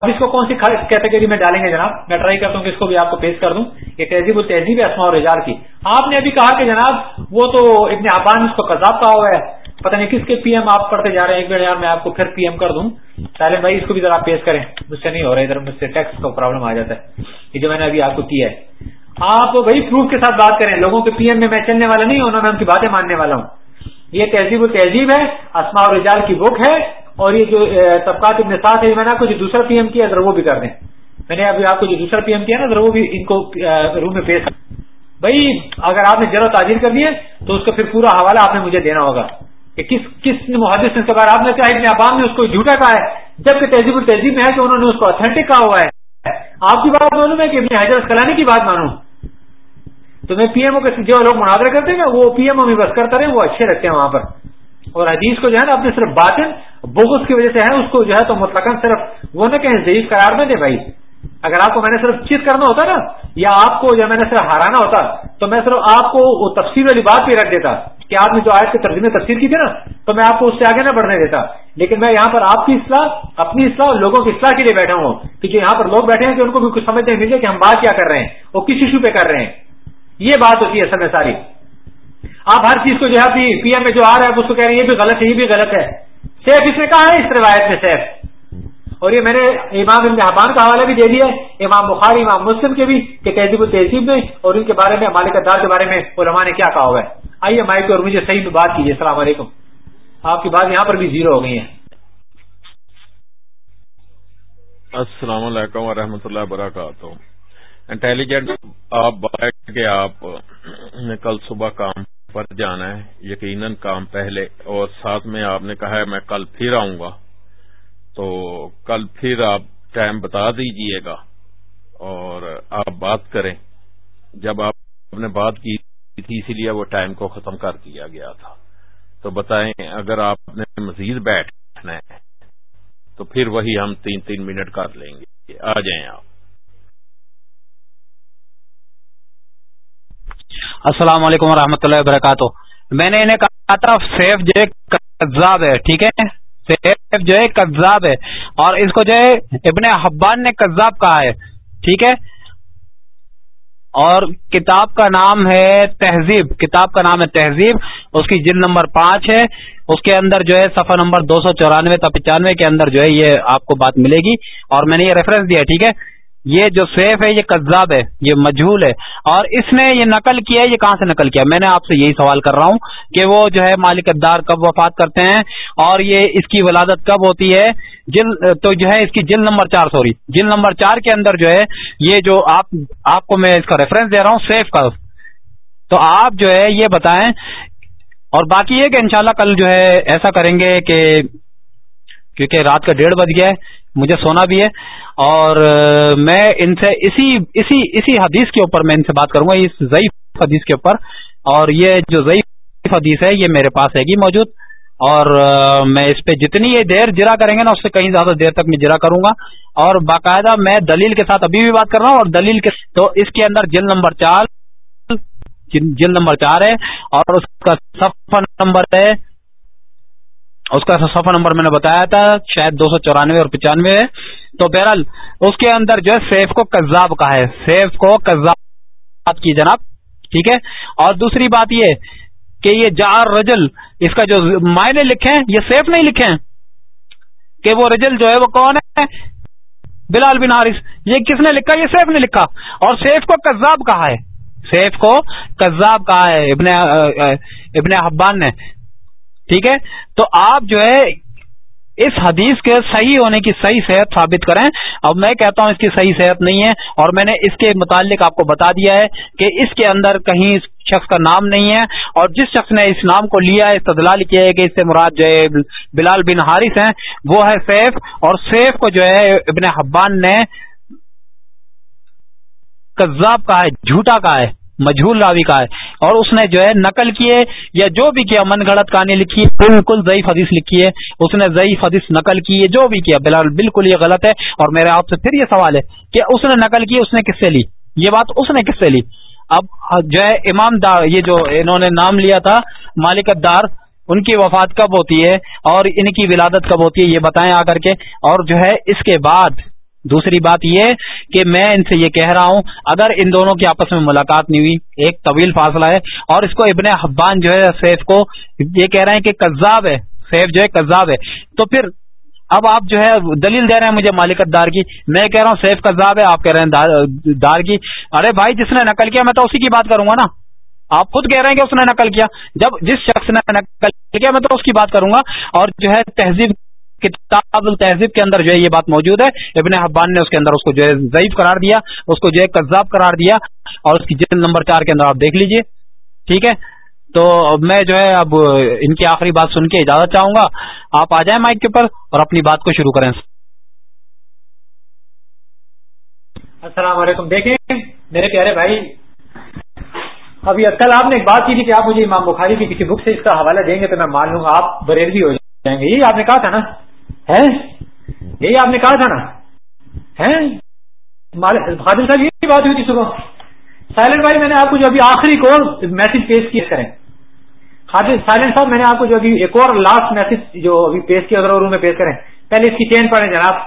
اب اس کو کون سی کیٹیگری میں ڈالیں گے جناب؟ میں ٹرائی کرتا ہوں کہ اس کو بھی آپ کو پیش کر دوں۔ یہ تہذیب و تہذیب ہے اسما اور رجال کی۔ آپ نے ابھی کہا کہ جناب، وہ تو ابن آبان اس کو کذاب کہا ہوا ہے۔ پتہ نہیں کس کے پی ایم آپ پڑھتے جا رہے ہیں۔ ایک بار یار میں آپ کو پھر پی ایم کر دوں۔ سالم بھائی، اس کو بھی ذرا پیش کریں۔ مجھ سے نہیں ہو رہا ادھر، مجھ سے ٹیکس کا پرابلم آ جاتا ہے۔ یہ جو میں نے ابھی آپ کو کیا ہے۔ آپ وہی پروف کے ساتھ بات کریں۔ لوگوں کے پی ایم میں میں چلنے والا نہیں ہوں میں ان کی باتیں ماننے والا ہوں۔ یہ تہذیب و تہذیب ہے۔ اسما اور رجال کی بک ہے۔ اور یہ جو طبقات ابن ساتھ ہے میں نے آپ کو جو دوسرا پی ایم کیا ذرا وہ بھی کر دیں میں نے ابھی آپ کو جو دوسرا پی ایم کیا نا، ذرا وہ بھی ان کو روم میں پیش بھائی، اگر آپ نے ضرورت تعزیر کرنی ہے، تو اس کا پھر پورا حوالہ آپ نے مجھے دینا ہوگا۔ کہ کس کس محدث کے بارے آپ نے کہا، ابن عبام نے اس کو جھوٹا کہا ہے، جبکہ تہذیب التہذیب میں ہے کہ انہوں نے اس کو اتھینٹک کہا ہوا ہے۔ آپ کی بات مانوں میں کہ ابن حضرت کلانی کی بات مانوں۔ تو میں پی ایم او کے جو لوگ مناظر کرتے ہیں وہ پی ایم او میں بس کرتا رہے، وہ اچھے رہتے ہیں وہاں پر۔ اور حدیث کو جو ہے نا اپنے صرف باطن بوگس کی وجہ سے ہے، اس کو جو ہے تو مطلق صرف وہ نہ کہیں ضعیف قرار میں دے بھائی۔ اگر آپ کو میں نے صرف چیز کرنا ہوتا نا، یا آپ کو جو میں نے صرف ہرانا ہوتا، تو میں صرف آپ کو وہ تفصیل والی بات بھی رکھ دیتا کہ آپ نے جو آج کے ترجمے تفصیل کی تھی نا، تو میں آپ کو اس سے آگے نہ بڑھنے دیتا۔ لیکن میں یہاں پر آپ کی اصلاح، اپنی اصلاح اور لوگوں کی اصلاح کے لیے بیٹھا ہوں۔ کہ جو یہاں پر لوگ بیٹھے ہیں کہ ان کو بھی کچھ سمجھنے مل کہ ہم بات کیا کر رہے ہیں، وہ کس ایشو پہ کر رہے ہیں۔ یہ بات ہوتی ہے سمے ساری۔ آپ ہر چیز کو جو ہے پی ایم میں جو آ رہا ہے اس کو کہہ رہے ہیں، یہ بھی غلط ہے، یہ بھی غلط ہے۔ سیف، اس نے کہا ہے اس روایت میں سیف۔ اور یہ میں نے امام ابن حبان کا حوالہ بھی دے دیا امام بخاری، امام مسلم کے بھی کہ تہذیب و تہذیب میں اور ان کے بارے میں، مالک دار کے بارے میں علماء نے کیا کہا ہوا ہے۔ آئیے مائک اور مجھے صحیح بات کیجیے، السلام علیکم۔ آپ کی بات یہاں پر بھی زیرو ہو گئی ہے السلام علیکم ورحمۃ اللہ وبرکاتہ۔ انٹیلیجنٹ، آپ کہ آپ کل صبح کام پر جانا ہے۔ یقیناً کام پہلے۔ اور ساتھ میں آپ نے کہا ہے میں کل پھر آؤں گا۔ تو کل پھر آپ ٹائم بتا دیجیے گا۔ اور آپ بات کریں۔ جب آپ نے بات کی تھی، اسی لیے وہ ٹائم کو ختم کر دیا گیا تھا۔ تو بتائیں، اگر آپ نے مزید بیٹھنا ہے، تو پھر وہی ہم تین تین منٹ کر لیں گے۔ آ جائیں آپ۔ السلام علیکم ورحمۃ اللہ وبرکاتہ۔ میں نے انہیں کہا تھا، سیف جو ہے ہے، ٹھیک ہے؟ سیف جو ہے کذاب ہے۔ اور اس کو جو ہے، ابن حبان نے کذاب کہا ہے، ٹھیک ہے؟ اور کتاب کا نام ہے تہذیب۔ کتاب کا نام ہے تہذیب۔ اس کی جلد نمبر پانچ ہے۔ اس کے اندر جو ہے، صفحہ نمبر دو سو چورانوے تا پچانوے کے اندر جو ہے، یہ آپ کو بات ملے گی۔ اور میں نے یہ ریفرنس دیا ٹھیک ہے؟ یہ جو سیف ہے، یہ قذاب ہے، یہ مجھول ہے۔ اور اس نے یہ نقل کیا ہے، یہ کہاں سے نقل کیا؟ میں نے آپ سے یہی سوال کر رہا ہوں کہ وہ جو ہے مالک دار کب وفات کرتے ہیں اور یہ اس کی ولادت کب ہوتی ہے؟ جل، تو جو ہے اس کی جل نمبر چار، سوری، جل نمبر چار کے اندر جو ہے، یہ جو آپ آپ کو میں اس کا ریفرنس دے رہا ہوں، سیف کا۔ تو آپ جو ہے یہ بتائیں۔ اور باقی یہ کہ انشاءاللہ کل جو ہے ایسا کریں گے کہ کیونکہ رات کا ڈیڑھ بج گیا ہے، مجھے سونا بھی ہے۔ اور میں ان سے اسی اسی اسی حدیث کے اوپر میں ان سے بات کروں گا، اس ضعیف حدیث کے اوپر۔ اور یہ جو ضعیف حدیث ہے، یہ میرے پاس ہے گی موجود۔ اور میں اس پہ جتنی یہ دیر جرا کریں گے نا، اس سے کہیں زیادہ دیر تک میں جرا کروں گا۔ اور باقاعدہ میں دلیل کے ساتھ ابھی بھی بات کر رہا ہوں، اور دلیل کے، تو اس کے اندر جل نمبر چار جل نمبر چار ہے، اور اس کا صفحہ نمبر ہے اس کا صفحہ نمبر میں نے بتایا تھا، شاید دو سو چورانوے اور پچانوے ہے۔ تو بہرحال، اس کے اندر جو ہے، سیف کو کذاب کا ہے۔ سیف کو کذاب کی جناب، ٹھیک ہے؟ اور دوسری بات یہ کہ یہ جار رجل، اس کا جو معنی لکھے ہیں، یہ سیف نہیں لکھے کہ وہ رجل جو ہے، وہ کون ہے؟ بلال بن حارث۔ یہ کس نے لکھا؟ یہ سیف نے لکھا۔ اور سیف کو کذاب کہا ہے۔ سیف کو کذاب کہا ہے، ابن ابن حبان نے۔ ٹھیک ہے؟ تو آپ جو ہے اس حدیث کے صحیح ہونے کی صحیح صحت ثابت کریں۔ اب میں کہتا ہوں اس کی صحیح صحت نہیں ہے اور میں نے اس کے متعلق آپ کو بتا دیا ہے کہ اس کے اندر کہیں شخص کا نام نہیں ہے اور جس شخص نے اس نام کو لیا ہے، استدلال کیا ہے کہ اس سے مراد جو ہے بلال بن حارث ہیں، وہ ہے سیف اور سیف کو جو ہے ابن حبان نے کذاب کا ہے، جھوٹا کا ہے۔ مجھول راوی کا ہے۔ اور اس نے جو ہے نقل کیے یا جو بھی کیا من گڑت کہانی لکھی ہے، بالکل ضعیف حدیث لکھی ہے۔ اس نے ضعیف حدیث نقل کی ہے، جو بھی کیا، بلال بالکل یہ غلط ہے۔ اور میرے آپ سے پھر یہ سوال ہے کہ اس نے نقل کی، اس نے کس سے لی؟ یہ بات اس نے کس سے لی؟ اب جو ہے امام دار یہ جو انہوں نے نام لیا تھا مالکت دار ان کی وفات کب ہوتی ہے اور ان کی ولادت کب ہوتی ہے، یہ بتائیں آ کر کے۔ اور جو ہے اس کے بعد دوسری بات یہ کہ میں ان سے یہ کہہ رہا ہوں، اگر ان دونوں کی آپس میں ملاقات نہیں ہوئی، ایک طویل فاصلہ ہے، اور اس کو ابن حبان جو ہے، سیف کو یہ کہہ رہے ہیں کہ کذاب ہے، سیف جو ہے کذاب ہے۔ تو پھر اب آپ جو ہے، دلیل دے رہے ہیں مجھے مالکت دار کی۔ میں کہہ رہا ہوں، سیف کذاب ہے، آپ کہہ رہے ہیں دار کی۔ ارے بھائی، جس نے نقل کیا، میں تو اسی کی بات کروں گا نا۔ آپ خود کہہ رہے ہیں کہ اس نے نقل کیا۔ جب جس شخص نے نقل کیا، میں تو اس کی بات کروں گا۔ اور جو ہے، تہذیب کتاب التہذیب کے اندر جو ہے یہ بات موجود ہے۔ ابن حبان نے اس کے اندر اس کو جو ہے ضعیف قرار دیا، اس کو جو ہے قذاب قرار دیا اور اس کی جلد نمبر چار کے اندر آپ دیکھ لیجیے۔ ٹھیک ہے؟ تو میں جو ہے اب ان کی آخری بات سن کے اجازت چاہوں گا۔ آپ آ جائیں مائک کے اوپر اور اپنی بات کو شروع کریں۔ السلام علیکم۔ دیکھیں، میرے پیارے بھائی، ابھی کل آپ نے ایک بات کی تھی کہ آپ مجھے امام بخاری کی کسی بک سے اس کا حوالہ دیں گے تو میں مان لوں گا، آپ بریلوی ہو جائیں گے۔ یہی آپ نے کہا تھا نا؟ ہے؟ یہی آپ نے کہا تھا نا؟ ہے؟ خادر صاحب، یہی بات ہوئی تھی صبح۔ سائلنٹ بھائی، میں نے آپ کو جو ابھی آخری کو میسج پیش کیا کریں۔ خادر سائلنٹ صاحب، میں نے آپ کو جو ابھی ایک اور لاسٹ میسج جو ابھی پیش کیا ضرور میں پیش کریں۔ پہلے اس کی چین پڑھیں جناب۔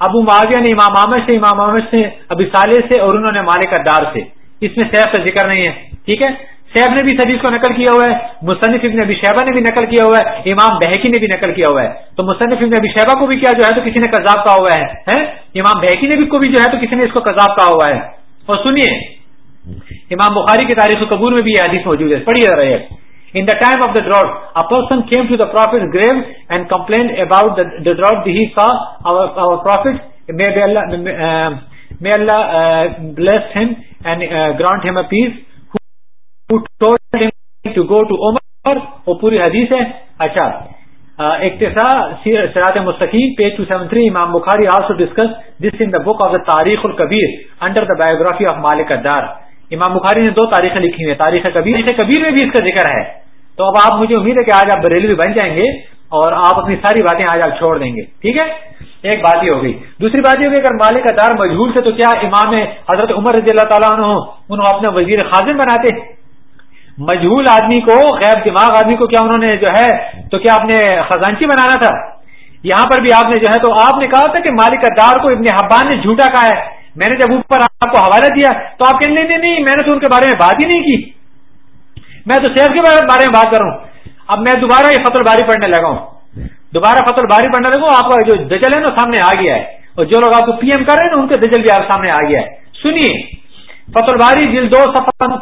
ابو معاویہ نے، امام عامر سے، امام عامر سے ابھی صالح سے اور انہوں نے مالک دار سے۔ اس میں سیف کا ذکر نہیں ہے۔ ٹھیک ہے؟ سیب نے بھی حدیث کو نقل کیا ہوا ہے مصنف ابن ابی شہبہ نے بھی نقل کیا ہوا ہے امام بہکی نے بھی نقل کیا ہوا ہے۔ تو مصنف ابن ابی شہبہ کو بھی کیا جو ہے تو کسی نے کذاب کہا ہوا ہے امام بہکی نے بھی کو بھی جو ہے تو کسی نے اس کو کذاب کہا ہوا ہے۔ اور سنیے امام بخاری کی تاریخ قبول میں بھی یہ حدیث موجود ہے۔ پڑھیے رہے in the time of the drought a person came to the prophet grieve and complain about the drought he said our prophet. May Allah, uh, may Allah uh, bless him and uh, grant to go to Umar وہ پوری حدیث ہے۔ اچھا اقتصا سرات مستقیم page two seven three Imam Bukhari also discuss this in the book of the تاریخ القبیر under the biography of Malik ادار امام بخاری نے دو تاریخیں لکھی ہوئی تاریخ کبیر کبیر میں بھی اس کا ذکر ہے۔ تو اب آپ، مجھے امید ہے کہ آج آپ بریلوی بن جائیں گے اور آپ اپنی ساری باتیں آج آپ چھوڑ دیں گے۔ ٹھیک ہے؟ ایک بات ہی ہوگی دوسری بات یہ ہوگی اگر مالک ادار مجہور سے تو کیا امام حضرت عمر رضی اللہ تعالیٰ عنہ، انہوں اپنے وزیر خاصم بناتے؟ مجہول آدمی کو غیر دماغ آدمی کو کیا انہوں نے جو ہے، تو کیا آپ نے خزانچی بنانا تھا؟ یہاں پر بھی آپ نے جو ہے، تو آپ نے کہا تھا کہ مالک دار کو ابن حبان نے جھوٹا کہا ہے۔ میں نے جب اوپر آپ کو حوالہ دیا، تو آپ کہنے نہیں نہیں میں نے تو ان کے بارے میں بات ہی نہیں کی۔ میں تو سیف کے بارے میں بات کروں اب میں دوبارہ یہ فتح باری پڑھنے لگا ہوں۔ دوبارہ فتح باری پڑھنے لگا آپ کا جو دجل ہے نا سامنے آ گیا ہے۔ اور جو لوگ آپ کو پی ایم کر رہے ہیں نا، ان کے دجل بھی آپ سامنے آ گیا ہے۔ سنیے۔ فتح باری جل دو سفر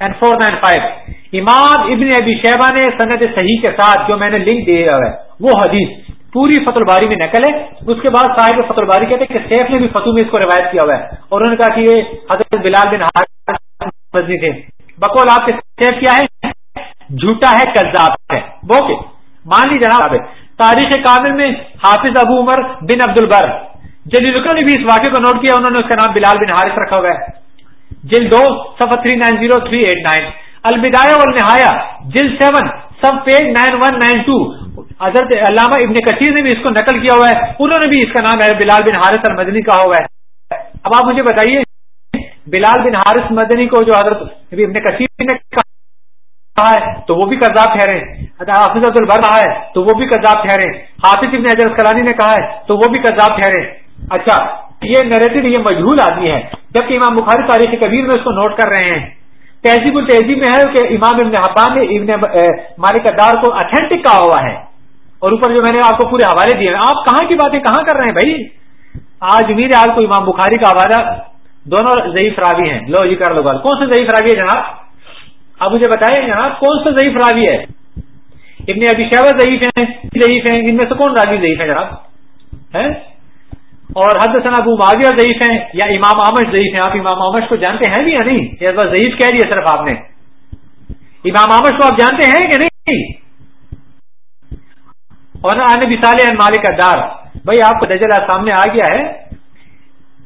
اینڈ فور نائن فائیو امام ابن ابی شہبہ نے سنت صحیح کے ساتھ جو میں نے لنک دیا ہے، وہ حدیث پوری فتح الباری میں نقل ہے۔ اس کے بعد صاحب فتح الباری کہتے ہیں کہ سیف نے بھی فتو میں اس کو روایت کیا ہوا ہے۔ اور انہوں نے کہا کہ یہ حضرت بلال بن مزنی تھے۔ بقول، آپ کے سیف کیا ہے؟ جھوٹا ہے، کذاب ہے۔ اوکے مان لی جناب، تاریخ کامل میں حافظ ابو عمر بن عبد البر جلیل نے بھی اس واقعے کو نوٹ کیا، انہوں نے اس کا نام بلال بن حارث رکھا ہوا ہے۔ جل دو سفر three nine zero three eight nine. البدایا اور نہایا جل سیون سب page nine one nine two حضرت علامہ ابن کثیر نے بھی اس کو نقل کیا ہوا ہے۔ انہوں نے بھی اس کا نام ہے بلال بن حارث المدنی کہا ہوا ہے۔ اب آپ مجھے بتائیے، بلال بن حارث مدنی کو جو حضرت ابن کثیر نے کہا ہے، تو وہ بھی کذاب ٹھہرے۔ حافظ عبد البر کہا ہے، تو وہ بھی کذاب ٹھہرے۔ حافظ ابن حضرت کلانی نے کہا ہے، تو وہ بھی کذاب ٹھہرے۔ اچھا یہ نیریٹو یہ مجہول آدمی ہے۔ جبکہ امام بخاری تاریخ کبیر میں اس کو نوٹ کر رہے ہیں۔ تہذیب التہذیب میں ہے کہ امام ابن حبان نے ابن مالک دار کو اتھینٹک کہا ہوا ہے۔ اور اوپر جو میں نے آپ کو پورے حوالے دیے آپ کہاں کی باتیں کہاں کر رہے ہیں بھائی؟ آج امید ہے آپ کو امام بخاری کا حوالہ دونوں ضعیف راوی ہیں۔ لو جی کر لو بات۔ کون سا ضعیف راوی ہے جناب؟ آپ مجھے بتائیں جناب، کون سا ضعیف راوی ہے؟ ابن ابھی شہبہ ضعیف ہیں ضعیف ہیں، ان میں سے کون راوی ضعیف ہے جناب؟ اور حد ثنا ابو معاویہ ضعیف ہیں یا امام آمش ضعیف ہیں، آپ امام آمش کو جانتے ہیں بھی یا نہیں؟ یا بس ضعیف کہہ دیا صرف آپ نے۔ امام آمش کو آپ جانتے ہیں کہ نہیں؟ اور مثال مالک دار بھائی، آپ کو دجلہ سامنے آ گیا ہے۔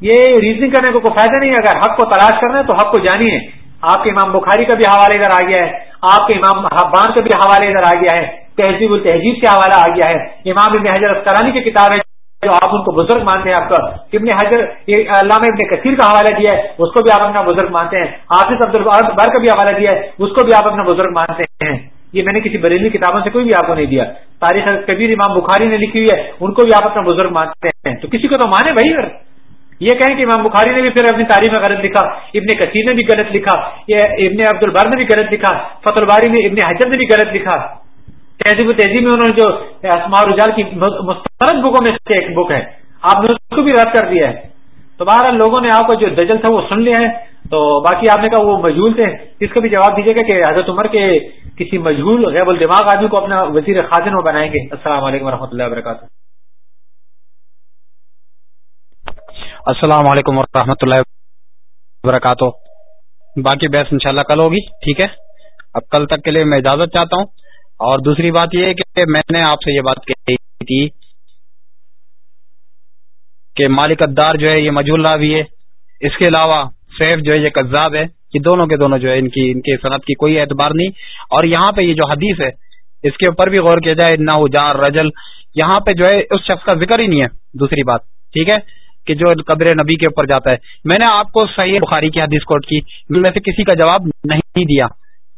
یہ ریزنگ کرنے کو کوئی فائدہ نہیں، اگر حق کو تلاش کرنا ہے تو حق کو جانیے۔ آپ کے امام بخاری کا بھی حوالہ ادھر آ گیا ہے۔ آپ کے امام حبان کا بھی حوالہ ادھر آ گیا ہے۔ تہذیب التہذیب سے حوالہ آ گیا ہے۔ امام ابن حضرت کرانی کی کتاب ہے جو آپ ان کو بزرگ مانتے ہیں، آپ کا ابن حضر علامہ ابن کثیر کا حوالہ دیا ہے، اس کو بھی آپ اپنا بزرگ مانتے ہیں۔ حافظ عبد البار کا بھی حوالہ دیا ہے، اس کو بھی آپ اپنا بزرگ مانتے ہیں۔ یہ میں نے کسی بریلی کتابوں سے کوئی بھی آپ کو نہیں دیا۔ تاریخ کبیر امام بخاری نے لکھی ہوئی ہے، ان کو بھی آپ اپنا بزرگ مانتے ہیں۔ تو کسی کو تو مانے بھائی یہ کہیں کہ امام بخاری نے بھی پھر اپنی تاریخ میں غلط لکھا، ابن کثیر نے بھی غلط لکھا، یہ ابن عبد البر نے بھی غلط لکھا فت الباری نے، ابن حجر نے بھی غلط لکھا۔ تہذیب و تہذیب میں انہوں نے جو اسماء رجال کی مسترد بکوں میں سے ایک بک ہے۔ آپ نے اس کو بھی رد کر دیا ہے۔ تو بہرحال لوگوں نے آپ کو جو دجل تھا وہ سن لیا ہے۔ تو باقی آپ نے کہا وہ مجھول تھے۔ اس کا بھی جواب دیجیے گا کہ حضرت عمر کے کسی مجھول غیب الدماغ آدمی کو اپنا وزیر خاصن میں بنائیں گے۔ السلام علیکم و اللہ وبرکاتہ۔ السلام علیکم ورحمۃ اللہ وبرکاتہ۔ باقی بحث انشاءاللہ کل ہوگی، ٹھیک ہے؟ اب کل تک کے لیے میں اجازت چاہتا ہوں۔ اور دوسری بات یہ کہ میں نے آپ سے یہ بات کہی تھی کہ مالک ادار جو ہے یہ مجول راوی ہے۔ اس کے علاوہ سیف جو ہے یہ قذاب ہے۔ یہ دونوں کے دونوں جو ہے ان کی ان کے صنعت کی کوئی اعتبار نہیں۔ اور یہاں پہ یہ جو حدیث ہے، اس کے اوپر بھی غور کیا جائے نہ جار رجل۔ یہاں پہ جو ہے اس شخص کا ذکر ہی نہیں ہے۔ دوسری بات، ٹھیک ہے؟ کہ جو قبر نبی کے اوپر جاتا ہے۔ میں نے آپ کو صحیح بخاری کی حدیث کوٹ کی۔ میں سے کسی کا جواب نہیں دیا۔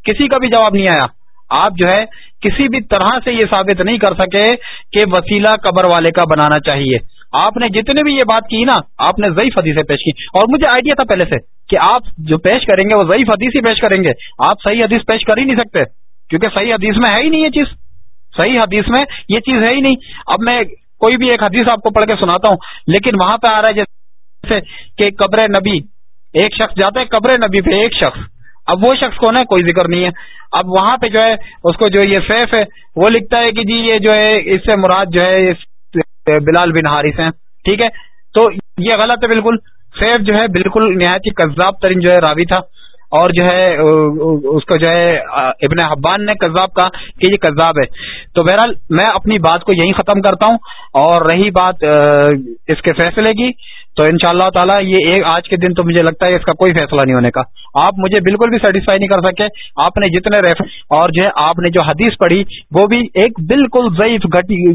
کسی کا بھی جواب نہیں آیا۔ آپ جو ہے کسی بھی طرح سے یہ ثابت نہیں کر سکے کہ وسیلہ قبر والے کا بنانا چاہیے۔ آپ نے جتنے بھی یہ بات کی نا، آپ نے ضعیف حدیثیں پیش کی۔ اور مجھے آئیڈیا تھا پہلے سے کہ آپ جو پیش کریں گے وہ ضعیف حدیث ہی پیش کریں گے۔ آپ صحیح حدیث پیش کر ہی نہیں سکتے، کیونکہ صحیح حدیث میں ہے ہی نہیں یہ چیز۔ صحیح حدیث میں یہ چیز ہے ہی نہیں۔ اب میں کوئی بھی ایک حدیث آپ کو پڑھ کے سناتا ہوں، لیکن وہاں پہ آ رہا ہے جیسے کہ قبر نبی، ایک شخص جاتا ہے قبر نبی پہ، ایک شخص۔ اب وہ شخص کون ہے؟ کوئی ذکر نہیں ہے۔ اب وہاں پہ جو ہے، اس کو جو یہ سیف ہے، وہ لکھتا ہے کہ جی یہ جو ہے، اس سے مراد جو ہے بلال بن حارث ہیں۔ ٹھیک ہے؟ تو یہ غلط ہے بالکل۔ سیف جو ہے، بالکل نہایت ہی قذاب ترین جو ہے راوی تھا۔ اور جو ہے، اس کو جو ہے، ابن حبان نے کذاب کہا کہ یہ کذاب ہے۔ تو بہرحال، میں اپنی بات کو یہیں ختم کرتا ہوں۔ اور رہی بات اس کے فیصلے کی۔ تو ان شاء اللہ تعالیٰ یہ ایک آج کے دن تو مجھے لگتا ہے اس کا کوئی فیصلہ نہیں ہونے کا۔ آپ مجھے بالکل بھی سیٹسفائی نہیں کر سکے۔ آپ نے جتنے ریف اور جو ہے، آپ نے جو حدیث پڑھی، وہ بھی ایک بالکل ضعیف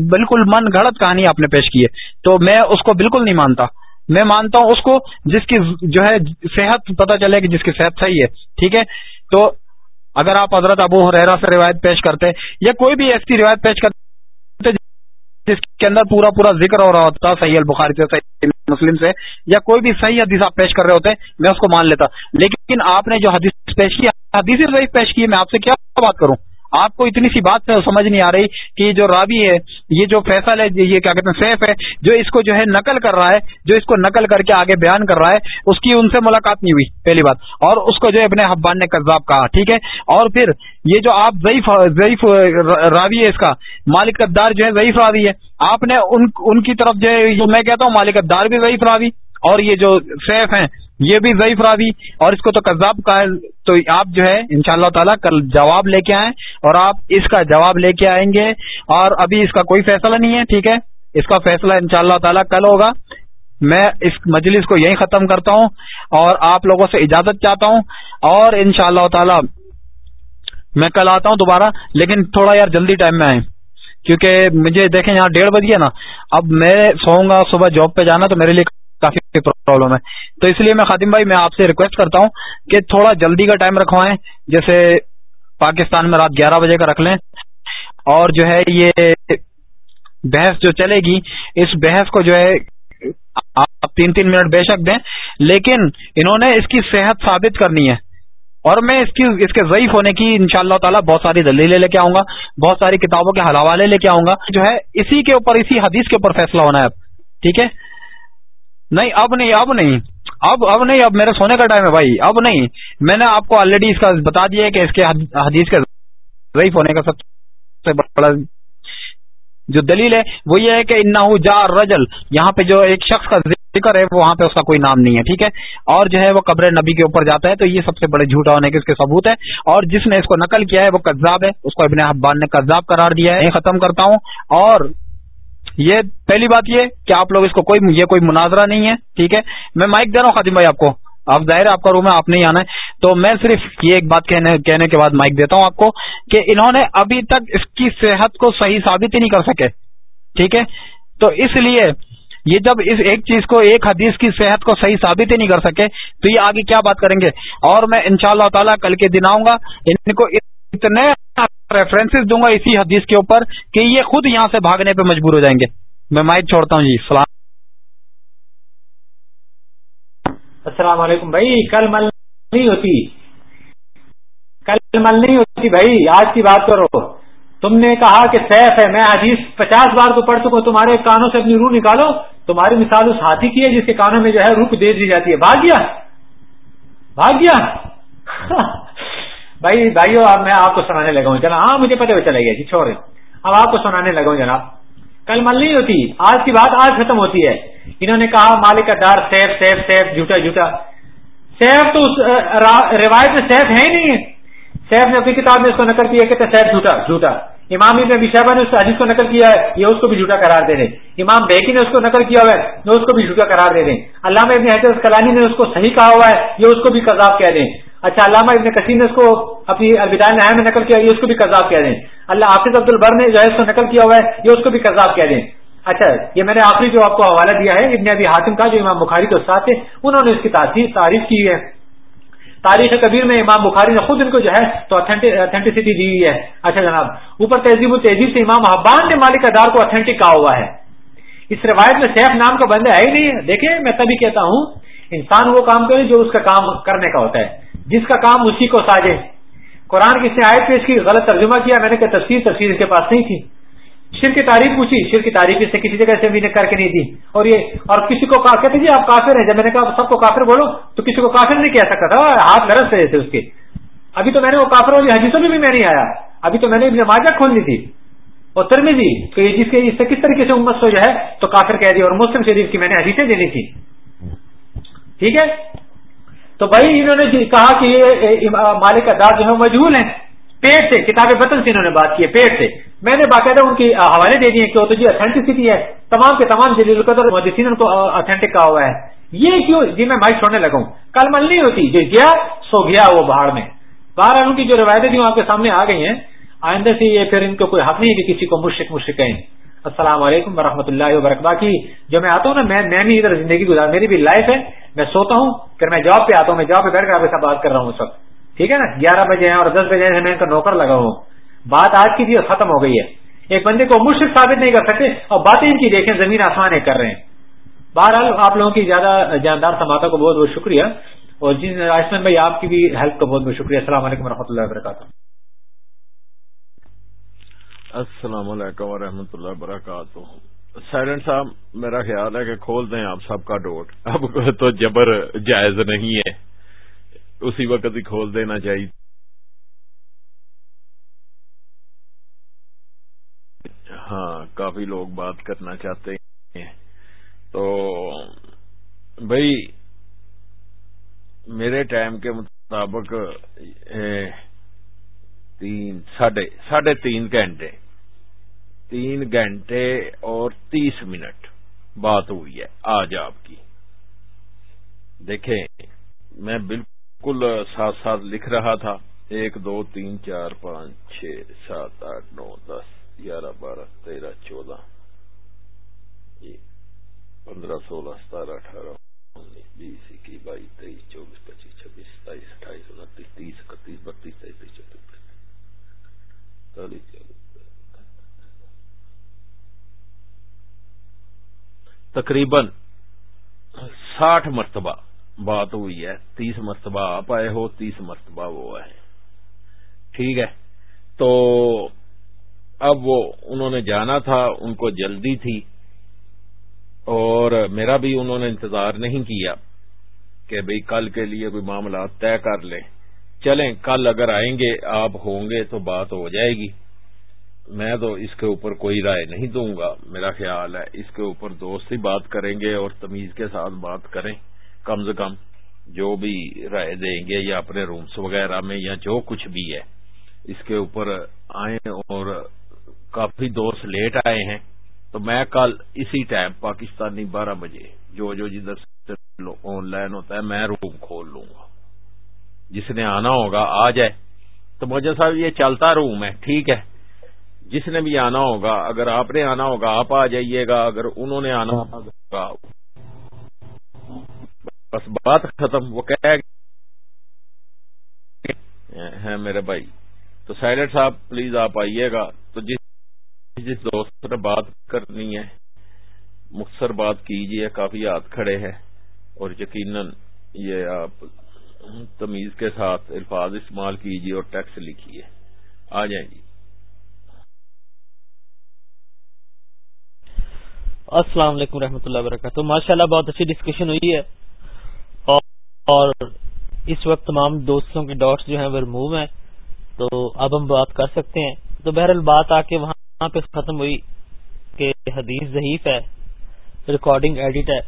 بالکل من گھڑت کہانی آپ نے پیش کی ہے۔ تو میں اس کو بالکل نہیں مانتا۔ میں مانتا ہوں اس کو جس کی جو ہے، صحت پتہ چلے کہ جس کی صحت صحیح ہے۔ ٹھیک ہے؟ تو اگر آپ حضرت ابو حریرا سے روایت پیش کرتے یا کوئی بھی ایسی روایت پیش کرتے جس کے اندر پورا پورا ذکر ہو رہا ہوتا صحیح البخاری سے، صحیح مسلم سے، یا کوئی بھی صحیح حدیث آپ پیش کر رہے ہوتے، میں اس کو مان لیتا۔ لیکن آپ نے جو حدیث پیش کی، حدیث پیش کی میں آپ سے کیا بات کروں؟ آپ کو اتنی سی بات سمجھ نہیں آ رہی کہ یہ جو رابی ہے، یہ جو فیصل ہے، یہ کیا کہتے ہیں، سیف ہے، جو اس کو جو ہے نقل کر رہا ہے، جو اس کو نقل کر کے آگے بیان کر رہا ہے، اس کی ان سے ملاقات نہیں ہوئی، پہلی بات۔ اور اس کو جو ہے اپنے حبان نے کذاب کہا، ٹھیک ہے؟ اور پھر یہ جو آپ ضعیف ضعیف راوی ہے اس کا، مالک قدار جو ہے ضعیف راوی ہے۔ آپ نے ان ان کی طرف جو ہے، میں کہتا ہوں مالک قدار بھی ضعیف راوی، اور یہ جو سیف ہیں یہ بھی ضعیف راوی اور اس کو تو کذاب کا ہے، تو آپ جو ہے ان شاء اللہ تعالیٰ کل جواب لے کے آئیں اور آپ اس کا جواب لے کے آئیں گے اور ابھی اس کا کوئی فیصلہ نہیں ہے، ٹھیک ہے؟ اس کا فیصلہ ان شاء اللہ تعالیٰ کل ہوگا۔ میں اس مجلس کو یہیں ختم کرتا ہوں اور آپ لوگوں سے اجازت چاہتا ہوں اور ان شاء اللہ تعالی میں کل آتا ہوں دوبارہ، لیکن تھوڑا یار جلدی ٹائم میں آئیں۔ کیونکہ مجھے دیکھیں یہاں ڈیڑھ بج گیا نا۔ اب میں سوؤں گا صبح جاب پہ جانا تو میرے لیے کافی پرابلم ہے۔ تو اس لیے میں خادم بھائی، میں آپ سے ریکویسٹ کرتا ہوں کہ تھوڑا جلدی کا ٹائم رکھوائیں، جیسے پاکستان میں رات گیارہ بجے کا رکھ لیں۔ اور جو ہے یہ بحث جو چلے گی، اس بحث کو جو ہے آپ تین تین منٹ بے شک دیں۔ لیکن انہوں نے اس کی صحت ثابت کرنی ہے۔ اور میں اس کی، اس کے ضعیف ہونے کی ان شاء اللہ تعالیٰ بہت ساری دلیلیں لے کے آؤں گا، بہت ساری کتابوں کے حوالے لے کے آؤں گا۔ جو ہے اسی کے اوپر، اسی حدیث کے اوپر فیصلہ ہونا ہے اب۔ ٹھیک ہے؟ نہیں، اب نہیں اب نہیں۔ اب اب نہیں، اب میرے سونے کا ٹائم ہے بھائی۔ اب نہیں۔ میں نے آپ کو آلریڈی اس کا بتا دیا کہ اس کے حدیث کے ضعیف ہونے کا سب سے بڑا جو دلیل ہے، وہ یہ ہے کہ انا جا رجل یہاں پہ جو ایک شخص کا ذکر ہے وہاں پہ اس کا کوئی نام نہیں ہے، ٹھیک ہے؟ اور جو ہے، وہ قبر نبی کے اوپر جاتا ہے، تو یہ سب سے بڑے جھوٹا ہونے کے اس کے ثبوت ہے۔ اور جس نے اس کو نقل کیا ہے، وہ قذاب ہے۔ اس کو ابن حبان نے قذاب قرار دیا ہے۔ ختم کرتا ہوں۔ اور یہ پہلی بات یہ کہ آپ لوگ اس کو کوئی یہ کوئی مناظرہ نہیں ہے، ٹھیک ہے؟ میں مائک دے رہا ہوں خاتم بھائی آپ کو۔ آپ ظاہر ہے آپ کا روم ہے، آپ نہیں آنا ہے۔ تو میں صرف یہ ایک بات کہنے کہنے کے بعد مائک دیتا ہوں آپ کو کہ انہوں نے ابھی تک اس کی صحت کو صحیح ثابت ہی نہیں کر سکے، ٹھیک ہے؟ تو اس لیے یہ جب اس ایک چیز کو، ایک حدیث کی صحت کو صحیح ثابت ہی نہیں کر سکے، تو یہ آگے کیا بات کریں گے؟ اور میں ان شاء اللہ تعالیٰ کل کے دن آؤں گا، ان کو اتنے ریفرنسز دوں گا اسی حدیث کے اوپر کہ یہ خود یہاں سے بھاگنے پہ مجبور ہو جائیں گے۔ میں مائک چھوڑتا ہوں جی سلام۔ السلام علیکم بھائی، کل مل نہیں ہوتی۔ کل مل نہیں ہوتی بھائی، آج کی بات کرو۔ تم نے کہا کہ سیف ہے، میں حدیث پچاس بار تو پڑھ چکا تمہارے کانوں سے اپنی روح نکالو۔ تمہاری مثال اس ہاتھی کی ہے جس کے کانوں میں جو ہے روح دے دی جاتی ہے۔ بھاگ گیا۔ بھاگ گیا۔ بھائی، بھائیو، اب میں آپ کو سنانے لگا ہوں۔ چلا ہاں مجھے پتہ چلے گیا جی چھوڑے اب آپ کو سنانے لگا ہوں، جناب۔ کل مل نہیں ہوتی۔ آج کی بات آج ختم ہوتی ہے۔ انہوں نے کہا، مالک کا ڈر سیف سیف سیف، جھوٹا جھوٹا۔ سیف تو روایت میں سیف ہے ہی نہیں۔ ہے سیف نے اپنی کتاب میں اس کو نقل کیا، کہتے سیف جھوٹا جھوٹا۔ امام ابن ابی شہبہ نے اس حدیث کو نقل کیا ہے، یہ اس کو بھی جھوٹا قرار دے دیں امام بیکی نے اس کو نقل کیا ہوا ہے، یہ اس کو بھی جھوٹا قرار دے دیں علامہ ابن حضرت کلانی نے اس کو صحیح کہا ہوا ہے، یہ اس کو بھی کذاب کہہ دیں اچھا علامہ ابن کثیر نے اس کو اپنی الوداع نہایت میں نقل کیا، یہ اس کو بھی کذاب کہہ دیں۔ اللہ حافظ عبد البر نے جو ہے اس کو نقل کیا ہوا ہے، یہ اس کو بھی کذاب کہہ دیں۔ اچھا یہ میں نے آخری جو آپ کو حوالہ دیا ہے، ابن ابی حاتم کا، جو امام بخاری کے استاد تھے، انہوں نے اس کی تعریف کی ہے۔ تاریخ کبیر میں امام بخاری نے خود ان کو جو ہے تو اتھینٹسٹی دی ہے۔ اچھا جناب، اوپر تہذیب و تہذیب سے امام حبان نے مالک ادار کو اتھینٹک کہا ہوا ہے۔ اس روایت میں سیف نام کا بندہ ہے ہی نہیں۔ دیکھیں، میں تبھی کہتا ہوں، انسان وہ کام کرے جو اس کا کام کرنے کا ہوتا ہے۔ جس کا کام اسی کو ساجے۔ قرآن کس نے آئے پیش کی، غلط ترجمہ کیا، میں نے کہا تفصیل تفصیل اس کے پاس نہیں تھی۔ شر کی تعریف پوچھی شر کی تعریف اس نے کسی جگہ سے بھی نے کر کے نہیں دی۔ اور یہ، اور کسی کو کہتے جی آپ کافر ہیں۔ جب میں نے کہا سب کو کافر بولو، تو کسی کو کافر نہیں کہہ سکتا تھا، ہاتھ لرس رہے تھے اس کے۔ ابھی تو میں نے وہ کافر والی حدیثوں میں بھی میں نہیں آیا۔ ابھی تو میں نے نمازہ کھولنی تھی۔ اور ترمی دی کہ جس کے، اس سے کس طریقے سے امت سے جو ہے، تو کافر کہہ دی اور مسلم شریف کی میں نے حدیثیں دینی تھی۔ ٹھیک ہے؟ تو بھائی انہوں نے کہا کہ یہ مالک ادا جو ہے مجہول ہیں۔ پیٹ سے، کتاب بطن سے انہوں نے بات کی ہے، پیٹ سے۔ میں نے باقاعدہ ان کی حوالے دے دیے کہ وہ تو جی اتھینٹسٹی ہے۔ تمام کے تمام جلیل القدر محدثین ان کو اتھینٹک کہا ہوا ہے۔ یہ کیوں؟ جی میں مائک چھوڑنے لگا ہوں۔ کل مل نہیں ہوتی جو گیا، سو گیا وہ باہر میں۔ باہر ان کی جو روایتیں تھیں آپ کے سامنے آ گئی ہیں۔ آئندہ سے یہ پھر ان کو کوئی حق نہیں کہ کسی کو مشرق مشرق کہیں السلام علیکم ورحمۃ اللہ وبرکاتہ۔ باقی جو میں آتا ہوں نا، میں میں بھی ادھر زندگی گزار میری بھی لائف ہے۔ میں سوتا ہوں، پھر میں جاب پہ آتا ہوں، میں جاب پہ بیٹھ کر آپ کے ساتھ بات کر رہا ہوں اس وقت ٹھیک ہے نا؟ گیارہ بجے ہیں اور دس بجے میں ان کا نوکر لگا ہوں۔ بات آج کی تھی اور ختم ہو گئی ہے۔ ایک بندے کو مشرق ثابت نہیں کر سکتے اور باتیں ان کی دیکھیں، زمین آسمان ایک کر رہے ہیں۔ بہرحال آپ لوگوں کی زیادہ جاندار سماعتوں کو بہت بہت شکریہ۔ اور جی، جن آئسمان بھائی، آپ کی بھی ہیلپ کا بہت بہت شکریہ۔ السلام علیکم و اللہ وبرکاتہ۔ السلام علیکم و اللہ وبرکاتہ۔ سائلنٹ صاحب، میرا خیال ہے کہ کھول دیں آپ سب کا ڈوٹ اب تو جبر جائز نہیں ہے۔ اسی وقت ہی کھول دینا چاہیے۔ ہاں کافی لوگ بات کرنا چاہتے ہیں۔ تو بھائی، میرے ٹائم کے مطابق تین، ساڑھے ساڑھے تین گھنٹے۔ تین گھنٹے اور تیس منٹ بات ہوئی ہے آج آپ کی۔ دیکھیں، میں بالکل ساتھ ساتھ لکھ رہا تھا۔ ایک، دو، تین، چار، پانچ، چھ، سات، آٹھ، نو، دس، گیارہ، بارہ، تیرہ، چودہ پندرہ، سولہ، ستارہ، اٹھارہ، انیس، بیس، اکیس، بائیس، تیئیس، چوبیس، پچیس، چھبیس، ستائیس، اٹھائیس، انتیس، تیس، اکتیس، بتیس تینتیس چوتیس چالیس تقریباً ساٹھ مرتبہ بات ہوئی ہے، تیس مرتبہ آپ آئے ہو، تیس مرتبہ وہ آئے ٹھیک ہے؟ تو اب وہ انہوں نے جانا تھا، ان کو جلدی تھی اور میرا بھی انہوں نے انتظار نہیں کیا کہ بھئی کل کے لیے کوئی معاملات طے کر لیں۔ چلیں، کل اگر آئیں گے، آپ ہوں گے تو بات ہو جائے گی۔ میں تو اس کے اوپر کوئی رائے نہیں دوں گا۔ میرا خیال ہے اس کے اوپر دوست ہی بات کریں گے اور تمیز کے ساتھ بات کریں۔ کم سے کم جو بھی رائے دیں گے یا اپنے رومس وغیرہ میں یا جو کچھ بھی ہے۔ اس کے اوپر آئیں اور کافی دوست لیٹ آئے ہیں۔ تو میں کل اسی ٹائم پاکستانی بارہ بجے جو جو جدھر سے آن لائن ہوتا ہے میں روم کھول لوں گا۔ جس نے آنا ہوگا آ جائے۔ تو مجھے صاحب یہ چلتا روم ہے، ٹھیک ہے۔ جس نے بھی آنا ہوگا، اگر آپ نے آنا ہوگا، آپ آ جائیے گا، اگر انہوں نے آنا ہوگا۔ بس بات ختم، وہ کہ میرے بھائی۔ تو سائلٹ صاحب، پلیز آپ آئیے گا۔ تو جس جس دوست نے بات کرنی ہے، مختصر بات کیجیے کافی ہاتھ کھڑے ہیں۔ اور یقیناً یہ آپ تمیز کے ساتھ الفاظ استعمال کیجیے اور ٹیکس لکھیے۔ آ جائیں جی۔ السلام علیکم رحمۃ اللہ وبرکاتہ۔ ماشاء اللہ بہت اچھی ڈسکشن ہوئی ہے۔ اور اس وقت تمام دوستوں کے ڈاٹس جو ہیں وہ ریموو ہیں۔ تو اب ہم بات کر سکتے ہیں۔ تو بہرحال بات آ کے وہاں پہ ختم ہوئی کہ حدیث ضعیف ہے ریکارڈنگ ایڈٹ ہے۔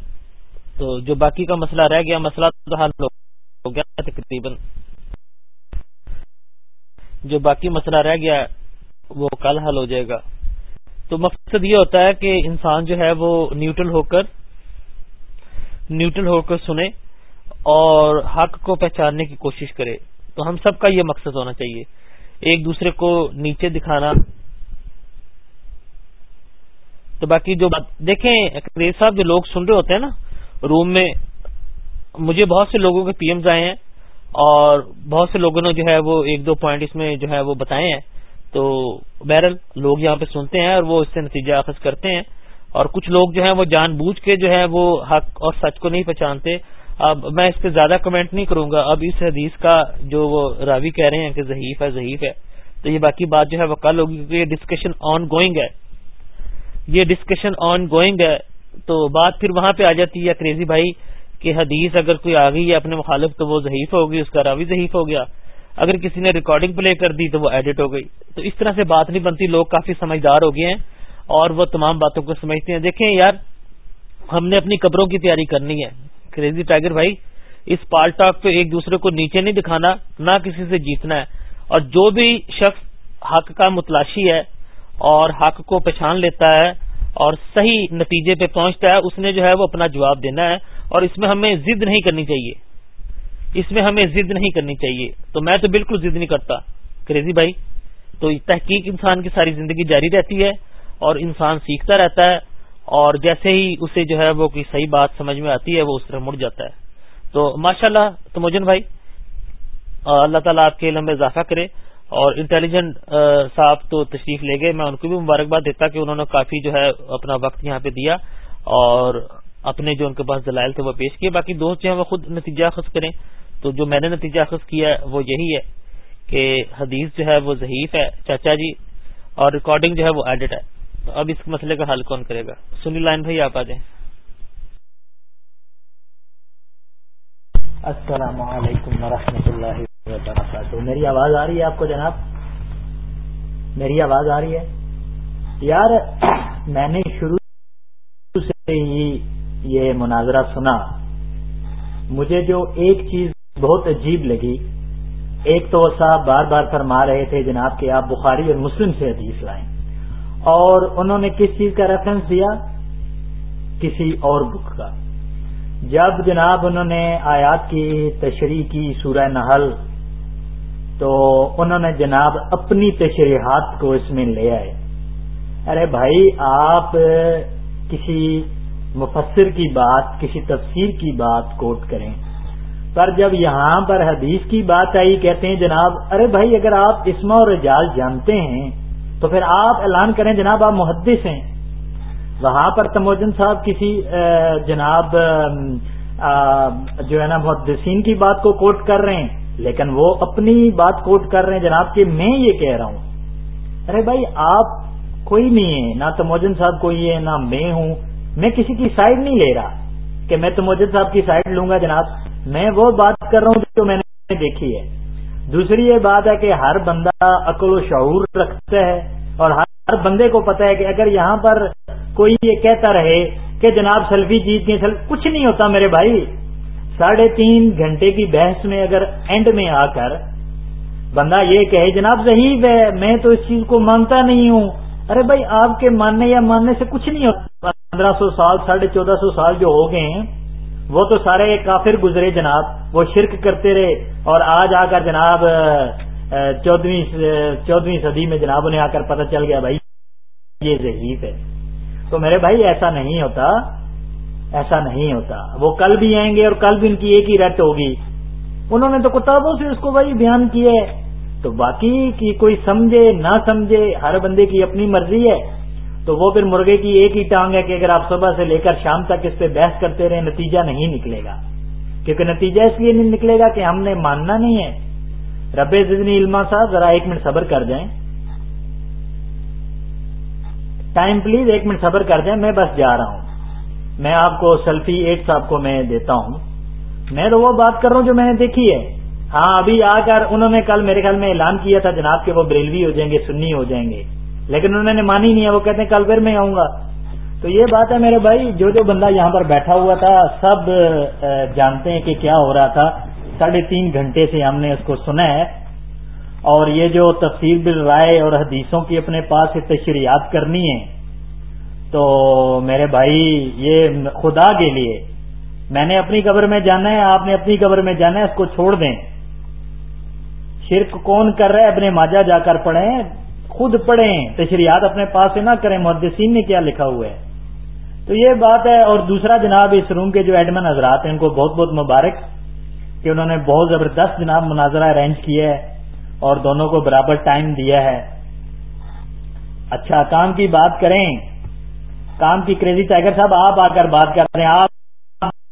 تو جو باقی کا مسئلہ رہ گیا، مسئلہ تو حل ہو گیا تقریباً۔ جو باقی مسئلہ رہ گیا، وہ کل حل ہو جائے گا۔ تو مقصد یہ ہوتا ہے کہ انسان جو ہے وہ نیوٹرل ہو کر نیوٹرل ہو کر سنے اور حق کو پہچاننے کی کوشش کرے۔ تو ہم سب کا یہ مقصد ہونا چاہیے۔ ایک دوسرے کو نیچے دکھانا۔ تو باقی جو بات، دیکھیں انگریز صاحب جو لوگ سن رہے ہوتے ہیں نا، روم میں مجھے بہت سے لوگوں کے پی ایمز آئے ہیں اور بہت سے لوگوں نے جو ہے وہ ایک دو پوائنٹ اس میں جو ہے وہ بتائے ہیں۔ تو بہرحال لوگ یہاں پہ سنتے ہیں اور وہ اس سے نتیجہ اخذ کرتے ہیں اور کچھ لوگ جو ہیں وہ جان بوجھ کے جو ہے وہ حق اور سچ کو نہیں پہچانتے۔ اب میں اس پہ زیادہ کمنٹ نہیں کروں گا۔ اب اس حدیث کا جو وہ راوی کہہ رہے ہیں کہ ضعیف ہے ضعیف ہے۔ تو یہ باقی بات جو ہے وہ کل ہوگی کیونکہ یہ ڈسکشن آن گوئنگ ہے۔ یہ ڈسکشن آن گوئنگ ہے۔ تو بات پھر وہاں پہ آ جاتی ہے کریزی بھائی، کہ حدیث اگر کوئی آ گئی ہے اپنے مخالف تو وہ ضعیف ہوگی، اس کا راوی ضعیف ہو گیا۔ اگر کسی نے ریکارڈنگ پلے کر دی تو وہ ایڈٹ ہو گئی۔ تو اس طرح سے بات نہیں بنتی، لوگ کافی سمجھدار ہو گئے ہیں اور وہ تمام باتوں کو سمجھتے ہیں۔ دیکھیں یار، ہم نے اپنی قبروں کی تیاری کرنی ہے۔ کریزی ٹائگر بھائی، اس پال ٹاک پہ ایک دوسرے کو نیچے نہیں دکھانا، نہ کسی سے جیتنا ہے۔ اور جو بھی شخص حق کا متلاشی ہے اور حق کو پہچان لیتا ہے اور صحیح نتیجے پہ پہنچتا ہے، اس نے جو ہے وہ اپنا جواب دینا ہے۔ اور اس میں ہمیں ضد نہیں کرنی چاہیے۔ اس میں ہمیں ضد نہیں کرنی چاہیے۔ تو میں تو بالکل ضد نہیں کرتا۔ کریزی بھائی، تو تحقیق انسان کی ساری زندگی جاری رہتی ہے اور انسان سیکھتا رہتا ہے اور جیسے ہی اسے جو ہے وہ کوئی صحیح بات سمجھ میں آتی ہے، وہ اس طرح مڑ جاتا ہے۔ تو ماشاء اللہ تو مجن بھائی، اللہ تعالیٰ آپ کے علم میں اضافہ کرے اور انٹیلیجنٹ صاحب تو تشریف لے گئے۔ میں ان کو بھی مبارکباد دیتا کہ انہوں نے کافی جو ہے اپنا وقت یہاں پہ دیا اور اپنے جو ان کے پاس دلائل تھے وہ پیش کیے۔ باقی دوست جو ہیں وہ خود نتیجہ خود کریں۔ تو جو میں نے نتیجہ اخذ کیا ہے وہ یہی ہے کہ حدیث جو ہے وہ ضعیف ہے، چاچا جی اور ریکارڈنگ جو ہے وہ ایڈٹ ہے۔ تو اب اس مسئلے کا حل کون کرے گا؟ سنی لائن بھائی، آپ آ جائیں۔ السلام علیکم ورحمۃ اللہ وبرکاتہ۔ میری آواز آ رہی ہے آپ کو جناب؟ میری آواز آ رہی ہے؟ یار، میں نے شروع سے ہی یہ مناظرہ سنا۔ مجھے جو ایک چیز بہت عجیب لگی۔ ایک تو صاحب بار بار فرما رہے تھے، جناب کہ آپ بخاری اور مسلم سے حدیث لائیں۔ اور انہوں نے کس چیز کا ریفرنس دیا؟ کسی اور بک کا۔ جب جناب انہوں نے آیات کی تشریح کی سورہ نحل، تو انہوں نے جناب اپنی تشریحات کو اس میں لے آئے۔ ارے بھائی، آپ کسی مفسر کی بات، کسی تفسیر کی بات کوٹ کریں۔ پر جب یہاں پر حدیث کی بات آئی، کہتے ہیں، جناب، ارے بھائی، اگر آپ اسما اور رجال جانتے ہیں، تو پھر آپ اعلان کریں جناب، آپ محدث ہیں۔ وہاں پر تموجن صاحب کسی جناب جو ہے نا، محدثین کی بات کو کوٹ کر رہے ہیں، لیکن وہ اپنی بات کوٹ کر رہے ہیں۔ جناب، کہ میں یہ کہہ رہا ہوں۔ ارے بھائی، آپ کوئی نہیں ہے نہ تموجن صاحب کوئی ہے نہ میں ہوں۔ میں کسی کی سائڈ نہیں لے رہا کہ میں تموجن صاحب کی سائڈ لوں گا، جناب۔ میں وہ بات کر رہا ہوں جو میں نے دیکھی ہے۔ دوسری یہ بات ہے کہ ہر بندہ عقل و شعور رکھتا ہے اور ہر بندے کو پتا ہے کہ اگر یہاں پر کوئی یہ کہتا رہے کہ جناب سیلفی جیت گئی کچھ نہیں ہوتا میرے بھائی۔ ساڑھے تین گھنٹے کی بحث میں اگر اینڈ میں آ کر بندہ یہ کہے، جناب ضعیف ہے، میں تو اس چیز کو مانتا نہیں ہوں۔ ارے بھائی، آپ کے ماننے یا ماننے سے کچھ نہیں ہوتا۔ پندرہ سو سال، ساڑھے چودہ سو سال جو ہو گئے ہیں وہ تو سارے کافر گزرے جناب، وہ شرک کرتے رہے۔ اور آج آ کر جناب چودہویں صدی میں جناب انہیں آ کر پتہ چل گیا بھائی، یہ ضعیف ہے۔ تو میرے بھائی، ایسا نہیں ہوتا، ایسا نہیں ہوتا۔ وہ کل بھی آئیں گے اور کل بھی ان کی ایک ہی رٹ ہوگی۔ انہوں نے تو کتابوں سے اس کو بھائی بیان کیا ہے۔ تو باقی کی کوئی سمجھے، نہ سمجھے، ہر بندے کی اپنی مرضی ہے۔ تو وہ پھر مرغے کی ایک ہی ٹانگ ہے کہ اگر آپ صبح سے لے کر شام تک اس پہ بحث کرتے رہے نتیجہ نہیں نکلے گا۔ کیونکہ نتیجہ اس لیے نہیں نکلے گا کہ ہم نے ماننا نہیں ہے۔ رب زدنی علما صاحب، ذرا ایک منٹ صبر کر جائیں۔ ٹائم پلیز ایک منٹ صبر کر دیں میں بس جا رہا ہوں۔ میں آپ کو سیلفی ایٹ صاحب کو میں دیتا ہوں۔ میں تو وہ بات کر رہا ہوں جو میں نے دیکھی ہے۔ ہاں ابھی آ کر انہوں نے کل میرے خیال میں اعلان کیا تھا جناب کہ وہ بریلوی ہو جائیں گے، سنی ہو جائیں گے۔ لیکن انہوں نے مانی نہیں ہے، وہ کہتے ہیں کل پھر میں آؤں گا۔ تو یہ بات ہے میرے بھائی، جو جو بندہ یہاں پر بیٹھا ہوا تھا، سب جانتے ہیں کہ کیا ہو رہا تھا۔ ساڑھے تین گھنٹے سے ہم نے اس کو سنا ہے۔ اور یہ جو تفصیل بل رائے اور حدیثوں کی اپنے پاس تشریحات کرنی ہے تو میرے بھائی، یہ خدا کے لیے۔ میں نے اپنی قبر میں جانا ہے، آپ نے اپنی قبر میں جانا ہے، اس کو چھوڑ دیں۔ شرک کون کر رہا ہے؟ اپنے ماجا جا کر پڑھیں۔ خود پڑھیں، تشریحات اپنے پاس سے نہ کریں، محدثین نے کیا لکھا ہوا ہے؟ تو یہ بات ہے، اور دوسرا جناب اس روم کے جو ایڈمن حضرات ہیں، ان کو بہت بہت مبارک کہ انہوں نے بہت زبردست جناب مناظرہ ارینج کیا ہے، اور دونوں کو برابر ٹائم دیا ہے۔ اچھا کام کی بات کریں۔ کام کی کریزی ٹائگر صاحب، آپ آ کر بات کر رہے ہیں۔ آپ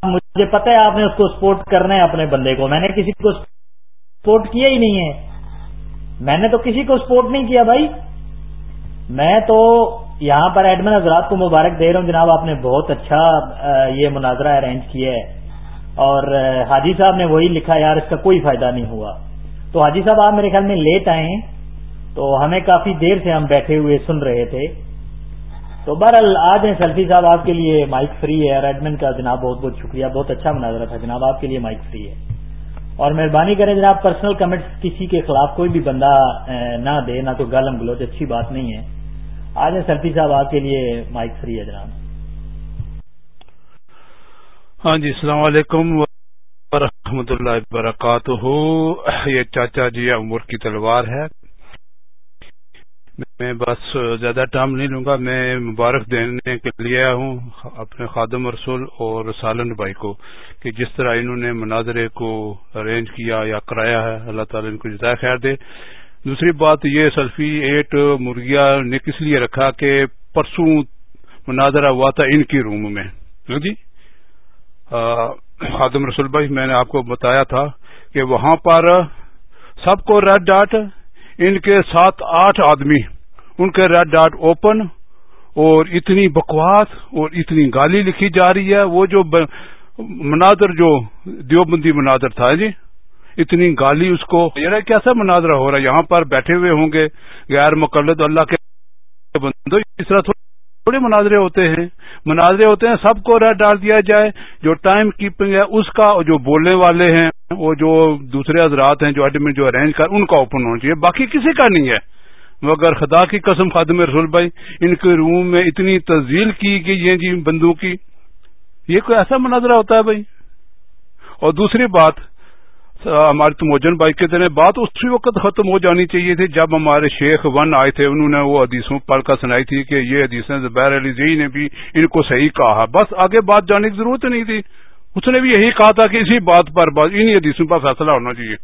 مجھے پتہ ہے آپ نے اس کو سپورٹ کرنا ہے اپنے بندے کو۔ میں نے کسی کو سپورٹ کیا ہی نہیں ہے۔ میں نے تو کسی کو سپورٹ نہیں کیا بھائی۔ میں تو یہاں پر ایڈمن حضرات کو مبارک دے رہا ہوں، جناب، آپ نے بہت اچھا یہ مناظرہ ارینج کیا ہے۔ اور حاجی صاحب نے وہی لکھا، یار، اس کا کوئی فائدہ نہیں ہوا۔ تو حاجی صاحب، آپ میرے خیال میں لیٹ آئے تو ہمیں کافی دیر سے ہم بیٹھے ہوئے سن رہے تھے۔ تو بہرحال، آج ہیں سیلفی صاحب، آپ کے لیے مائک فری ہے۔ اور ایڈمن کا جناب، بہت بہت شکریہ، بہت اچھا مناظرہ تھا۔ جناب، آپ کے لیے مائک فری ہے۔ اور مہربانی کریں جناب پرسنل کمنٹس کسی کے خلاف کوئی بھی بندہ نہ دے، نہ تو گالم گلوچ، اچھی بات نہیں ہے۔ آج جائیں سرفی صاحب آپ کے لیے مائک فری ہے جناب۔ ہاں جی السلام علیکم ورحمۃ اللہ وبرکاتہ۔ یہ چاچا جی عمر کی تلوار ہے۔ میں بس زیادہ ٹائم نہیں لوں گا، میں مبارک دینے کے لیے آیا ہوں، اپنے خادم رسول اور سالن بھائی کو، کہ جس طرح انہوں نے مناظرے کو ارینج کیا یا کرایا ہے، اللہ تعالیٰ ان کو جزائے خیر دے۔ دوسری بات یہ، سلفی ایٹ مرغیا نے کس لیے رکھا کہ پرسوں مناظرہ ہوا تھا ان کی روم میں؟ ہاں جی؟ خادم رسول بھائی، میں نے آپ کو بتایا تھا کہ وہاں پر سب کو ریڈ ڈاٹ ان کے سات آٹھ آدمی، ان کے ریڈ ڈاٹ اوپن اور اتنی بکواس اور اتنی گالی لکھی جا رہی ہے، وہ جو مناظر جو دیوبندی مناظر تھا جی اتنی گالی اس کو۔ یہ کیسا مناظرہ ہو رہا ہے؟ یہاں پر بیٹھے ہوئے ہوں گے، غیر مقلد، اللہ کے بندو، اس طرح تھوڑے مناظرے ہوتے ہیں۔ مناظرے ہوتے ہیں، سب کو ریڈ ڈال دیا جائے۔ جو ٹائم کیپنگ ہے، اس کا جو بولنے والے ہیں، وہ جو دوسرے حضرات ہیں، جو ایڈمن جو ارینج کر، ان کا اوپن ہونا چاہیے۔ باقی کسی کا نہیں ہے۔ مگر خدا کی قسم خادم رسول بھائی، ان کے روم میں اتنی تزیل کی گئی ہے جی بندوں کی یہ کوئی ایسا مناظرہ ہوتا ہے بھائی؟ اور دوسری بات ہمارے تو موجن بھائی کے دن بات اسی وقت ختم ہو جانی چاہیے تھی، جب ہمارے شیخ ون آئے تھے، انہوں نے وہ حدیثوں پڑھ کر سنائی تھی کہ یہ حدیثیں زبیر علی زی نے بھی ان کو صحیح کہا۔ بس آگے بات جانے کی ضرورت نہیں تھی۔ اس نے بھی یہی کہا تھا کہ اسی بات پر انہی حدیثوں پر فیصلہ ہونا چاہیے۔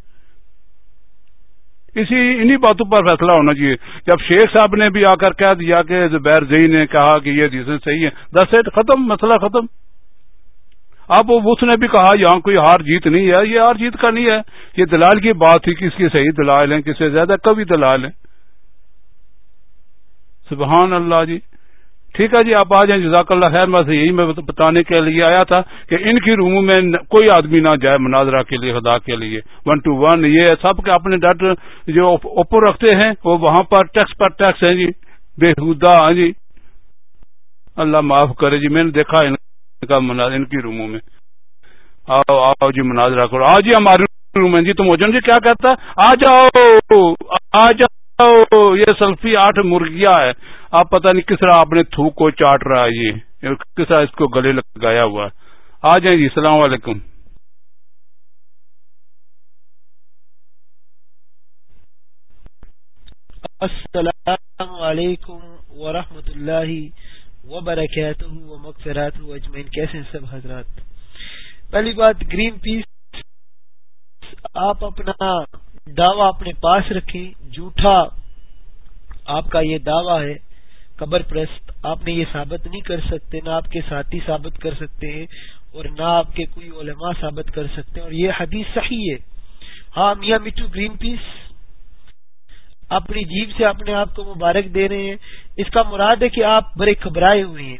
اسی انہی باتوں پر فیصلہ ہونا چاہیے۔ جب شیخ صاحب نے بھی آ کر کہہ دیا کہ زبیر زئی نے کہا کہ یہ حدیثیں صحیح ہیں، دس ختم، مسئلہ ختم۔ اب اس نے بھی کہا، یہاں کوئی ہار جیت نہیں ہے، یہ ہار جیت کا نہیں ہے۔ یہ دلال کی بات تھی، کس کی صحیح دلال ہیں، کس سے زیادہ کبھی دلال ہیں۔ سبحان اللہ جی۔ ٹھیک ہے جی آپ آ جائیں، جزاک اللہ خیر۔ میں یہی میں بتانے کے لیے آیا تھا کہ ان کی روموں میں کوئی آدمی نہ جائے مناظرہ کے لیے، خدا کے لیے۔ ون ٹو ون یہ سب کے اپنے ڈاکٹر جو اوپر رکھتے ہیں، وہ وہاں پر ٹیکس پر ٹیکس ہیں جی۔ بےحدہ ہاں جی۔ اللہ معاف کرے جی میں نے دیکھا کا مناظر ان کی روموں میں۔ آؤ آؤ جی مناظرہ کرو۔ آ جی ہمارے روم میں جی تو موجن جی کیا کہتا؟ آ جاؤ آ جاؤ، یہ سلفی آٹھ مرغیاں ہے آپ پتہ نہیں کس طرح آپ نے تھوک کو چاٹ رہا ہے یہ کس طرح اس کو گلے لگایا ہوا ہے۔ آ جائیں جی السلام علیکم۔ السلام علیکم ورحمۃ اللہ وبرکاتہ و مغفرات اجمین کیسے ہیں سب حضرات؟ پہلی بات، گرین پیس، آپ اپنا دعویٰ اپنے پاس رکھیں۔ جھوٹا آپ کا یہ دعویٰ ہے، قبر پرست، آپ نے یہ ثابت نہیں کر سکتے، نہ آپ کے ساتھی ثابت کر سکتے ہیں اور نہ آپ کے کوئی علماء ثابت کر سکتے ہیں۔ اور یہ حدیث صحیح ہے۔ ہاں میاں مٹو گرین پیس اپنی جیب سے اپنے آپ کو مبارک دے رہے ہیں۔ اس کا مراد ہے کہ آپ بڑے گھبرائے ہوئے ہیں۔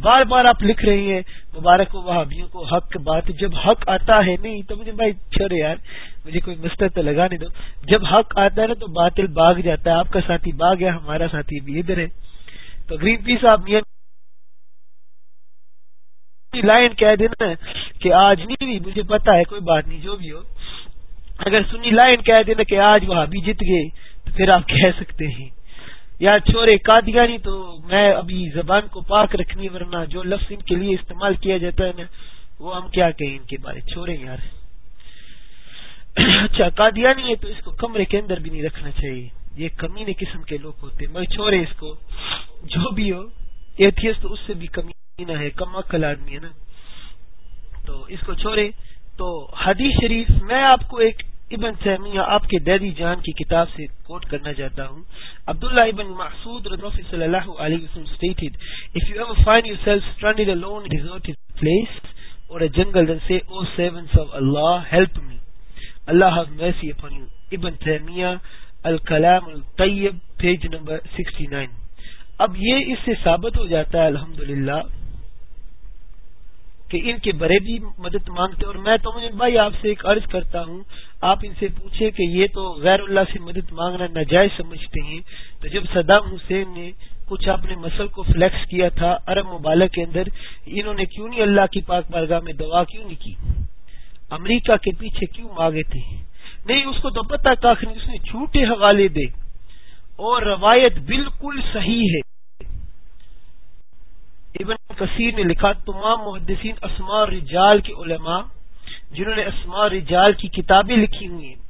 بار بار آپ لکھ رہے ہیں، مبارک و وہابیوں کو حق بات، جب حق آتا ہے، نہیں تو مجھے بھائی چھوڑے یار، مجھے کوئی مستر تو لگا نہیں دو۔ جب حق آتا ہے نا تو باطل باغ جاتا ہے۔ آپ کا ساتھی باغ ہے ہمارا ساتھی بھی ادھر ہے۔ تو گرین پیس آپ میاں لائن کہہ دینا کہ آج نہیں بھی، مجھے پتا ہے، کوئی بات نہیں، جو بھی ہو۔ اگر سنی لائن کہہ دینا کہ آج وہ بھی جیت گئے۔ پھر آپ کہہ سکتے ہیں۔ یا چھوڑے قادیانی تو میں ابھی زبان کو پاک رکھنی ورنہ جو لفظ ان کے لیے استعمال کیا جاتا ہے نا، وہ ہم کیا کہیں ان کے بارے۔ چھوڑے یار۔ اچھا قادیانی ہے تو اس کو کمرے کے اندر بھی نہیں رکھنا چاہیے۔ یہ کمینے قسم کے لوگ ہوتے میں چھوڑے اس کو جو بھی ہو، ایتھیس تو اس سے بھی کمی ہے، کم عقل آدمی ہے نا۔ تو اس کو چھوڑے تو حدیث شریف، میں آپ کو ایک ابن سیمیہ آپ کے دیدی جان کی کتاب سے کوٹ کرنا چاہتا ہوں۔ عبداللہ ابن محسود رضی صلی اللہ علیہ وسلم stated if you ever find yourself stranded alone in a deserted place or a jungle then say oh servants of Allah help me. Allah have mercy upon you ابن تیمیہ، الکلام الطیب پیج نمبر 69 اب یہ اس سے ثابت ہو جاتا ہے، الحمدللہ کہ ان کے بڑے بھی مدد مانگتے اور میں تو بھائی آپ سے ایک عرض کرتا ہوں، آپ ان سے پوچھے کہ یہ تو غیر اللہ سے مدد مانگنا ناجائز سمجھتے ہیں۔ تو جب صدام حسین نے کچھ اپنے مسل کو فلیکس کیا تھا عرب مبالک کے اندر، انہوں نے کیوں نہیں اللہ کی پاک بارگاہ میں دعا کیوں نہیں کی؟ امریکہ کے پیچھے کیوں مانگے تھے؟ نہیں، اس کو تو پتہ کاخ نہیں اس نے جھوٹے حوالے دے۔ اور روایت بالکل صحیح ہے۔ ابن کثیر نے لکھا، تمام محدثین اسماء رجال کے علماء، جنہوں نے اسماء رجال کی کتابیں لکھی ہوئی ہیں،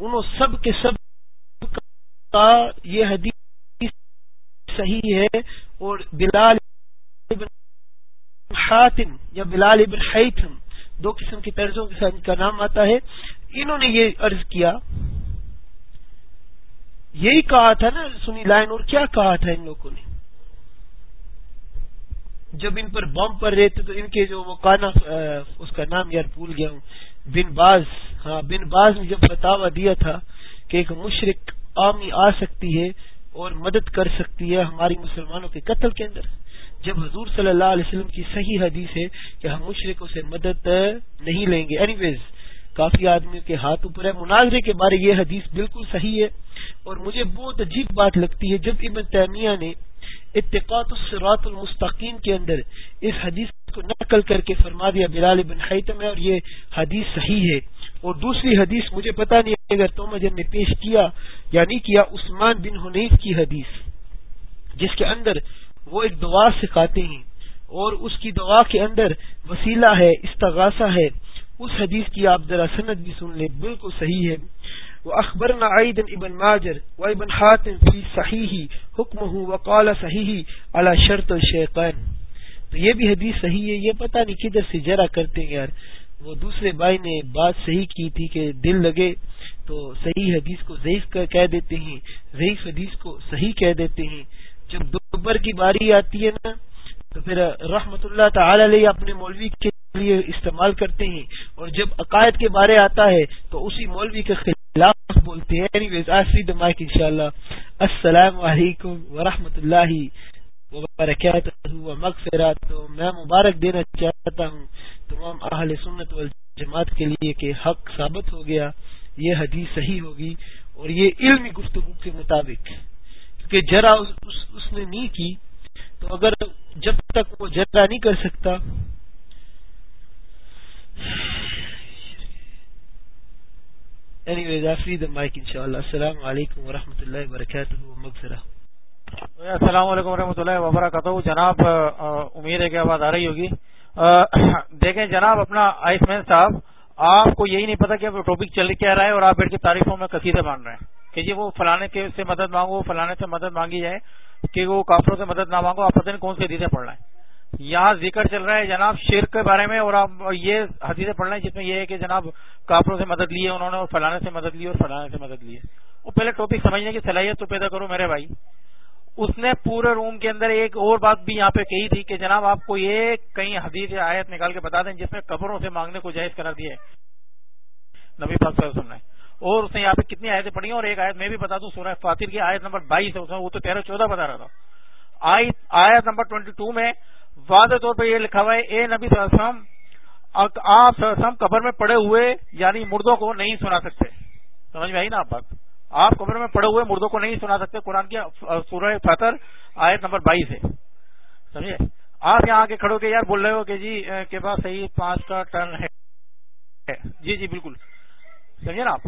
انہوں سب کے سب کا یہ حدیث صحیح ہے اور بلال ابن حاتم یا بلال ابن حیتم، دو قسم کی طرزوں کے ساتھ کا نام آتا ہے۔ انہوں نے یہ عرض کیا، یہی کہا تھا نا، سنی لائن، اور کیا کہا تھا ان لوگوں نے؟ جب ان پر بم پر رہے تھے تو ان کے جو وہ کانا اس کا نام یار بھول گیا ہوں۔ بن باز ہاں بن باز نے جب بتاوا دیا تھا کہ ایک مشرق عامی آ سکتی ہے اور مدد کر سکتی ہے ہماری مسلمانوں کے قتل کے اندر۔ جب حضور صلی اللہ علیہ وسلم کی صحیح حدیث ہے کہ ہم مشرقوں سے مدد نہیں لیں گے۔ اینی ویز کافی آدمیوں کے ہاتھ اوپر ہے۔ مناظرے کے بارے یہ حدیث بالکل صحیح ہے اور مجھے بہت عجیب بات لگتی ہے۔ جب ابن تیمیہ نے اتقاط الصراط المستقیم کے اندر اس حدیث کو نقل کر کے فرما دیا بلال بن حیتم ہے اور یہ حدیث صحیح ہے۔ اور دوسری حدیث مجھے پتا نہیں اگر تو مجھے نے پیش کیا یا نہیں کیا عثمان بن حنیف کی حدیث، جس کے اندر وہ ایک دعا سکھاتے ہیں اور اس کی دعا کے اندر وسیلہ ہے، استغاثہ ہے۔ اس حدیث کی آپ ذرا سند بھی سن لیں، بالکل صحیح ہے۔ واخبرنا عيد ابن ماجر وابن حاتم في صحيح حكمه وقال صحيح على شرط الشيطان. تو یہ بھی حدیث صحیح ہے، یہ پتہ نہیں کدھر سے جرا کرتے ہیں یار۔ وہ دوسرے بھائی نے بات صحیح کی تھی کہ دل لگے، تو صحیح حدیث کو ضعیف کہہ دیتے ہیں۔ ضعیف حدیث کو صحیح کہہ دیتے ہیں۔ جب دوبر کی باری آتی ہے نا، تو پھر رحمت اللہ تعالی علیہ اپنے مولوی کے لیے استعمال کرتے ہیں۔ اور جب عقائد کے بارے آتا ہے، تو اسی مولوی کے خلاف بولتے ہیں مائک السلام علیکم ورحمۃ اللہ وبرکاتہ مغفرات میں مبارک دینا چاہتا ہوں تمام اہل سنت والجماعت کے لیے کہ حق ثابت ہو گیا یہ حدیث صحیح ہوگی اور یہ علمی گفتگو کے مطابق کیونکہ جرا اس نے نہیں کی تو اگر جب تک وہ جرا نہیں کر سکتا السلام علیکم ورحمۃ اللہ وبرکاتہ السلام علیکم ورحمۃ اللہ وبرکاتہ جناب امید ہے کہ آواز آ رہی ہوگی دیکھیں جناب اپنا آئس مین صاحب آپ کو یہی نہیں پتا کہ ٹاپک چل کیا رہا ہے اور آپ بیٹھ کے تعریفوں میں قصیدے مان رہے ہیں کہ جی وہ فلانے کے سے مدد مانگو فلانے سے مدد مانگی جائے کہ وہ کافروں سے مدد نہ مانگو آپ پتہ نہیں کون سے دیدے پڑھ رہے ہیں یہاں ذکر چل رہا ہے جناب شرک کے بارے میں اور آپ یہ حدیثیں پڑھ رہے ہیں جس میں یہ ہے کہ جناب کافروں سے مدد لی ہے، انہوں نے اور فلانے سے مدد لی اور فلانے سے مدد لی ہے۔ وہ پہلے ٹاپک سمجھنے کی صلاحیت تو پیدا کرو میرے بھائی۔ اس نے پورے روم کے اندر ایک اور بات بھی یہاں پہ کہی تھی کہ جناب آپ کو یہ کئی حدیث یا آیت نکال کے بتا دیں جس میں قبروں سے مانگنے کو جائز کرا دیا ہے۔ نبی پاک صلی اللہ علیہ وسلم نے۔ اور اس نے یہاں پہ کتنی آیتیں پڑھی اور ایک آیت میں بھی بتا دوں، سورہ فاتر کی آیت نمبر بائیس ہے، اس میں وہ تو تیرہ چودہ بتا رہا تھا۔ آیت نمبر ٹوئنٹی ٹو میں واضح طور پہ یہ لکھا ہوا ہے، اے نبی صلی اللہ علیہ وسلم آپ صلی اللہ علیہ وسلم قبر میں پڑے ہوئے یعنی مردوں کو نہیں سنا سکتے۔ سمجھ میں آئی نا آپ بات؟ آپ قبر میں پڑے ہوئے، مردوں کو نہیں سنا سکتے۔ قرآن کی سورہ فطر آیت نمبر بائیس ہے۔ سمجھے؟ آپ یہاں آ کے کھڑو کے یار بول رہے ہو کہ جی کے پاس صحیح پانچ کا ٹرن ہے۔ جی جی بالکل۔ سمجھے نا آپ؟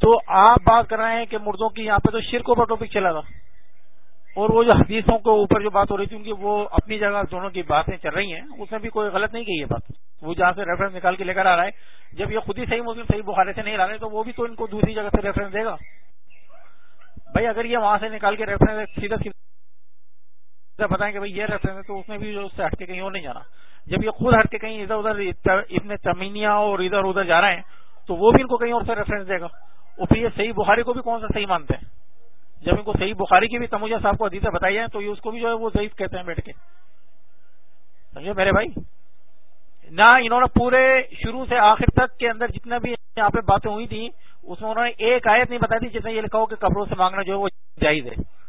تو آپ بات کر رہے ہیں کہ مردوں کی یہاں پہ تو شرکوں پر ٹاپک چلا تھا۔ اور وہ جو حدیثوں کے اوپر جو بات ہو رہی تھی، ان کی وہ اپنی جگہ دونوں کی باتیں چل رہی ہیں، اس میں بھی کوئی غلط نہیں کی یہ بات۔ وہ جہاں سے ریفرنس نکال کے لے کر آ رہا ہے، جب یہ خود ہی صحیح مسلم، صحیح بخارے سے نہیں لا رہے، تو وہ بھی تو ان کو دوسری جگہ سے ریفرنس دے گا۔ بھائی، اگر یہ وہاں سے نکال کے ریفرنس سیدھا سیدھا بتائیں کہ بھائی یہ ریفرنس ہے، تو اس میں بھی اس سے ہٹ کے کہیں اور نہیں جانا۔ جب یہ خود ہٹ کے کہیں ادھر ادھر اتنے چمینیا اور ادھر ادھر جا رہے ہیں، تو وہ بھی ان کو کہیں اور سے ریفرنس دے گا۔ اور پھر یہ صحیح بخاری کو بھی کون سا صحیح مانتے ہیں؟ جب ان کو صحیح بخاری کی بھی تموجہ صاحب کو حدیثیں بتائی ہیں تو یہ اس کو بھی جو ہے وہ ضعیف کہتے ہیں بیٹھ کے۔ سمجھے میرے بھائی؟ نہ انہوں نے پورے شروع سے آخر تک کے اندر جتنا بھی یہاں پہ باتیں ہوئی تھیں، اس میں انہوں نے ایک آیت نہیں بتائی تھی جس نے یہ لکھا ہو کہ قبروں سے مانگنا جو ہے وہ جائز ہے۔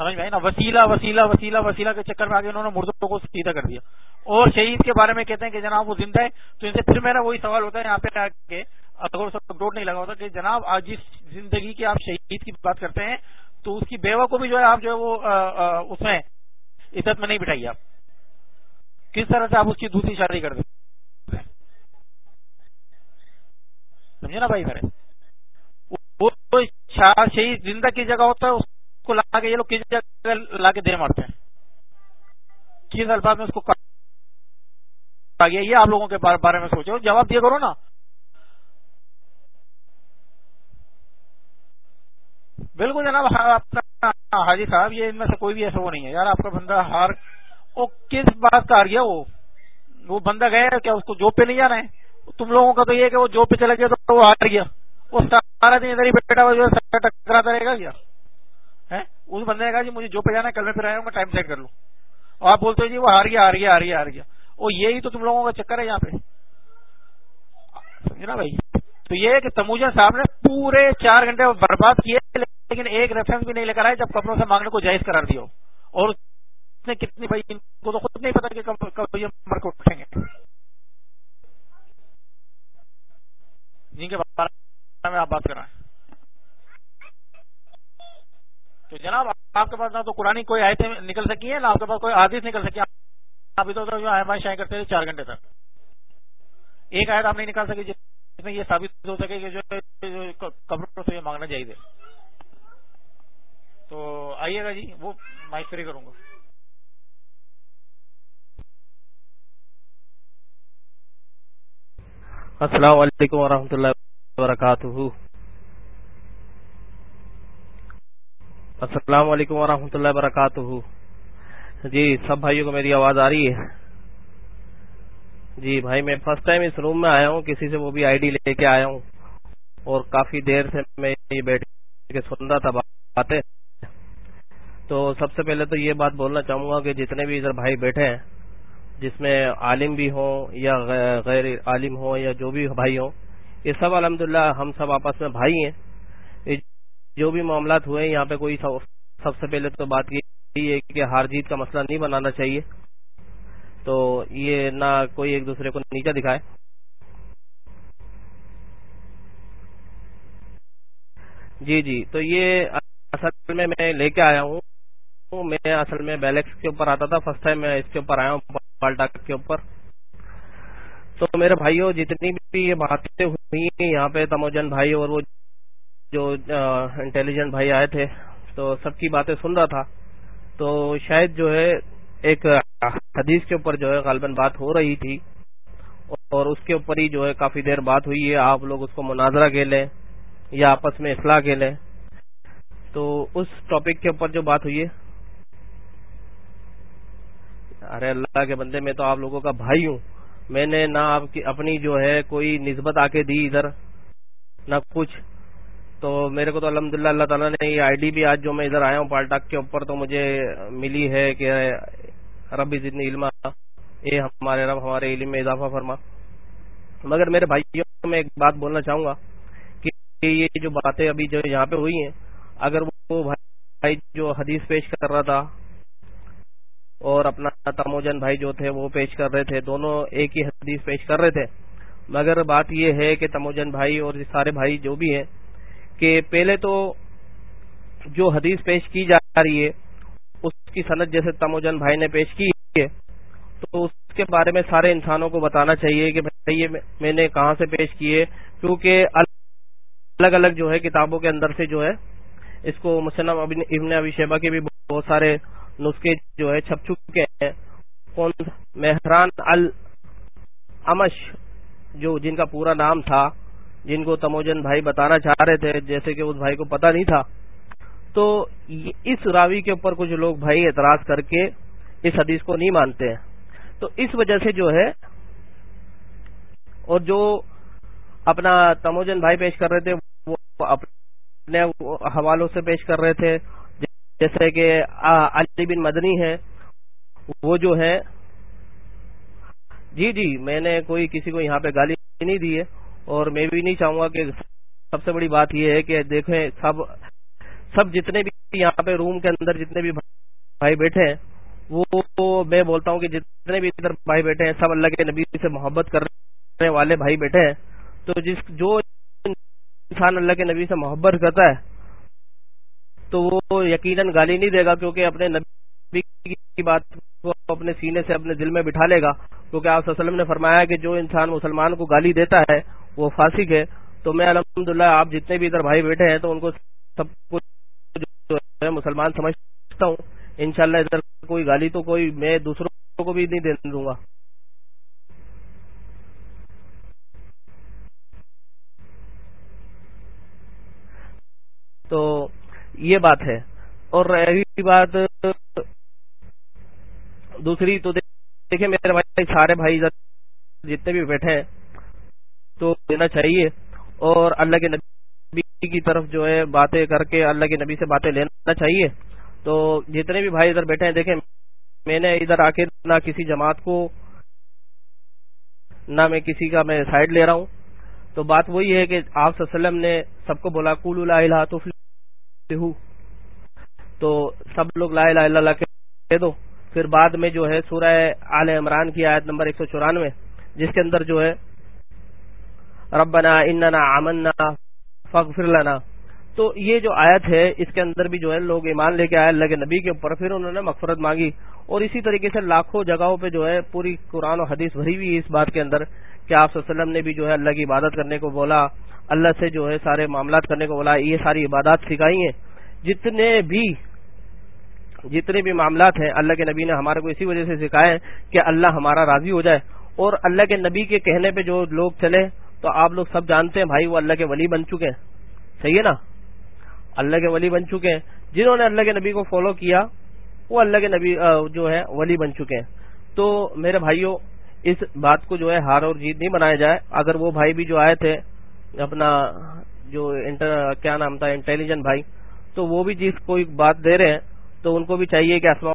سمجھ میں نا؟ وسیلہ وسیلہ وسیلہ وسیلہ کے چکر میں آگے انہوں نے مردوں کو سیدھا کر دیا۔ اور شہید کے بارے میں کہتے ہیں کہ جناب وہ زندہ ہے تو ان سے پھر میرا وہی سوال ہوتا ہے یہاں پہ اگر ڈوٹ نہیں لگا ہوتا کہ جناب آج جس زندگی کے آپ شہید کی بات کرتے ہیں، تو اس کی بیوہ کو بھی جو ہے آپ جو ہے وہ اس میں عزت میں نہیں بٹھائیے آپ۔ کس طرح سے آپ اس کی دوسری شادی کر دیں سمجھے نا بھائی میرے وہ شہید زندہ کی جگہ ہوتا ہے، اس کو لا کے یہ لوگ کس جگہ لا کے دے مارتے ہیں۔ کس الفاظ میں اس کو یہ آپ لوگوں کے بارے میں سوچو۔ جواب دیا کرو نا۔ بالکل جناب ہاں، اپنا حاجی صاحب، یہ ان میں سے کوئی بھی ایسا وہ نہیں ہے۔ یار، آپ کا بندہ ہار وہ کس بات کا ہار گیا؟ وہ وہ بندہ گیا کیا اس کو جاب پہ نہیں جانا ہے؟ تم لوگوں کا تو یہ کہ وہ جاب پہ چلا گیا تو وہ ہار گیا۔ وہ سارا دن ادھر ہی بیٹھا ہوا جو ٹکراتا رہے گا کیا؟ اس بندے نے کہا جی مجھے جو پہ جانا ہے کل میں پھر آیا ہوں، میں ٹائم سیٹ کر لوں۔ اور آپ بولتے ہو جی وہ ہار گیا ہار گیا ہار گیا ہار گیا۔ وہ یہی تو تم لوگوں کا چکر ہے یہاں پہ۔ سمجھے نا بھائی؟ تو یہ کہ تموجن صاحب نے پورے چار گھنٹے برباد کیے، لیکن ایک ریفرنس بھی نہیں لے کر آئے جب کپڑوں سے مانگنے کو جائز قرار دیا اور اس نے کتنی بھائی ان کو تو خود نہیں پتا کہ کب یہ مر کو اٹھیں گے۔ جن کے بارے میں آپ بات کر رہے ہیں۔ تو جناب، آپ کے پاس نہ تو قرآن کوئی آیتیں نکل سکی ہیں، نہ آپ کے پاس کوئی عادث نکل سکی، آپ ادھر آئے شائیں کرتے تھے چار گھنٹے تک۔ ایک آیت آپ نہیں نکال سکے جس میں یہ ثابت ہو سکے کہ جو قبروں سے یہ مانگنا چاہیے۔ تو آئیے گا جی وہ مائک فری کروں گا۔ السلام علیکم ورحمۃ اللہ وبرکاتہ۔ السلام علیکم ورحمۃ اللہ وبرکاتہ۔ جی سب بھائیوں کو میری آواز آ رہی ہے؟ جی بھائی، میں فرسٹ ٹائم اس روم میں آیا ہوں، کسی سے وہ بھی آئی ڈی لے کے آیا ہوں۔ اور کافی دیر سے میں یہ بیٹھ کے سن رہا تھا باتیں۔ تو سب سے پہلے تو یہ بات بولنا چاہوں گا کہ جتنے بھی ادھر بھائی بیٹھے ہیں، جس میں عالم بھی ہوں یا غیر عالم ہوں یا جو بھی بھائی ہوں، یہ سب الحمد ہم سب آپس میں بھائی ہیں۔ جو بھی معاملات ہوئے یہاں پہ کوئی سب سے پہلے تو بات یہ ہے کہ ہار جیت کا مسئلہ نہیں بنانا چاہیے۔ تو یہ نہ کوئی ایک دوسرے کو نیچا دکھائے۔ جی جی تو یہ اصل میں میں لے کے آیا ہوں۔ میں اصل میں بیلیکس کے اوپر آتا تھا فرسٹ ٹائم میں اس کے اوپر آیا ہوں، بالٹا کے اوپر۔ تو میرے بھائیوں جتنی بھی یہ باتیں ہوئی ہیں یہاں پہ تموجن بھائی اور وہ جو انٹیلیجنٹ بھائی آئے تھے، تو سب کی باتیں سن رہا تھا۔ تو شاید جو ہے، ایک حدیث کے اوپر جو ہے غالباً بات ہو رہی تھی۔ اور اس کے اوپر ہی جو ہے کافی دیر بات ہوئی ہے۔ آپ لوگ اس کو مناظرہ کے لیں یا آپس میں اصلاح کے لیں۔ تو اس ٹاپک کے اوپر جو بات ہوئی ہے، ارے اللہ کے بندے، میں تو آپ لوگوں کا بھائی ہوں۔ میں نے نہ آپ کی، اپنی جو ہے کوئی نسبت آ کے دی ادھر، نہ کچھ۔ تو میرے کو تو الحمد للہ اللہ تعالیٰ نے یہ آئی ڈی بھی آج جو میں ادھر آیا ہوں پالٹاک کے اوپر، تو مجھے ملی ہے کہ ربی جتنی علم، اے ہمارے رب، ہمارے علم میں اضافہ فرما۔ مگر میرے بھائیوں، میں ایک بات بولنا چاہوں گا کہ یہ جو باتیں ابھی جو یہاں پہ ہوئی ہیں، اگر وہ بھائی جو حدیث پیش کر رہا تھا اور اپنا تموجن بھائی جو تھے، وہ پیش کر رہے تھے، دونوں ایک ہی حدیث پیش کر رہے تھے۔ مگر بات یہ ہے کہ تموجن بھائی اور سارے بھائی جو بھی ہیں کہ پہلے تو جو حدیث پیش کی جا رہی ہے، اس کی صنعت جیسے تموجن بھائی نے پیش کی ہے، تو اس کے بارے میں سارے انسانوں کو بتانا چاہیے کہ بھائی میں نے کہاں سے پیش کیے کیونکہ الگ الگ جو ہے کتابوں کے اندر سے جو ہے، اس کو مسلم ابن ابی شیبہ کے بھی بہت سارے نسخے جو ہے چھپ چکے ہیں۔ مہران المش جو جن کا پورا نام تھا جن کو تموجن بھائی بتانا چاہ رہے تھے، جیسے کہ اس بھائی کو پتا نہیں تھا۔ تو اس راوی کے اوپر کچھ لوگ بھائی اعتراض کر کے اس حدیث کو نہیں مانتے ہیں۔ تو اس وجہ سے جو ہے، اور جو اپنا تموجن بھائی پیش کر رہے تھے، وہ اپنے حوالوں سے پیش کر رہے تھے۔ جیسے کہ علی بن مدنی ہے وہ جو ہے جی جی میں نے کوئی کسی کو یہاں پہ گالی نہیں دی ہے۔ اور میں بھی نہیں چاہوں گا کہ سب سے بڑی بات یہ ہے کہ دیکھیں، سب سب جتنے بھی یہاں پہ روم کے اندر جتنے بھی بھائی بیٹھے ہیں، وہ میں بولتا ہوں کہ جتنے بھی ادھر بھائی بیٹھے ہیں، سب اللہ کے نبی سے محبت کرنے والے بھائی بیٹھے ہیں۔ تو جس، جو انسان اللہ کے نبی سے محبت کرتا ہے، تو وہ یقیناً گالی نہیں دے گا کیونکہ اپنے نبی کی بات کو اپنے سینے سے اپنے دل میں بٹھا لے گا۔ کیونکہ آپ وسلم نے فرمایا کہ جو انسان مسلمان کو گالی دیتا ہے وہ فاسق ہے۔ تو میں الحمد آپ جتنے بھی ادھر بھائی بیٹھے ہیں تو ان کو سب کچھ مسلمان سمجھتا ہوں۔ انشاءاللہ ادھر کوئی گالی تو کوئی میں دوسروں کو بھی نہیں دے دوں گا۔ تو یہ بات ہے۔ اور رہی بات دوسری تو دیکھیں میرے بھائی سارے بھائی جتنے بھی بیٹھے ہیں تو دینا چاہیے۔ اور اللہ کے نبی کی طرف جو ہے باتیں کر کے اللہ کے نبی سے باتیں لینا چاہیے۔ تو جتنے بھی بھائی ادھر بیٹھے ہیں، دیکھیں، میں نے ادھر آ کے نہ کسی جماعت کو، نہ میں کسی کا میں سائڈ لے رہا ہوں۔ تو بات وہی ہے کہ آپ وسلم نے سب کو بولا کول الہ تو تو سب لوگ لا الہ الا اللہ کہہ دو۔ پھر بعد میں جو ہے سورہ آل عمران کی آیت نمبر ایک سو چورانوے، جس کے اندر جو ہے ربنا اننا آمنا فغفر لنا۔ تو یہ جو آیت ہے، اس کے اندر بھی جو ہے، لوگ ایمان لے کے آئے اللہ کے نبی کے اوپر، پھر انہوں نے مغفرت مانگی۔ اور اسی طریقے سے لاکھوں جگہوں پہ جو ہے، پوری قرآن و حدیث بھری ہوئی اس بات کے اندر کہ آپ وسلم نے بھی جو ہے، اللہ کی عبادت کرنے کو بولا، اللہ سے جو ہے، سارے معاملات کرنے کو بولا، یہ ساری عبادات سکھائی ہیں۔ جتنے بھی جتنے بھی معاملات ہیں، اللہ کے نبی نے ہمارے کو اسی وجہ سے سکھائے کہ اللہ ہمارا راضی ہو جائے۔ اور اللہ کے نبی کے کہنے پہ جو لوگ چلے تو آپ لوگ سب جانتے ہیں بھائی وہ اللہ کے ولی بن چکے ہیں۔ صحیح ہے نا؟ اللہ کے ولی بن چکے ہیں۔ جنہوں نے اللہ کے نبی کو فالو کیا، وہ اللہ کے نبی جو ہے ولی بن چکے ہیں۔ تو میرے بھائیوں، اس بات کو جو ہے ہار اور جیت نہیں بنایا جائے۔ اگر وہ بھائی بھی جو آئے تھے، اپنا جو انٹر، کیا نام تھا، انٹیلیجنٹ بھائی، تو وہ بھی جس کوئی بات دے رہے ہیں، تو ان کو بھی چاہیے کہ اسما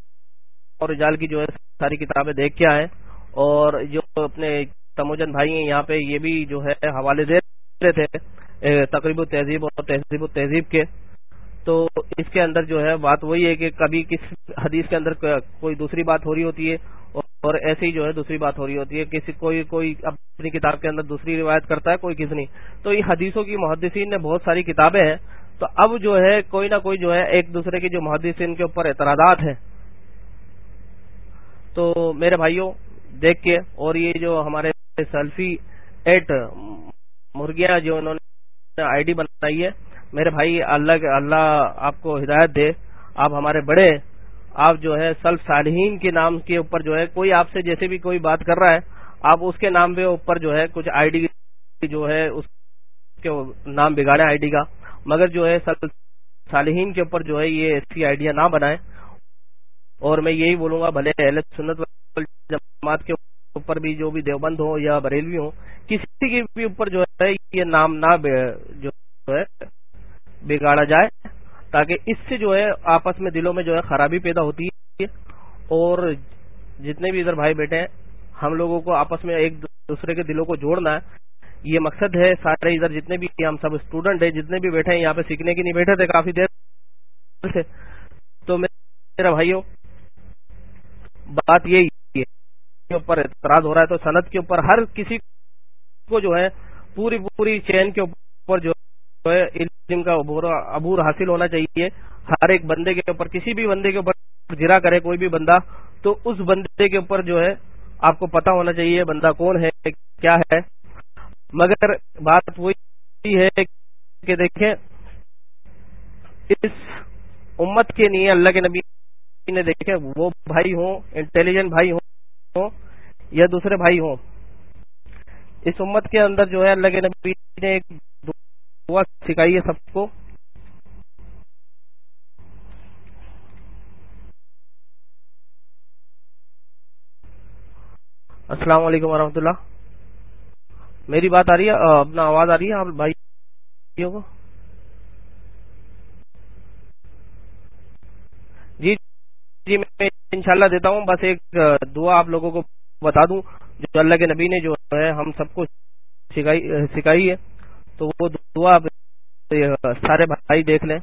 اور رجال کی جو ہے ساری کتابیں دیکھ کے آئیں۔ اور جو اپنے تموجن بھائی ہیں، یہاں پہ یہ بھی جو ہے حوالے دے رہے تھے تقریب تہذیب اور تہذیب و تہذیب کے۔ تو اس کے اندر جو ہے بات وہی ہے کہ کبھی کس حدیث کے اندر کوئی دوسری بات ہو رہی ہوتی ہے اور ایسی جو ہے دوسری بات ہو رہی ہوتی ہے۔ کسی، کوئی کوئی اپنی کتاب کے اندر دوسری روایت کرتا ہے، کوئی کس نہیں۔ تو یہ حدیثوں کی محدثین نے بہت ساری کتابیں ہیں۔ تو اب جو ہے کوئی نہ کوئی جو ہے ایک دوسرے کی جو محدثین کے اوپر اعتراضات ہیں۔ تو میرے بھائیوں دیکھ کے اور یہ جو ہمارے سیلفی ایٹ مرغیاں جو انہوں نے آئی ڈی بنائی ہے۔ میرے بھائی، اللہ اللہ آپ کو ہدایت دے۔ آپ ہمارے بڑے، آپ جو ہے سلف صالحین کے نام کے اوپر جو ہے، کوئی آپ سے جیسے بھی کوئی بات کر رہا ہے، آپ اس کے نام پہ اوپر جو ہے کچھ آئی ڈی جو ہے، اس کے نام بگاڑے آئی ڈی کا۔ مگر جو ہے سلف صالحین کے اوپر جو ہے یہ ایسی آئیڈیا نہ بنائیں۔ اور میں یہی بولوں گا، بھلے اہل سنت جماعت کے اوپر بھی جو بھی دیوبند ہو یا بریلوی ہو، کسی کے بھی اوپر جو ہے، یہ نام نہ جو ہے، بگاڑا جائے، تاکہ اس سے جو ہے، آپس میں دلوں میں جو ہے، خرابی پیدا ہوتی ہے۔ اور جتنے بھی ادھر بھائی بیٹھے ہیں، ہم لوگوں کو آپس میں ایک دوسرے کے دلوں کو جوڑنا ہے۔ یہ مقصد ہے سارے ادھر جتنے بھی ہم سب اسٹوڈنٹ ہیں، جتنے بھی بیٹھے ہیں، یہاں پہ سیکھنے کے نہیں بیٹھے تھے کافی دیر سے۔ تو میرا بھائیوں، بات یہی ہے اوپر اعتراض ہو رہا ہے تو صنعت کے اوپر ہر کسی کو جو ہے پوری پوری چین کے اوپر جو ہے علم کا عبور حاصل ہونا چاہیے۔ ہر ایک بندے کے اوپر کسی بھی بندے کے اوپر جرا کرے کوئی بھی بندہ، تو اس بندے کے اوپر جو ہے آپ کو پتا ہونا چاہیے بندہ کون ہے، کیا ہے۔ مگر بات وہی ہے کہ دیکھیں، اس امت کے لیے اللہ کے نبی نے دیکھے وہ بھائی ہوں انٹیلیجنٹ بھائی ہوں یا دوسرے بھائی ہوں اس امت کے اندر جو ہے اللہ کے نبی نے ایک دعا سکھائی ہے سب کو۔ السلام علیکم ورحمۃ اللہ۔ میری بات آ رہی ہے اپنا آواز آ رہی ہے، آپ بھائی کو جی جی میں انشاءاللہ دیتا ہوں۔ بس ایک دعا آپ لوگوں کو بتا دوں۔ جو اللہ کے نبی نے جو ہے، ہم سب کو سکھائی ہے۔ تو وہ دعا سارے بھائی دیکھ لیں۔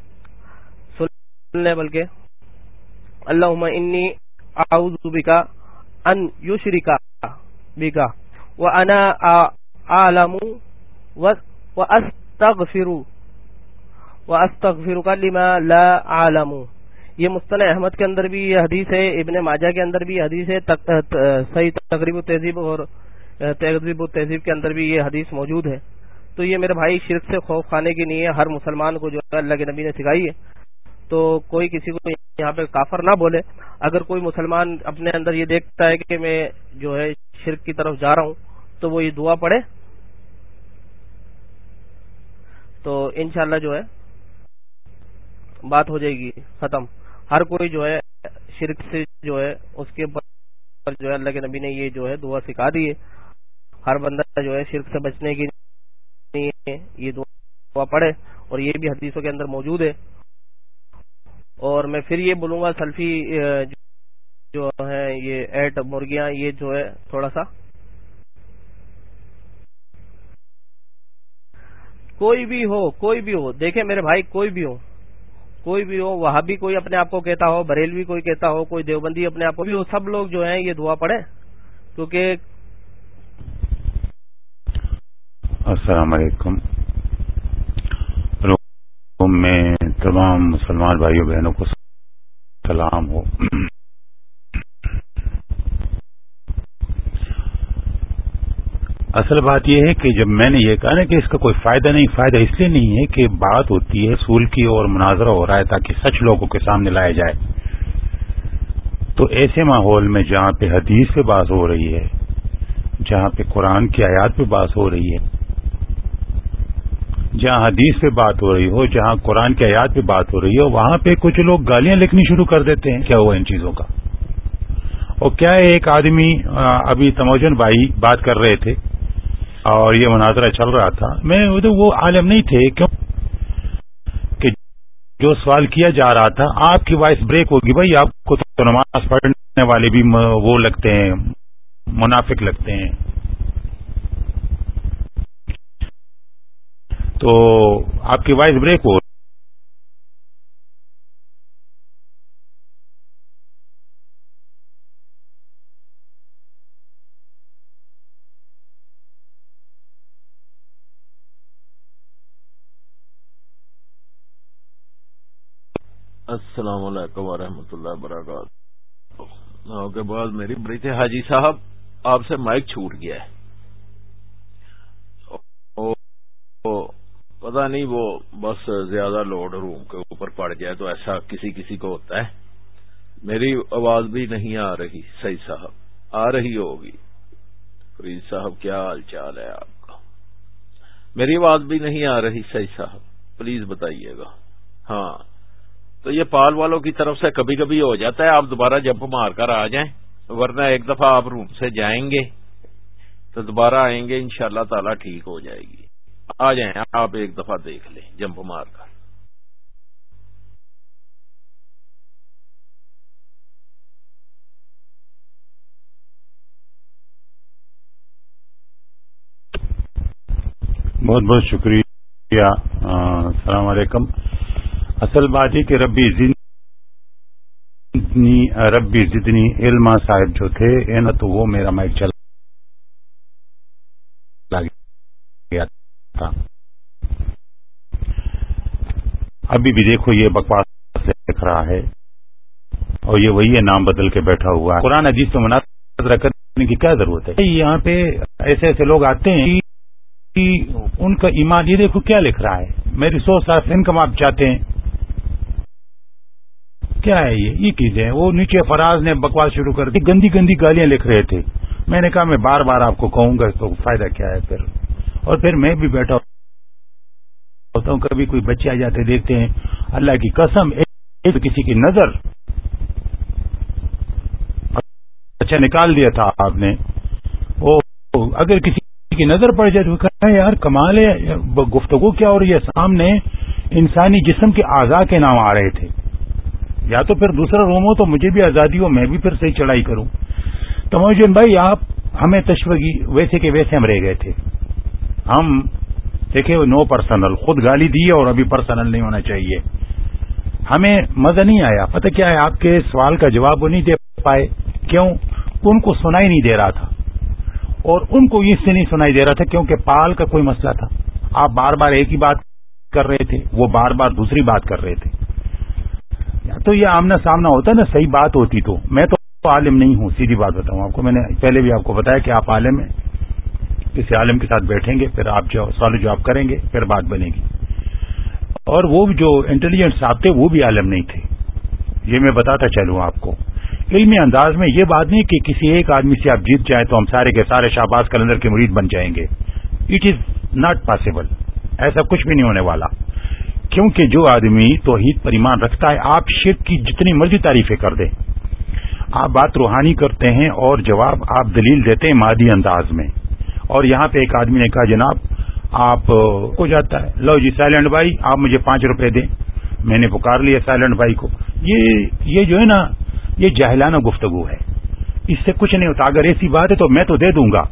سن لیں بلکہ۔ اللہ انی اعوذ بکا ان یشرکا بکا وانا اعلم واستغفر واستغفر لما لا اعلم یہ مستن احمد کے اندر بھی یہ حدیث ہے، ابن ماجہ کے اندر بھی یہ حدیث ہے صحیح تقریب و تہذیب اور تہذیب و تہذیب کے اندر بھی یہ حدیث موجود ہے۔ تو یہ میرے بھائی شرک سے خوف کھانے کی نہیں ہے، ہر مسلمان کو جو ہے اللہ کے نبی نے سکھائی ہے۔ تو کوئی کسی کو یہاں پہ کافر نہ بولے۔ اگر کوئی مسلمان اپنے اندر یہ دیکھتا ہے کہ میں جو ہے شرک کی طرف جا رہا ہوں، تو وہ یہ دعا پڑھے۔ تو انشاءاللہ جو ہے، بات ہو جائے گی، ختم۔ ہر کوئی جو ہے شرک سے جو ہے اس کے اوپر جو ہے اللہ کے نبی نے یہ جو ہے دعا سکھا دی ہے۔ ہر بندہ جو ہے شرک سے بچنے کی یہ دعا پڑھے اور یہ بھی حدیثوں کے اندر موجود ہے۔ اور میں پھر یہ بولوں گا سلفی جو ہے یہ ایٹ مرغیاں، یہ جو ہے تھوڑا سا۔ کوئی بھی ہو، کوئی بھی ہو، دیکھیں میرے بھائی، کوئی بھی ہو۔ کوئی بھی ہو، وہاں بھی کوئی اپنے آپ کو کہتا ہو، بریلوی کوئی کہتا ہو، کوئی دیوبندی اپنے آپ کو بھی ہو سب لوگ جو ہیں یہ دعا پڑے کیونکہ السلام علیکم۔ میں تمام مسلمان بھائیوں، بہنوں کو سلام ہو اصل بات یہ ہے کہ جب میں نے یہ کہا نا کہ اس کا کوئی فائدہ نہیں، فائدہ اس لیے نہیں ہے کہ بات ہوتی ہے سول کی اور مناظرہ ہو رہا ہے تاکہ سچ لوگوں کے سامنے لایا جائے۔ تو ایسے ماحول میں جہاں پہ حدیث پہ بات ہو رہی ہے، جہاں پہ قرآن کی آیات پہ بات ہو رہی ہے، جہاں حدیث پہ بات ہو رہی ہو، جہاں قرآن کی آیات پہ بات ہو رہی ہو، وہاں پہ کچھ لوگ گالیاں لکھنی شروع کر دیتے ہیں۔ کیا ہوا ان چیزوں کا؟ اور کیا ایک آدمی ابھی تموجن بھائی بات کر رہے تھے؟ اور یہ مناظرہ چل رہا تھا۔ میں ادھر وہ عالم نہیں تھے، کیوں؟ کہ جو سوال کیا جا رہا تھا، آپ کی وائس بریک ہوگی بھائی، آپ کو تو نماز پڑھنے والے بھی وہ لگتے ہیں، منافق لگتے ہیں۔ تو آپ کی وائس بریک ہو السلام علیکم ورحمۃ اللہ وبرکاتہ۔ کے بعد میری بڑی تھے حاجی صاحب، آپ سے مائک چھوٹ گیا ہے۔ پتا نہیں وہ بس زیادہ لوڈ روم کے اوپر پڑ جائے تو ایسا کسی کسی کو ہوتا ہے۔ میری آواز بھی نہیں آ رہی صحیح صاحب، آ رہی ہوگی۔ فرید صاحب، کیا حال چال ہے آپ کا؟ میری آواز بھی نہیں آ رہی صحیح صاحب، پلیز بتائیے گا۔ ہاں تو یہ پال والوں کی طرف سے کبھی کبھی ہو جاتا ہے، آپ دوبارہ جمپ مار کر آ جائیں، ورنہ ایک دفعہ آپ روم سے جائیں گے تو دوبارہ آئیں گے ان شاء اللہ تعالی ٹھیک ہو جائے گی۔ آ جائیں، آپ ایک دفعہ دیکھ لیں جمپ مار کر۔ بہت بہت شکریہ۔ السلام علیکم۔ اصل بات یہ کہ ربی زدنی ربی زدنی علما صاحب جو تھے نا تو وہ میرا مائک چلا گیا تھا۔ ابھی بھی دیکھو یہ بکواس دیکھ رہا ہے اور یہ وہی ہے، نام بدل کے بیٹھا ہوا ہے۔ قرآن عزیز تو مناسب کرنے کی کیا ضرورت ہے؟ یہاں پہ ایسے ایسے لوگ آتے ہیں کہ ان کا ایمان، یہ دیکھو کیا لکھ رہا ہے۔ میری سو سال انکم آپ چاہتے ہیں۔ کیا ہے یہ؟ یہ چیزیں وہ نیچے فراز نے بکواس شروع کر دی۔ گندی گندی گالیاں لکھ رہے تھے۔ میں نے کہا میں بار بار آپ کو کہوں گا تو فائدہ کیا ہے پھر؟ اور پھر میں بھی بیٹھا ہوتا ہوں۔ کبھی کوئی بچے آ جاتے دیکھتے ہیں۔ اللہ کی قسم، ایک کسی کی نظر۔ اچھا نکال دیا تھا آپ نے۔ وہ اگر کسی کی نظر پڑ جائے تو کہا یار، کمال ہے۔ گفتگو کیا اور یہ سامنے انسانی جسم کے اعضاء کے نام آ رہے تھے۔ یا تو پھر دوسرا روم ہو تو مجھے بھی آزادی ہو، میں بھی پھر صحیح چڑھائی کروں۔ تو موجود بھائی، آپ ہمیں تشوگی ویسے کے ویسے ہم رہ گئے تھے۔ ہم دیکھیں نو پرسنل خود گالی دی اور ابھی پرسنل نہیں ہونا چاہیے۔ ہمیں مزہ نہیں آیا۔ پتہ کیا ہے، آپ کے سوال کا جواب وہ نہیں دے پائے۔ کیوں؟ ان کو سنائی نہیں دے رہا تھا۔ اور ان کو اس سے نہیں سنائی دے رہا تھا، کیونکہ پال کا کوئی مسئلہ تھا۔ آپ بار بار ایک ہی بات کر رہے تھے، وہ بار بار دوسری بات کر رہے تھے۔ تو یہ آمنا سامنا ہوتا نا، صحیح بات ہوتی تو۔ میں تو عالم نہیں ہوں، سیدھی بات بتاؤں آپ کو۔ میں نے پہلے بھی آپ کو بتایا کہ آپ عالم ہیں۔ کسی عالم کے ساتھ بیٹھیں گے، پھر آپ جو سوال جواب کریں گے، پھر بات بنے گی۔ اور وہ جو انٹیلیجنٹ صاحب تھے، وہ بھی عالم نہیں تھے۔ یہ میں بتاتا چلوں آپ کو۔ علمی انداز میں یہ بات نہیں کہ کسی ایک آدمی سے آپ جیت جائیں تو ہم سارے کے سارے شہباز کلندر کے مرید بن جائیں گے۔ اٹ از ناٹ پاسبل ایسا کچھ بھی نہیں ہونے والا۔ کیونکہ جو آدمی توحید پر ایمان رکھتا ہے، آپ شرک کی جتنی مرضی تعریفیں کر دیں۔ آپ بات روحانی کرتے ہیں اور جواب آپ دلیل دیتے ہیں مادی انداز میں۔ اور یہاں پہ ایک آدمی نے کہا، جناب، آپ کو جاتا ہے۔ لو جی سائلنٹ بھائی، آپ مجھے پانچ روپے دیں۔ میں نے پکار لیا سائلنٹ بھائی کو۔ یہ یہ جو ہے نا، یہ جاہلانہ گفتگو ہے۔ اس سے کچھ نہیں ہوتا۔ اگر ایسی بات ہے تو میں تو دے دوں گا۔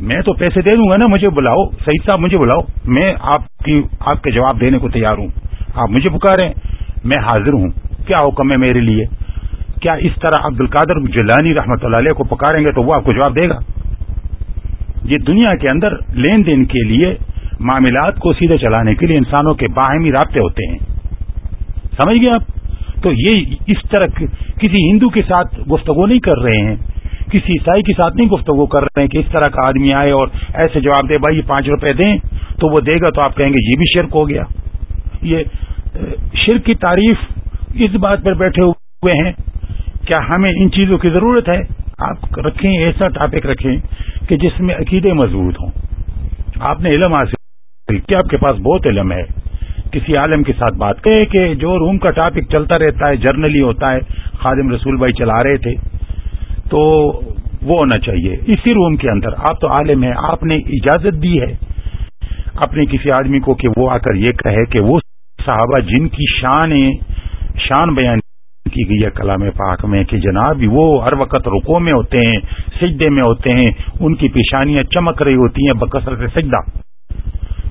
میں تو پیسے دے دوں گا نا، مجھے بلاؤ، سعید صاحب مجھے بلاؤ، میں آپ کی، آپ کے جواب دینے کو تیار ہوں۔ آپ مجھے پکاریں، میں حاضر ہوں۔ کیا حکم ہے میرے لیے؟ کیا اس طرح عبد القادر جلانی رحمۃ اللہ علیہ کو پکاریں گے تو وہ آپ کو جواب دے گا؟ یہ دنیا کے اندر لین دین کے لیے معاملات کو سیدھے چلانے کے لیے انسانوں کے باہمی رابطے ہوتے ہیں۔ سمجھ گئے آپ؟ تو یہ اس طرح کسی ہندو کے ساتھ گفتگو نہیں کر رہے ہیں۔ کسی عیسائی کے ساتھ نہیں گفتگو کر رہے ہیں کہ اس طرح کا آدمی آئے اور ایسے جواب دے، بھائی پانچ روپے دیں تو وہ دے گا تو آپ کہیں گے یہ بھی شرک ہو گیا۔ یہ شرک کی تعریف اس بات پر بیٹھے ہوئے ہیں، کیا ہمیں ان چیزوں کی ضرورت ہے؟ آپ رکھیں ایسا ٹاپک رکھیں کہ جس میں عقیدے مضبوط ہوں۔ آپ نے علم حاصل کیا آپ کے پاس بہت علم ہے۔ کسی عالم کے ساتھ بات کریں کہ جو روم کا ٹاپک چلتا رہتا ہے، جرنلی ہوتا ہے، خادم رسول بھائی چلا رہے تھے۔ تو وہ ہونا چاہیے۔ اسی روم کے اندر۔ آپ تو عالم ہیں، آپ نے اجازت دی ہے۔ اپنے کسی آدمی کو کہ وہ آ کر یہ کہے کہ وہ صحابہ جن کی شان شان بیان کی گئی ہے کلام پاک میں کہ جناب وہ ہر وقت رکو میں ہوتے ہیں، سجدے میں ہوتے ہیں، ان کی پیشانیاں چمک رہی ہوتی ہیں بکثرت سجدہ۔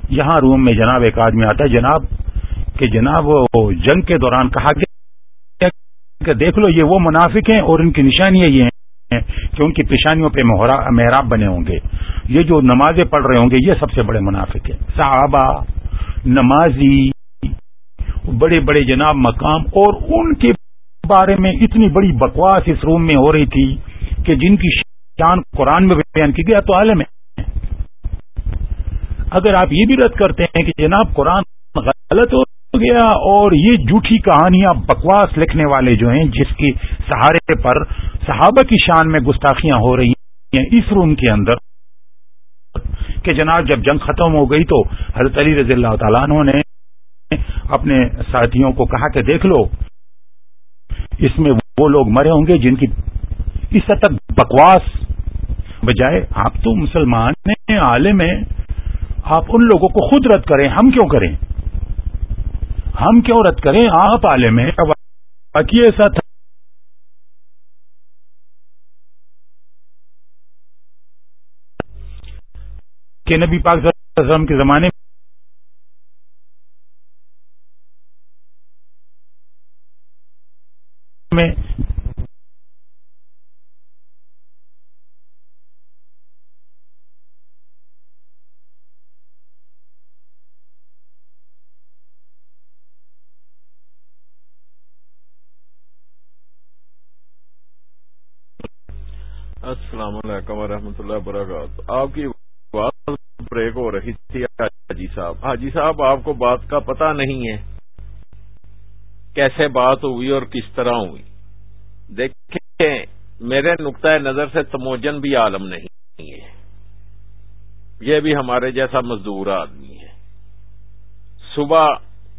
یہاں روم میں جناب ایک آدمی آتا ہے، جناب کہ جناب جنگ کے دوران کہا کہ دیکھ لو یہ وہ منافق ہیں اور ان کی نشانیاں یہ ہیں۔ کہ ان کی پیشانیوں پہ محراب بنے ہوں گے۔ یہ جو نمازیں پڑھ رہے ہوں گے، یہ سب سے بڑے منافق ہیں۔ صحابہ، نمازی، بڑے بڑے جناب مقام، اور ان کے بارے میں اتنی بڑی بکواس اس روم میں ہو رہی تھی کہ جن کی شان قرآن میں بیان کی گیا تو عالم ہے۔ اگر آپ یہ بھی رد کرتے ہیں کہ جناب قرآن غلط ہو گیا اور یہ جھوٹھی کہانیاں بکواس لکھنے والے جو ہیں، جس کی سہارے پر صحابہ کی شان میں گستاخیاں ہو رہی ہیں، اس روم کے اندر کہ جناب جب جنگ ختم ہو گئی تو حضرت علی رضی اللہ تعالیٰ عنہ نے اپنے ساتھیوں کو کہا کہ دیکھ لو، اس میں وہ لوگ مرے ہوں گے جن کی اس حد تک بکواس بجائے آپ تو مسلمان ہیں، عالم ہیں، آپ ان لوگوں کو خود رد کریں، ہم کیوں کریں؟ ہم کیوں رد کریں؟ آپ عالم ہیں۔ باقی ایسا تھا۔ کہ نبی پاک صلی اللہ علیہ وسلم کے زمانے میں السلام علیکم اللہ وبرکاتہ۔ آپ کی بات بریک ہو رہی تھی، حاجی صاحب۔ حاجی صاحب، آپ کو بات کا پتہ نہیں ہے۔ کیسے بات ہوئی اور کس طرح ہوئی۔ دیکھیں، میرے نقطۂ نظر سے تموجن بھی عالم نہیں ہے۔ یہ بھی ہمارے جیسا مزدور آدمی ہے۔ صبح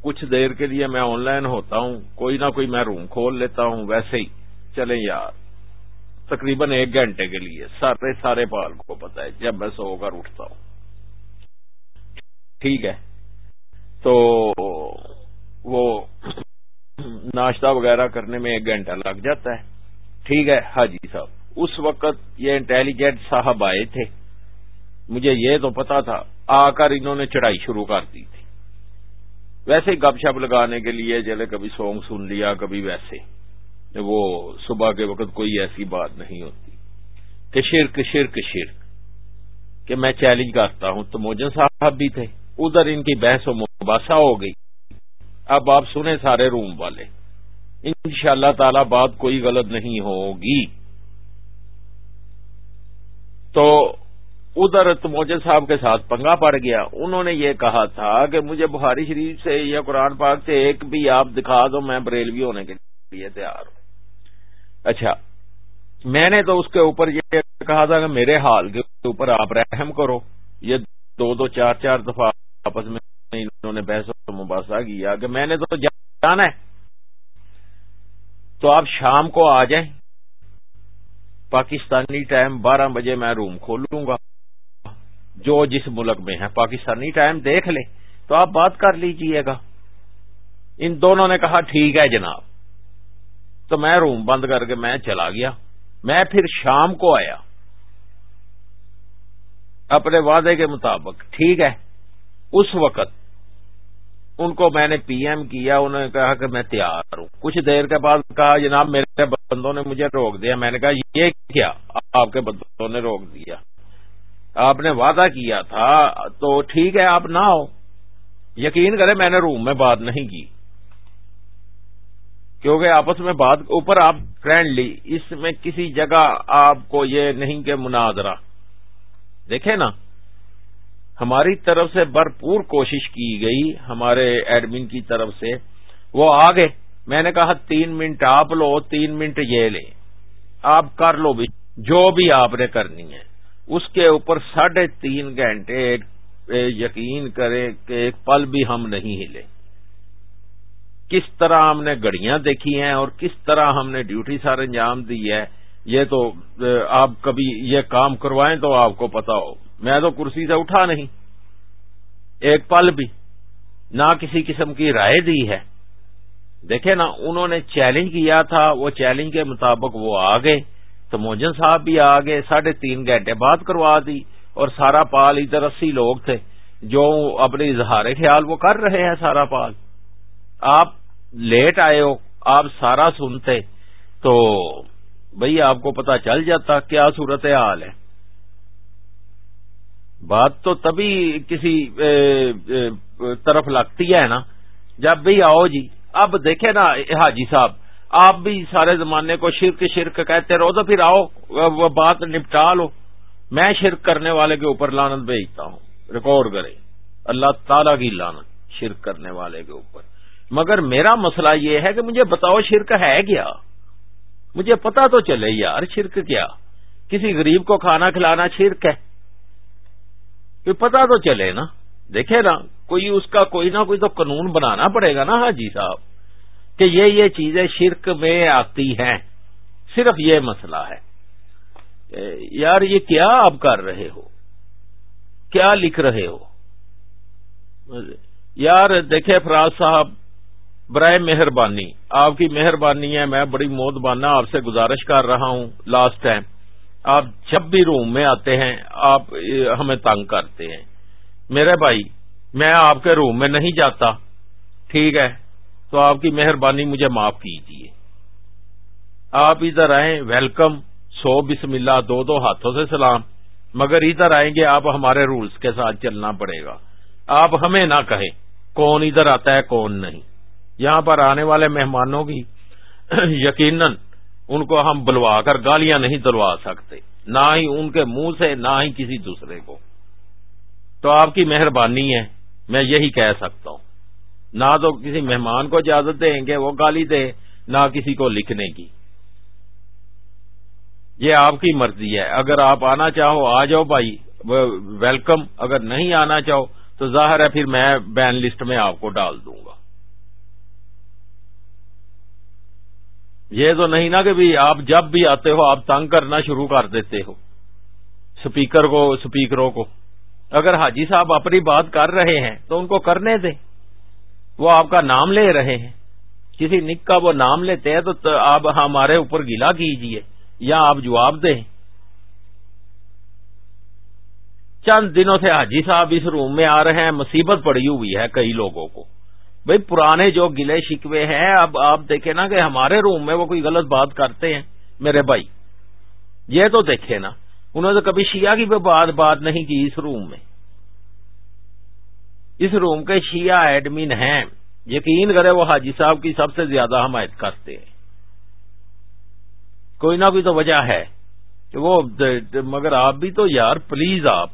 کچھ دیر کے لیے میں آن لائن ہوتا ہوں۔ کوئی نہ کوئی میں روم کھول لیتا ہوں۔ ویسے ہی۔ چلیں یار۔ تقریباً ایک گھنٹے کے لیے۔ سارے سارے پال کو پتا ہے، جب میں سو کر اٹھتا ہوں۔ ٹھیک ہے۔ تو وہ ناشتہ وغیرہ کرنے میں ایک گھنٹہ لگ جاتا ہے۔ ٹھیک ہے حاجی صاحب۔ اس وقت یہ انٹیلیجنٹ صاحب آئے تھے۔ مجھے یہ تو پتا تھا، آ کر انہوں نے چڑھائی شروع کر دی تھی۔ ویسے گپ شپ لگانے کے لیے چلے کبھی سونگ سن لیا، کبھی ویسے۔ وہ صبح کے وقت کوئی ایسی بات نہیں ہوتی۔ کہ شرک شرک شرک کہ میں چیلنج کرتا ہوں، تو موجن صاحب بھی تھے۔ ادھر ان کی بحث و مباحثہ ہو گئی۔ اب آپ سنیں سارے روم والے۔ ان شاء اللہ تعالی بات کوئی غلط نہیں ہوگی۔ تو ادھر تموجن صاحب کے ساتھ پنگا پڑ گیا۔ انہوں نے یہ کہا تھا کہ مجھے بخاری شریف سے یا قرآن پاک سے ایک بھی آپ دکھا دو، میں بریلوی ہونے کے لیے تیار ہوں۔ اچھا میں نے تو اس کے اوپر یہ کہا تھا کہ میرے حال کے اوپر آپ رحم کرو، یہ دو دو چار چار دفعہ آپس میں انہوں نے بحث و مباحثہ کیا کہ میں نے تو جانا ہے۔ تو آپ شام کو آ جائیں۔ پاکستانی ٹائم بارہ بجے میں روم کھولوں گا۔ جو جس ملک میں ہے، پاکستانی ٹائم دیکھ لیں۔ تو آپ بات کر لیجیے گا۔ ان دونوں نے کہا، ٹھیک ہے جناب۔ تو میں روم بند کر کے میں چلا گیا۔ میں پھر شام کو آیا۔ اپنے وعدے کے مطابق، ٹھیک ہے۔ اس وقت ان کو میں نے پی ایم کیا، انہوں نے کہا کہ میں تیار ہوں۔ کچھ دیر کے بعد کہا، جناب، میرے بندوں نے مجھے روک دیا۔ میں نے کہا، یہ کیا؟ آپ کے بندوں نے روک دیا۔ آپ نے وعدہ کیا تھا، تو ٹھیک ہے، آپ نہ ہو یقین کریں، میں نے روم میں بات نہیں کی۔ کیونکہ آپس میں بات اوپر آپ فرینڈلی، اس میں کسی جگہ آپ کو یہ نہیں کہ مناظرہ۔ دیکھیں نا، ہماری طرف سے بھرپور کوشش کی گئی، ہمارے ایڈمن کی طرف سے۔ وہ آگے، میں نے کہا، تین منٹ آپ لو، تین منٹ یہ لیں۔ آپ کر لو بھی، جو بھی آپ نے کرنی ہے۔ اس کے اوپر ساڑھے تین گھنٹے یقین کرے کہ ایک پل بھی ہم نہیں ہلے۔ کس طرح ہم نے گڑیاں دیکھی ہیں اور کس طرح ہم نے ڈیوٹی سار انجام دی ہے، یہ تو آپ کبھی یہ کام کروائیں تو آپ کو پتا ہو۔ میں تو کرسی سے اٹھا نہیں۔ ایک پل بھی نہ کسی قسم کی رائے دی ہے۔ دیکھیں نا، انہوں نے چیلنج کیا تھا، وہ چیلنج کے مطابق وہ آ گئے تو موجن صاحب بھی آ گئے ساڑھے تین گھنٹے بعد کروا دی اور سارا پال ادھر اسی لوگ تھے۔ جو اپنے اظہار خیال وہ کر رہے ہیں سارا پال۔ آپ لیٹ آئے ہو، آپ سارا سنتے، تو بھئی آپ کو پتا چل جاتا کیا صورت حال ہے۔ بات تو تبھی کسی طرف لگتی ہے نا۔ جب بھی آؤ جی اب دیکھیں نا، حاجی صاحب، آپ بھی سارے زمانے کو شرک شرک کہتے رہو، تو پھر آؤ، وہ بات نپٹا لو۔ میں شرک کرنے والے کے اوپر لانت بھیجتا ہوں، ریکارڈ کرے اللہ تعالی کی لانت شرک کرنے والے کے اوپر۔ مگر میرا مسئلہ یہ ہے کہ مجھے بتاؤ شرک ہے کیا؟ مجھے پتا تو چلے یار شرک کیا؟ کسی غریب کو کھانا کھلانا شرک ہے؟ کہ پتا تو چلے نا۔ دیکھے نا، کوئی اس کا کوئی نہ کوئی تو قانون بنانا پڑے گا نا حاجی صاحب۔ کہ یہ یہ چیزیں شرک میں آتی ہیں۔ صرف یہ مسئلہ ہے۔ یار، یہ کیا آپ کر رہے ہو؟ کیا لکھ رہے ہو؟ یار، دیکھے فراز صاحب برائے مہربانی، آپ کی مہربانی ہے، میں بڑی موت بانا آپ سے گزارش کر رہا ہوں لاسٹ ٹائم آپ جب بھی روم میں آتے ہیں، آپ ہمیں تنگ کرتے ہیں۔ میرے بھائی، میں آپ کے روم میں نہیں جاتا۔ ٹھیک ہے، تو آپ کی مہربانی مجھے معاف کیجیے آپ ادھر آئیں ویلکم سو بسم اللہ دو دو ہاتھوں سے سلام۔ مگر ادھر آئیں گے، آپ ہمارے رولز کے ساتھ چلنا پڑے گا۔ آپ ہمیں نہ کہیں، کون ادھر آتا ہے، کون نہیں۔ یہاں پر آنے والے مہمانوں کی یقیناً ان کو ہم بلوا کر گالیاں نہیں دلوا سکتے۔ نہ ہی ان کے منہ سے، نہ ہی کسی دوسرے کو۔ تو آپ کی مہربانی ہے، میں یہی کہہ سکتا ہوں۔ نہ تو کسی مہمان کو اجازت دیں گے وہ گالی دے، نہ کسی کو لکھنے کی۔ یہ آپ کی مرضی ہے۔ اگر آپ آنا چاہو، آ جاؤ بھائی۔ ویلکم۔ اگر نہیں آنا چاہو، تو ظاہر ہے پھر میں بین لسٹ میں آپ کو ڈال دوں گا۔ یہ تو نہیں نا کہ بھی آپ جب بھی آتے ہو، آپ تنگ کرنا شروع کر دیتے ہو۔ سپیکر کو، سپیکروں کو۔ اگر حاجی صاحب اپنی بات کر رہے ہیں تو ان کو کرنے دیں۔ وہ آپ کا نام لے رہے ہیں۔ کسی نک کا وہ نام لیتے ہیں تو آپ ہمارے اوپر گلا کیجیے یا آپ جواب دیں۔ چند دنوں سے حاجی صاحب اس روم میں آ رہے ہیں، مصیبت پڑی ہوئی ہے کئی لوگوں کو۔ بھئی پرانے جو گلے شکوے ہیں، اب آپ دیکھیں نا کہ ہمارے روم میں وہ کوئی غلط بات کرتے ہیں، میرے بھائی۔ یہ تو دیکھے نا، انہوں نے کبھی شیعہ کی بات بات نہیں کی اس روم میں۔ اس روم کے شیعہ ایڈمن ہیں، یقین کرے وہ حاجی صاحب کی سب سے زیادہ حمایت کرتے ہیں۔ کوئی نہ کوئی تو وجہ ہے کہ وہ مگر آپ بھی تو یار، پلیز آپ۔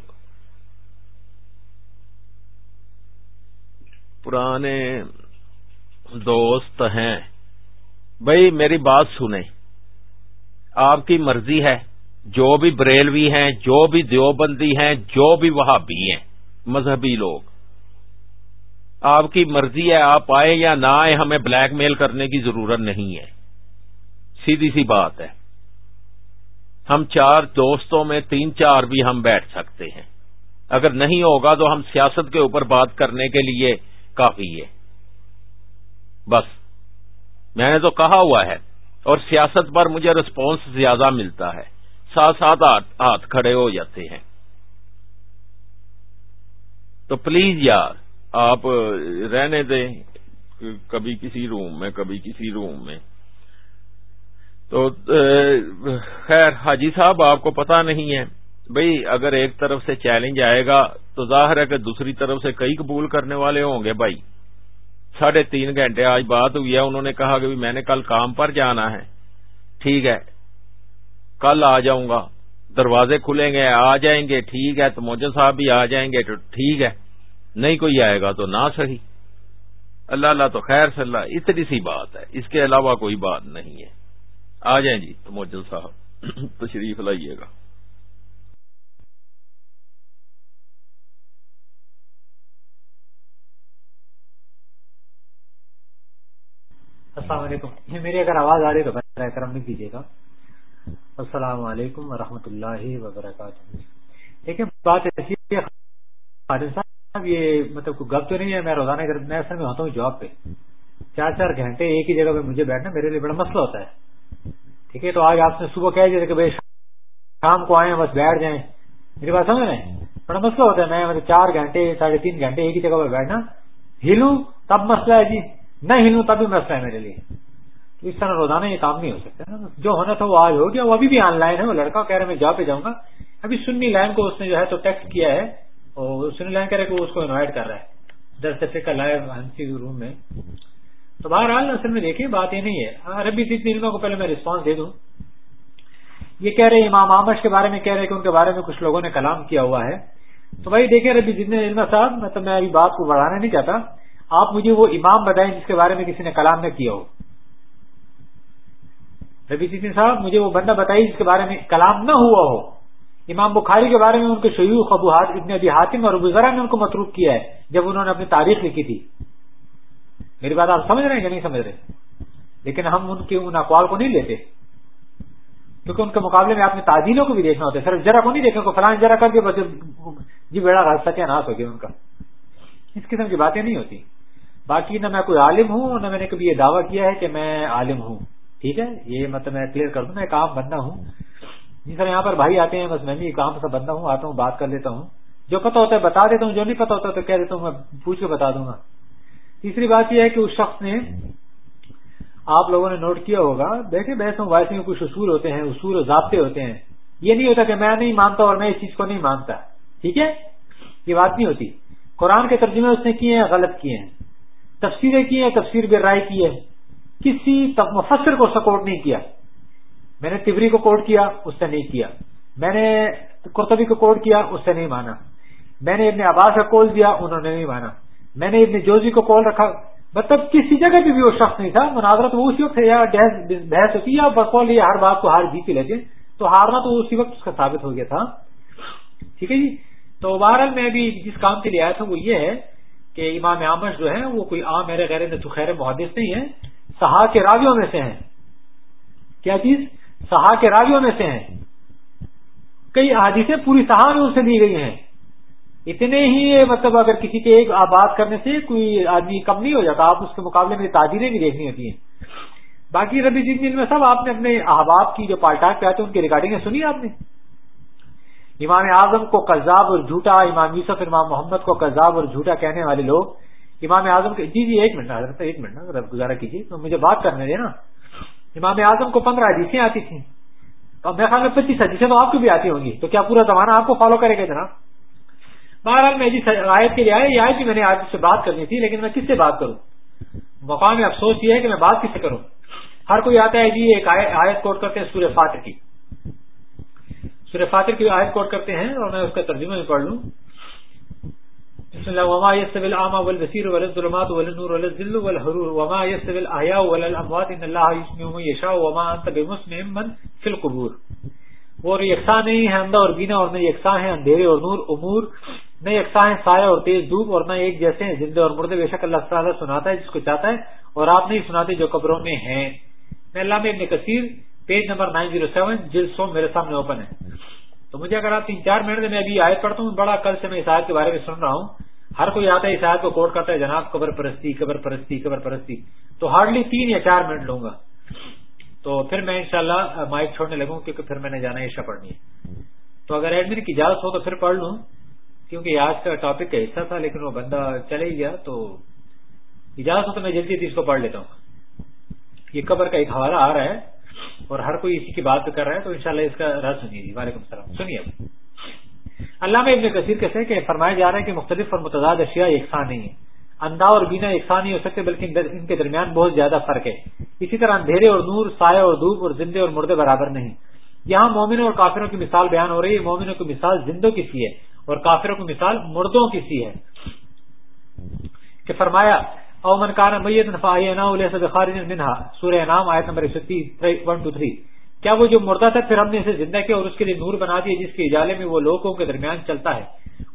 پرانے دوست ہیں۔ بھائی میری بات سنیں۔ آپ کی مرضی ہے۔ جو بھی بریلوی ہیں، جو بھی دیوبندی ہیں، جو بھی وہاں بھی ہیں، مذہبی لوگ۔ آپ کی مرضی ہے آپ آئے یا نہ آئے ہمیں بلیک میل کرنے کی ضرورت نہیں ہے۔ سیدھی سی بات ہے۔ ہم چار دوستوں میں تین چار بھی ہم بیٹھ سکتے ہیں۔ اگر نہیں ہوگا تو ہم سیاست کے اوپر بات کرنے کے لیے کافی ہے۔ بس، میں نے تو کہا ہوا ہے، اور سیاست پر مجھے رسپانس زیادہ ملتا ہے۔ ساتھ ساتھ ہاتھ کھڑے ہو جاتے ہیں۔ تو پلیز یار، آپ رہنے دیں۔ کبھی کسی روم میں، کبھی کسی روم میں۔ تو خیر، حاجی صاحب، آپ کو پتا نہیں ہے۔ بھئی اگر ایک طرف سے چیلنج آئے گا، تو ظاہر ہے کہ دوسری طرف سے کئی قبول کرنے والے ہوں گے بھائی۔ ساڑھے تین گھنٹے، آج بات ہوئی ہے، انہوں نے کہا کہ میں نے کل کام پر جانا ہے۔ ٹھیک ہے۔ کل آ جاؤں گا۔ دروازے کھلیں گے، آ جائیں گے، ٹھیک ہے، تو موجن صاحب بھی آ جائیں گے، تو ٹھیک ہے۔ نہیں کوئی آئے گا تو نہ صحیح۔ اللہ اللہ تو خیر صلی اللہ، اتنی سی بات ہے۔ اس کے علاوہ کوئی بات نہیں ہے۔ آ جائیں جی تو موجن صاحب، تشریف لائیے گا۔ السلام علیکم۔ یہ میری اگر آواز آ رہی ہے تو برائے کرم نہیں کیجیے گا۔ السلام علیکم ورحمۃ اللہ وبرکاتہ۔ دیکھیں، بات ایسی صاحب، یہ مطلب گپ تو نہیں ہے، میں روزانہ میں اصل میں ہوتا ہوں جاب پہ۔ چار چار گھنٹے ایک ہی جگہ پہ مجھے بیٹھنا، میرے لیے بڑا مسئلہ ہوتا ہے۔ ٹھیک ہے، تو آج آپ نے صبح کہہ دیا کہ بھائی، شام کو آئے بس بیٹھ جائیں۔ میری بات سمجھ رہے ہیں؟ بڑا مسئلہ ہوتا ہے، میں مطلب چار گھنٹے، ساڑھے تین گھنٹے ایک ہی جگہ پہ بیٹھنا۔ ہلوں، تب مسئلہ ہے جی۔ نہ ہلوں تب بھی مسئلہ ہے میرے لیے تو اس طرح روزانہ یہ کام نہیں ہو سکتا نا۔ جو ہونا تھا وہ آج ہو گیا، وہ ابھی بھی آن لائن ہے۔ وہ لڑکا کہہ رہے میں جا پہ جاؤں گا۔ ابھی سنی لائن کو اس نے جو ہے تو ٹیکسٹ کیا ہے اور سنی لائن کہہ رہے کہ وہ اس کو انوائٹ کر رہا ہے۔ دس دفعے کا لائیو ہنسی روم میں۔ تو بہرحال اصل میں دیکھیے بات یہ نہیں ہے۔ ہاں، عربی اتنی علموں کو پہلے میں رسپانس دے دوں۔ یہ کہہ رہے امام آمش کے بارے میں کہہ رہے کہ ان کے بارے میں کچھ لوگوں نے کلام کیا ہوا ہے۔ تو بھائی دیکھیں ربی جتنے علم صاحب مطلب میں ابھی بات کو بڑھانا نہیں چاہتا۔ آپ مجھے وہ امام بتائیں جس کے بارے میں کسی نے کلام نہ کیا ہو۔ ربی جتن صاحب، مجھے وہ بندہ بتائیے جس کے بارے میں کلام نہ ہوا ہو۔ امام بخاری کے بارے میں ان کے شیوخ ابو ابن ابی حاتم اور ابوذرا نے ان کو متروک کیا ہے، جب انہوں نے اپنی تاریخ لکھی تھی۔ میری بات آپ سمجھ رہے ہیں کہ نہیں سمجھ رہے؟ لیکن ہم ان کے، ان اقوال کو نہیں لیتے۔ کیونکہ ان کے مقابلے میں آپ نے تعدیلوں کو بھی دیکھنا ہوتا ہے، صرف جرا کو نہیں دیکھنا فلان جرا کر کے بس جی بیڑا گھر سکے ناس ہو گیا ان کا۔ اس قسم کی باتیں نہیں ہوتی۔ باقی نہ میں کوئی عالم ہوں نہ میں نے کبھی یہ دعویٰ کیا ہے کہ میں عالم ہوں۔ ٹھیک ہے؟ یہ مطلب میں کلیئر کر دوں۔ میں ایک عام بندہ ہوں۔ جی سر یہاں پر بھائی آتے ہیں، بس میں بھی کام سے بندہ ہوں، آتا ہوں، بات کر لیتا ہوں۔ جو پتا ہوتا ہے بتا دیتا ہوں، جو نہیں پتا ہوتا تو کہہ دیتا ہوں، میں پوچھ کے بتا دوں گا۔ تیسری بات یہ ہے کہ اس شخص نے آپ لوگوں نے نوٹ کیا ہوگا۔ دیکھیں بحث وائس میں کچھ اصول ہوتے ہیں، اصول و ضابطے ہوتے ہیں۔ یہ نہیں ہوتا کہ میں نہیں مانتا اور میں اس چیز کو نہیں مانتا۔ ٹھیک ہے؟ یہ بات نہیں ہوتی۔ قرآن کے ترجمے اس نے کیے ہیں، غلط کیے ہیں۔ تفسیریں کی ہیں، تفسیر بے رائے کی ہے کسی مفسر کو سپورٹ نہیں کیا۔ میں نے تبری کو کوٹ کیا، اس سے نہیں کیا۔ میں نے کرتبی کو کوٹ کیا، اس سے نہیں مانا۔ میں نے ابن عباس کا کول دیا، انہوں نے نہیں مانا۔ میں نے ابن جوزی کو کال رکھا۔ مطلب کسی جگہ پہ بھی وہ شخص نہیں تھا مناظرت وہ اسی وقت یا بحث ہوتی ہے۔ یا بقول یا ہر بات کو ہار جیت لیتے تو ہارنا تو اسی وقت اس کا ثابت ہو گیا تھا۔ ٹھیک ہے جی؟ تو بہرحال میں ابھی جس کام کے لیے آیا تھا وہ یہ ہے کہ امام عامش جو ہے وہ کوئی عام میرے غیر خیر محدث نہیں ہے سہا کے راویوں میں سے ہیں۔ کیا چیز؟ سہا کے راویوں میں سے ہیں۔ کئی احادیثیں پوری سہا میں ان سے دی گئی ہیں۔ اتنے ہی مطلب اگر کسی کے ایک بات کرنے سے کوئی آدمی کم نہیں ہو جاتا، آپ اس کے مقابلے میں تعدیریں بھی دیکھنی ہوتی ہیں۔ باقی ربی جن میں سب آپ نے اپنے احباب کی جو پالٹاک پہ آتے ہیں، ان کی ریکارڈنگیں سنی آپ نے؟ امام اعظم کو قذاب اور جھوٹا، امام یوسف امام محمد کو قذاب اور جھوٹا کہنے والے لوگ، امام اعظم کے جی جی ایک منٹ، حضرت، ایک منٹ گزارا کیجیے، تو مجھے بات کرنے دے نا۔ امام اعظم کو پندرہ حدیثیں آتی تھیں۔ اور میرے خیال میں پچیس حدیثیں تو آپ کو بھی آتی ہوں گی۔ تو کیا پورا زمانہ آپ کو فالو کرے گا جناب بہرحال میں جس آیت کے لیے آیا، یہ آیت بھی میں نے آج سے بات کرنی تھی، لیکن میں کس سے بات کروں؟ مقام افسوس یہ ہے کہ میں بات کس سے کروں؟ ہر کوئی آتا ہے جی ایک آیت کوٹ کرتے ہیں سورہ فاتر کی۔ سورہ فاتر کی آیت کوٹ کرتے ہیں اور میں اس کا ترجمہ بھی پڑھ لوں۔ بسم الله وما يستوي الاعمى والبصير ولا الظلمات ولا النور ولا الذل ولا الحرور وما يستوي الاحياء ولا الاموات ان الله يسمع من يشاء وما انت بمسمع من في القبور۔ وہ یکساں نہیں ہے اندھا اور بینا اور نہ یکساں ہے اندھیرے اور نور، امور، نہ یکساں ہے سایہ اور تیز دھوپ، اور نہ ایک جیسے ہیں زندے اور مردے۔ بے شک اللہ تعالیٰ سناتا ہے، جس کو چاہتا ہے، اور آپ نہیں سناتے جو قبروں میں ہیں۔ میں اللہ میں ابن کثیر page number nine zero seven جل سو میرے سامنے اوپن ہے تو مجھے اگر آپ تین چار منٹ میں ابھی آیت پڑھتا ہوں، بڑا کل سے میں اس آیت کے بارے میں سن رہا ہوں۔ ہر کوئی آتا ہے اس آیت کو کوٹ کرتا ہے، جناب قبر پرستی قبر پرستی قبر پرستی۔ تو ہارڈلی تین یا چار منٹ لوں گا۔ تو پھر میں انشاءاللہ مائک چھوڑنے لگوں کیونکہ پھر میں نے جانا عشا پڑھنی ہے۔ تو اگر ایڈمن کی اجازت ہو تو پھر پڑھ لوں، کیونکہ آج کا ٹاپک کا حصہ تھا، لیکن وہ بندہ چلے ہی گیا۔ تو اجازت ہو تو میں جلدی جلدی اس کو پڑھ لیتا ہوں۔ یہ قبر کا ایک حوالہ آ رہا ہے۔ اور ہر کوئی اسی کی بات کر رہا ہے تو انشاءاللہ اس کا رس سنیے جی۔ وعلیکم السلام۔ سنیے اللہ میں ابن کثیر کہتے ہیں کہ فرمایا جا رہا ہے کہ مختلف اور متضاد اشیاء یکساں نہیں ہے اندھا اور بینا یکساں نہیں ہو سکتے، بلکہ ان کے درمیان بہت زیادہ فرق ہے۔ اسی طرح اندھیرے اور نور، سایہ اور دھوپ اور زندے اور مردے برابر نہیں۔ یہاں مومنوں اور کافروں کی مثال بیان ہو رہی ہے۔ مومنوں کی مثال زندوں کی سی ہے اور کافروں کی مثال مردوں کی سی ہے۔ کہ فرمایا اومن کان میت منہا۔ سورہ نام آیت نمبر ون ٹو تھری۔ کیا وہ جو مردہ تھا پھر ہم نے اسے زندہ کیا اور اس کے لیے نور بنا دیا جس کے اجالے میں وہ لوگوں کے درمیان چلتا ہے؟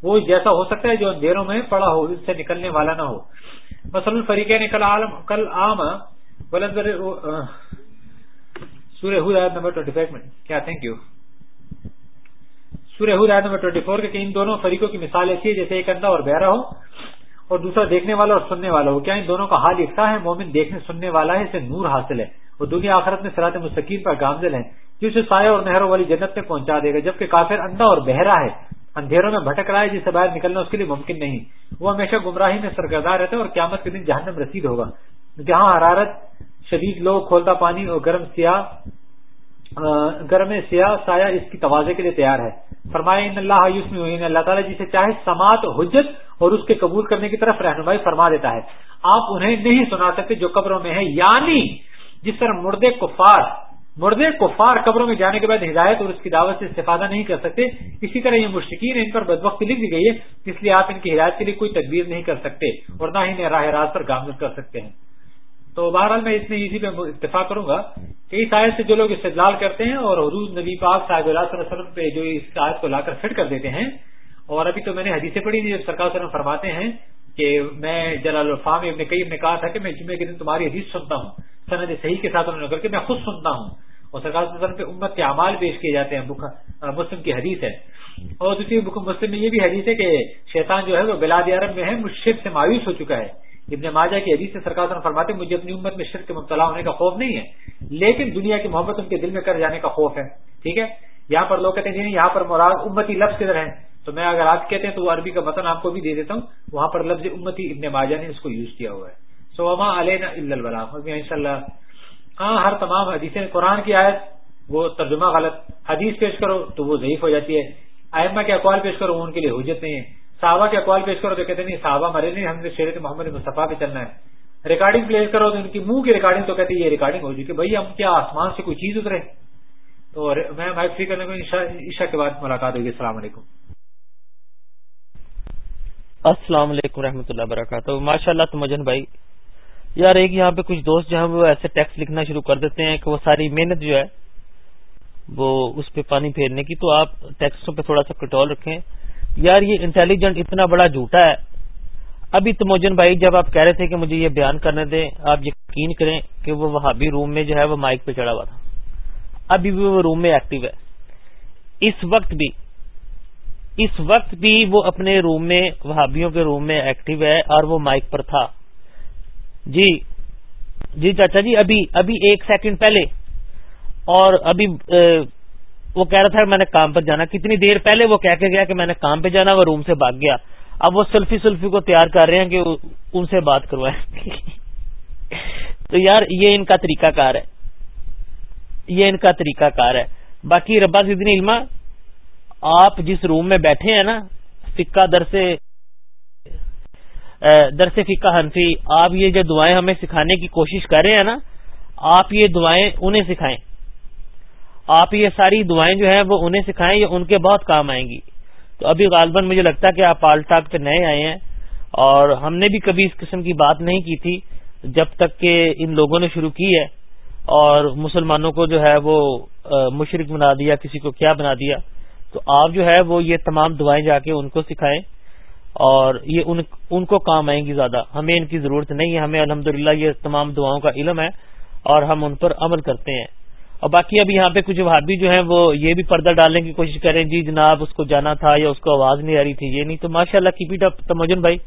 وہ جیسا ہو سکتا ہے جو اندھیروں میں پڑا ہو، اس سے نکلنے والا نہ ہو۔ مثلاً فریقے نے کل عالم، کل عام سورہ ہود آیت نمبر ٹوئنٹی فائیو میں۔ کیا تھینک یو سورہ ہود آیت نمبر ٹوئنٹی فور کے ان دونوں فریقوں کی مثال ایسی ہے جیسے ایک اندھا اور بہرا ہو۔ اور دوسرا دیکھنے والا اور سننے والا ہو۔ کیا ان دونوں کا حال یکساں ہے؟ مومن دیکھنے سننے والا ہے، اسے نور حاصل ہے۔ اور دنیا آخرت میں سرات مستقیم پر گامزل ہیں جو اسے سایہ اور نہروں والی جنت میں پہنچا دے گا، جبکہ کافر اندھا اور بہرا ہے۔ اندھیروں میں بھٹک رہا ہے جس سے باہر نکلنا اس کے لیے ممکن نہیں۔ وہ ہمیشہ گمراہی میں سرگردار رہتا ہے اور قیامت کے دن جہنم رسید ہوگا۔ جہاں حرارت شدید لوگ کھولتا پانی اور گرم سیاہ گرم سیاہ سایہ اس کی توازے کے لیے تیار ہے۔ فرمایا ان اللہ یوس میں اللہ تعالیٰ جسے چاہے سماعت حجت اور اس کے قبول کرنے کی طرف رہنمائی فرما دیتا ہے. آپ انہیں نہیں سنا سکتے جو قبروں میں ہے یعنی جس طرح مردے کفار مردے کفار قبروں میں جانے کے بعد ہدایت اور اس کی دعوت سے استفادہ نہیں کر سکتے، اسی طرح یہ مشکین ان پر بدبختی لکھ دی گئی ہے، اس لیے آپ ان کی ہدایت کے لیے کوئی تدبیر نہیں کر سکتے اور نہ ہی راہ راست پر گامزن کر سکتے ہیں۔ تو بہرحال میں اس میں اسی پہ اتفاق کروں گا کہ اس آیت سے جو لوگ استدلال کرتے ہیں اور حضور نبی پاک صاحب اللہ صلی اللہ علیہ وسلم پہ جو اس آیت کو لا کر فٹ کر دیتے ہیں، اور ابھی تو میں نے حدیثیں پڑھی نہیں، جب سرکار وسلم فرماتے ہیں کہ میں جلال الفام ابن کئی نے کہا تھا کہ میں جمعے کے دن تمہاری حدیث سنتا ہوں، سند صحیح کے ساتھ انہوں نے کر کے میں خود سنتا ہوں، اور سرکار وسلم پہ امت کے اعمال پیش کیے جاتے ہیں مسلم کی حدیث ہے۔ اور دوسری مسلم میں یہ بھی حدیث ہے کہ شیطان جو ہے وہ بلاد عرب میں ہے، مشرق سے مایوس ہو چکا ہے۔ ابن ماجہ کی حدیث سے سرکار فرماتے مجھے اپنی امت میں شرک کے مبتلا ہونے کا خوف نہیں ہے، لیکن دنیا کی محبت ان کے دل میں کر جانے کا خوف ہے، ٹھیک ہے؟ یہاں پر لوگ کہتے ہیں جی یہاں پر مراد امتی لفظ کدھر ہے تو میں اگر آپ کہتے ہیں تو وہ عربی کا متن آپ کو بھی دے دیتا ہوں، وہاں پر لفظ امتی ابن ماجہ نے اس کو یوز کیا ہوا ہے۔ سو اما علیہ ان شاء اللہ ہاں ہر تمام حدیثیں، قرآن کی آیت، وہ ترجمہ غلط، حدیث پیش کرو تو وہ ضعیف ہو جاتی ہے۔ آئمہ کے اقوال پیش کرو ان کے لیے حجت نہیں ہے۔ صحابہ کے اقوال پیش کرو تو کہتے نہیں، صحابہ مرے نہیں، ہم نے شیرت محمد مصطفیٰ پہ چلنا ہے۔ ریکارڈنگ پلیس کرو تو ان کی منہ کی ریکارڈنگ تو کہتے یہ ریکارڈنگ ہو جی چکی بھائی ہم کیا آسمان سے کوئی چیز اترے۔ تو میں مائک فری کرنے کو عشاء کے بعد ملاقات ہوگی۔ السلام علیکم۔ السلام علیکم رحمۃ اللہ وبرکاتہ۔ ماشاء اللہ تمجن بھائی، یار ایک یہاں پہ کچھ دوست جو ہیں وہ ایسے ٹیکس لکھنا شروع کر دیتے ہیں کہ وہ ساری محنت جو ہے وہ اس پہ پانی پھیرنے کی۔ تو آپ ٹیکسٹوں پہ تھوڑا سا کنٹرول رکھیں۔ یار یہ انٹیلیجنٹ اتنا بڑا جھوٹا ہے۔ ابھی تموجن بھائی جب آپ کہہ رہے تھے کہ مجھے یہ بیان کرنے دیں، آپ یقین کریں کہ وہ وہابی روم میں جو ہے وہ مائک پہ چڑھا ہوا تھا۔ ابھی بھی وہ روم میں ایکٹیو ہے۔ اس وقت بھی، اس وقت بھی وہ اپنے روم میں، وہابیوں کے روم میں ایکٹیو ہے اور وہ مائک پر تھا۔ جی جی چاچا جی ابھی ابھی ایک سیکنڈ پہلے۔ اور ابھی وہ کہہ رہا تھا میں نے کام پر جانا، کتنی دیر پہلے وہ کہہ کے گیا کہ میں نے کام پہ جانا، وہ روم سے بھاگ گیا۔ اب وہ سلفی سلفی کو تیار کر رہے ہیں کہ ان سے بات کروائیں۔ تو یار، یہ ان کا طریقہ کار ہے۔ یہ ان کا طریقہ کار ہے۔ باقی ربا سدنی علما، آپ جس روم میں بیٹھے ہیں نا فکا در سے فکا حنفی، آپ یہ جو دعائیں ہمیں سکھانے کی کوشش کر رہے ہیں نا، آپ یہ دعائیں انہیں سکھائیں۔ آپ یہ ساری دعائیں جو ہیں وہ انہیں سکھائیں یہ ان کے بہت کام آئیں گی۔ تو ابھی غالباً مجھے لگتا ہے کہ آپ پال ٹاک پہ نئے آئے ہیں اور ہم نے بھی کبھی اس قسم کی بات نہیں کی تھی جب تک کہ ان لوگوں نے شروع کی ہے اور مسلمانوں کو جو ہے وہ مشرق بنا دیا، کسی کو کیا بنا دیا۔ تو آپ جو ہے وہ یہ تمام دعائیں جا کے ان کو سکھائیں اور یہ ان ان کو کام آئیں گی زیادہ۔ ہمیں ان کی ضرورت نہیں ہے، ہمیں الحمدللہ یہ تمام دعاؤں کا علم ہے اور ہم ان پر عمل کرتے ہیں۔ اور باقی اب یہاں پہ کچھ بھابھی جو ہیں وہ یہ بھی پردہ ڈالنے کی کوشش کریں جی جناب اس کو جانا تھا یا اس کو آواز نہیں آ رہی تھی، یہ نہیں۔ تو ماشاء اللہ کی پیٹ تموجن بھائی۔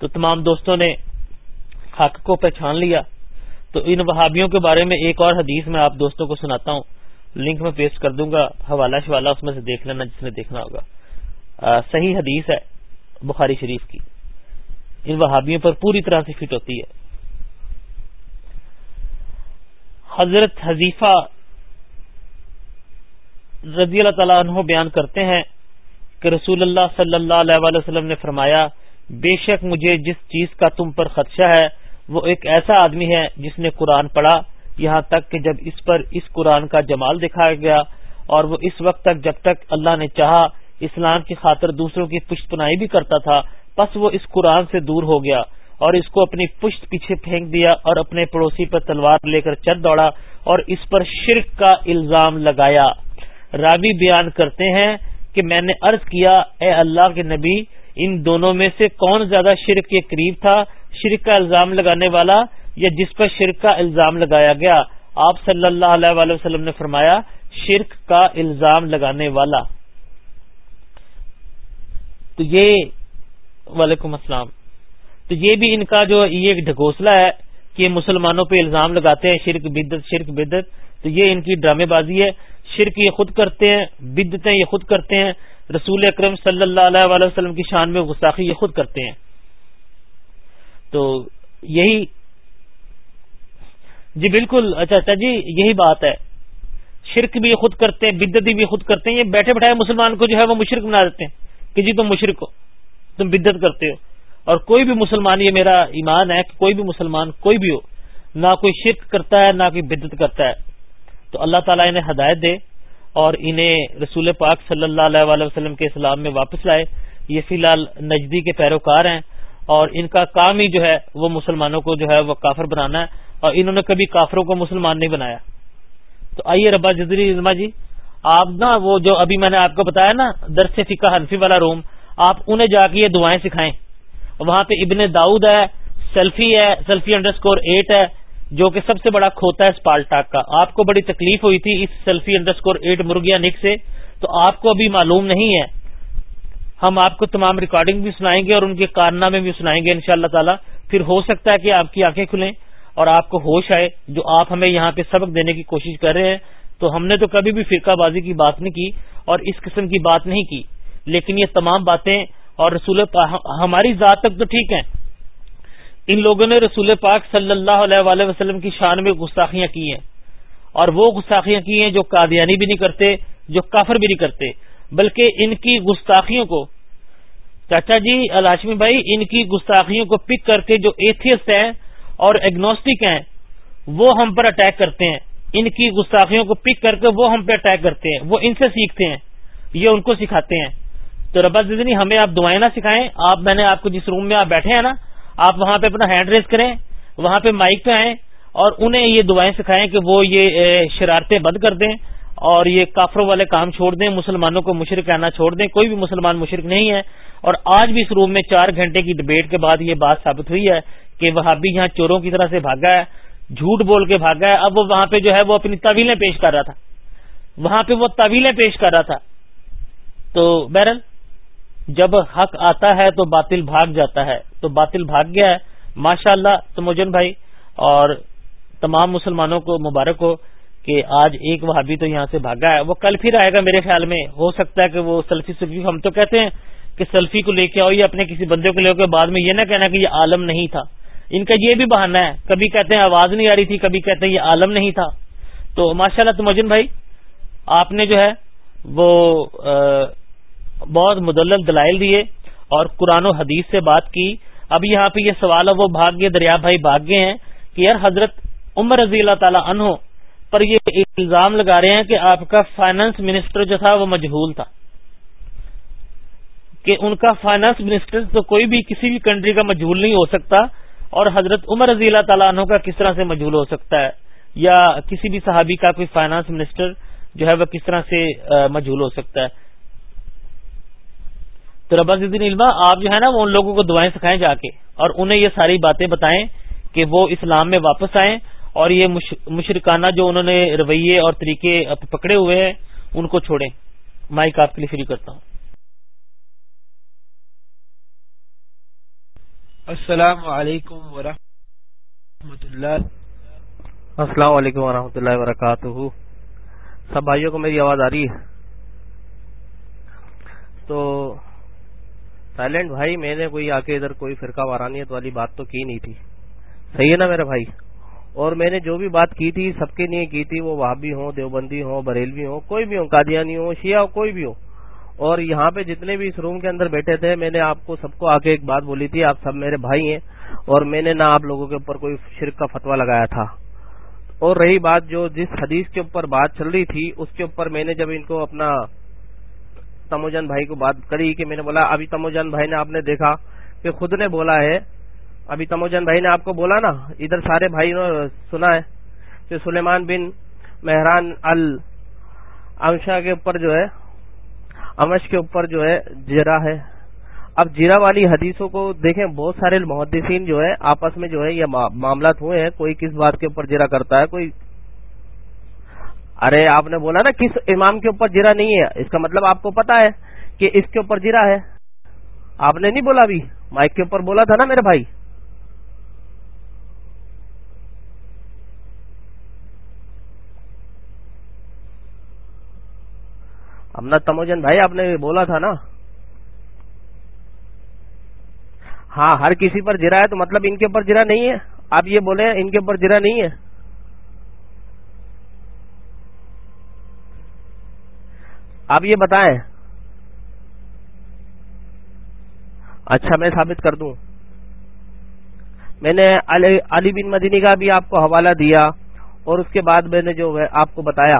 تو تمام دوستوں نے حق کو پہچان لیا۔ تو ان وہابیوں کے بارے میں ایک اور حدیث میں آپ دوستوں کو سناتا ہوں۔ لنک میں پیش کر دوں گا۔ حوالہ شوالہ اس میں سے دیکھ لینا، جس نے دیکھنا ہوگا۔ صحیح حدیث ہے بخاری شریف کی۔ ان وہابیوں پر پوری طرح سے فٹ ہوتی ہے۔ حضرت حذیفہ رضی اللہ تعالیٰ عنہ بیان کرتے ہیں کہ رسول اللہ صلی اللہ علیہ وآلہ وسلم نے فرمایا، بے شک مجھے جس چیز کا تم پر خدشہ ہے، وہ ایک ایسا آدمی ہے جس نے قرآن پڑھا، یہاں تک کہ جب اس پر اس قرآن کا جمال دکھایا گیا اور وہ اس وقت تک جب تک اللہ نے چاہا، اسلام کی خاطر دوسروں کی پشت پنائی بھی کرتا تھا، بس وہ اس قرآن سے دور ہو گیا اور اس کو اپنی پشت پیچھے پھینک دیا اور اپنے پڑوسی پر تلوار لے کر چل دوڑا اور اس پر شرک کا الزام لگایا۔ راوی بیان کرتے ہیں کہ میں نے عرض کیا، اے اللہ کے نبی، ان دونوں میں سے کون زیادہ شرک کے قریب تھا؟ شرک کا الزام لگانے والا یا جس پر شرک کا الزام لگایا گیا؟ آپ صلی اللہ علیہ وآلہ وسلم نے فرمایا، شرک کا الزام لگانے والا۔ تو یہ، وعلیکم السلام۔ تو یہ بھی ان کا جو یہ ایک ڈھکوسلا ہے کہ مسلمانوں پہ الزام لگاتے ہیں شرک بدت شرک بدت تو یہ ان کی ڈرامے بازی ہے۔ شرک یہ خود کرتے ہیں بدتیں یہ خود کرتے ہیں۔ رسول اکرم صلی اللہ علیہ وآلہ وسلم کی شان میں گستاخی یہ خود کرتے ہیں۔ تو یہی جی بالکل اچھا اچھا جی یہی بات ہے۔ شرک بھی یہ خود کرتے ہیں بدتی بھی خود کرتے ہیں۔ یہ بیٹھے بیٹھائے مسلمان کو جو ہے وہ مشرق بنا دیتے ہیں کہ جی تم مشرق ہو، تم بدت کرتے ہو۔ اور کوئی بھی مسلمان، یہ میرا ایمان ہے کہ کوئی بھی مسلمان، کوئی بھی ہو، نہ کوئی شرک کرتا ہے، نہ کوئی بدت کرتا ہے۔ تو اللہ تعالیٰ انہیں ہدایت دے اور انہیں رسول پاک صلی اللہ علیہ وآلہ وسلم کے اسلام میں واپس لائے۔ یہ فی الحال نجدی کے پیروکار ہیں اور ان کا کام ہی جو ہے وہ مسلمانوں کو جو ہے وہ کافر بنانا ہے اور انہوں نے کبھی کافروں کو مسلمان نہیں بنایا۔ تو آئیے ربا جزری علما جی آپ نا وہ جو ابھی میں نے آپ کو بتایا نا، درس فقہ حنفی والا روم، آپ انہیں جا کے یہ دعائیں سکھائیں۔ وہاں پہ ابن داؤد ہے، سیلفی ہے، سیلفی انڈر اسکور ایٹ ہے، جو کہ سب سے بڑا کھوتا ہے اسپال ٹاک کا۔ آپ کو بڑی تکلیف ہوئی تھی اس سیلفی انڈر اسکور ایٹ مرغیا نک سے، تو آپ کو ابھی معلوم نہیں ہے۔ ہم آپ کو تمام ریکارڈنگ بھی سنائیں گے اور ان کے کارنامے بھی سنائیں گے ان شاء اللہ تعالیٰ۔ پھر ہو سکتا ہے کہ آپ کی آنکھیں کھلیں اور آپ کو ہوش آئے، جو آپ ہمیں یہاں پہ سبق دینے کی کوشش کر رہے ہیں، تو ہم نے تو کبھی بھی فرقہ بازی کی بات نہیں کی اور اس قسم کی بات نہیں کی۔ لیکن یہ تمام باتیں اور رسول ہماری ذات تک تو ٹھیک ہیں۔ ان لوگوں نے رسول پاک صلی اللہ علیہ وآلہ وسلم کی شان میں گستاخیاں کی ہیں۔ اور وہ گستاخیاں کی ہیں جو قادیانی بھی نہیں کرتے، جو کافر بھی نہیں کرتے۔ بلکہ ان کی گستاخیوں کو، چاچا جی الاشمی بھائی، ان کی گستاخیوں کو پک کر کے جو ایتھیسٹ ہیں اور ایگنوسٹک ہیں، وہ ہم پر اٹیک کرتے ہیں۔ ان کی گستاخیوں کو پک کر کے وہ ہم پہ اٹیک کرتے ہیں، وہ ان سے سیکھتے ہیں، یہ ان کو سکھاتے ہیں۔ تو ربا زدنی ہمیں آپ دعائیں نہ سکھائیں۔ آپ، میں نے آپ کو جس روم میں آپ بیٹھے ہیں نا، آپ وہاں پہ اپنا ہینڈ ریز کریں، وہاں پہ مائک پہ آئیں اور انہیں یہ دعائیں سکھائیں کہ وہ یہ شرارتیں بند کر دیں اور یہ کافروں والے کام چھوڑ دیں، مسلمانوں کو مشرق کہنا چھوڑ دیں۔ کوئی بھی مسلمان مشرق نہیں ہے۔ اور آج بھی اس روم میں چار گھنٹے کی ڈبیٹ کے بعد یہ بات ثابت ہوئی ہے کہ وہ بھی یہاں چوروں کی طرح سے بھاگا ہے، جھوٹ بول کے بھاگا ہے۔ اب وہ وہاں پہ جو ہے وہ اپنی طویلیں پیش کر رہا تھا۔ وہاں پہ وہ طویلیں پیش کر رہا تھا۔ تو بہرل جب حق آتا ہے تو باطل بھاگ جاتا ہے۔ تو باطل بھاگ گیا ہے۔ ماشاء اللہ تموجن بھائی اور تمام مسلمانوں کو مبارک ہو کہ آج ایک وہابی تو یہاں سے بھاگا ہے۔ وہ کل پھر آئے گا میرے خیال میں۔ ہو سکتا ہے کہ وہ سیلفی سلفی ہم تو کہتے ہیں کہ سیلفی کو لے کے آؤ یا اپنے کسی بندے کو لے کے بعد میں یہ نہ کہنا کہ یہ عالم نہیں تھا۔ ان کا یہ بھی بہانا ہے۔ کبھی کہتے ہیں آواز نہیں آ رہی تھی، کبھی کہتے ہیں یہ عالم نہیں تھا۔ تو ماشاء اللہ تمجن بھائی، آپ نے جو ہے وہ بہت مدلل دلائل دیے اور قرآن و حدیث سے بات کی۔ اب یہاں پہ یہ سوال ہے، وہ بھاگ گئے دریا بھائی بھاگ گئے ہیں کہ یار حضرت عمر رضی اللہ تعالی عنہ پر یہ الزام لگا رہے ہیں کہ آپ کا فائنانس منسٹر جو تھا وہ مجہول تھا۔ کہ ان کا فائنانس منسٹر تو کوئی بھی کسی بھی کنٹری کا مجہول نہیں ہو سکتا اور حضرت عمر رضی اللہ تعالیٰ عنہ کا کس طرح سے مجہول ہو سکتا ہے؟ یا کسی بھی صحابی کا کوئی فائنانس منسٹر جو ہے وہ کس طرح سے مجہول ہو سکتا ہے؟ تو رباز الدین علما آپ جو ہے نا وہ ان لوگوں کو دعائیں سکھائیں جا کے اور انہیں یہ ساری باتیں بتائیں کہ وہ اسلام میں واپس آئیں اور یہ مشرکانہ جو انہوں نے رویے اور طریقے پکڑے ہوئے ہیں ان کو چھوڑیں۔ مائک آپ کے لیے فری کرتا ہوں۔ السلام علیکم ورحمۃ اللہ۔ السلام علیکم ورحمۃ اللہ وبرکاتہ۔ سب بھائیوں کو میری آواز آ رہی ہے؟ تو سائلنٹ بھائی میں نے کوئی آ کے ادھر کوئی فرقہ وارانیت والی بات تو کی نہیں تھی صحیح ہے نا میرے بھائی اور میں نے جو بھی بات کی تھی سب کے لیے کی تھی وہ وہابی ہوں دیوبندی ہوں بریلوی ہوں کوئی بھی ہو قادیانی ہو شیعہ ہو کوئی بھی ہو اور یہاں پہ جتنے بھی اس روم کے اندر بیٹھے تھے میں نے آپ کو سب کو آ کے ایک بات بولی تھی آپ سب میرے بھائی ہیں اور میں نے نہ آپ لوگوں کے اوپر کوئی شرک کا فتوا لگایا تھا اور رہی بات جو جس حدیث کے اوپر بات چل رہی تھی اس کے اوپر میں نے جب ان کو اپنا تموجن بھائی کو بات کری کہ میں نے بولا ابھی تموجن بھائی نے آپ نے دیکھا کہ خود نے بولا ہے ابھی تموجن بھائی نے آپ کو بولا نا ادھر سارے بھائی نے سنا ہے کہ سلیمان بن مہران امشا کے اوپر جو ہے امش کے اوپر جو ہے جرا ہے اب جیرا والی حدیثوں کو دیکھیں بہت سارے محدثین جو ہے آپس میں جو ہے یہ معاملات ہوئے ہیں کوئی کس بات کے اوپر جرا کرتا ہے کوئی ارے آپ نے بولا نا کس امام کے اوپر جرا نہیں ہے؟ اس کا مطلب آپ کو پتا ہے کہ اس کے اوپر جرا ہے۔ آپ نے نہیں بولا ابھی مائک کے اوپر بولا تھا نا میرے بھائی۔ امنا تموجن بھائی، آپ نے بولا تھا نا۔ ہاں ہر کسی پر جرا ہے تو مطلب ان کے اوپر جرا نہیں ہے۔ آپ یہ بولے ان کے اوپر جرا نہیں ہے۔ آپ یہ بتائیں۔ اچھا میں ثابت کر دوں۔ میں نے علی بن مدینی کا بھی آپ کو حوالہ دیا اور اس کے بعد میں نے جو آپ کو بتایا۔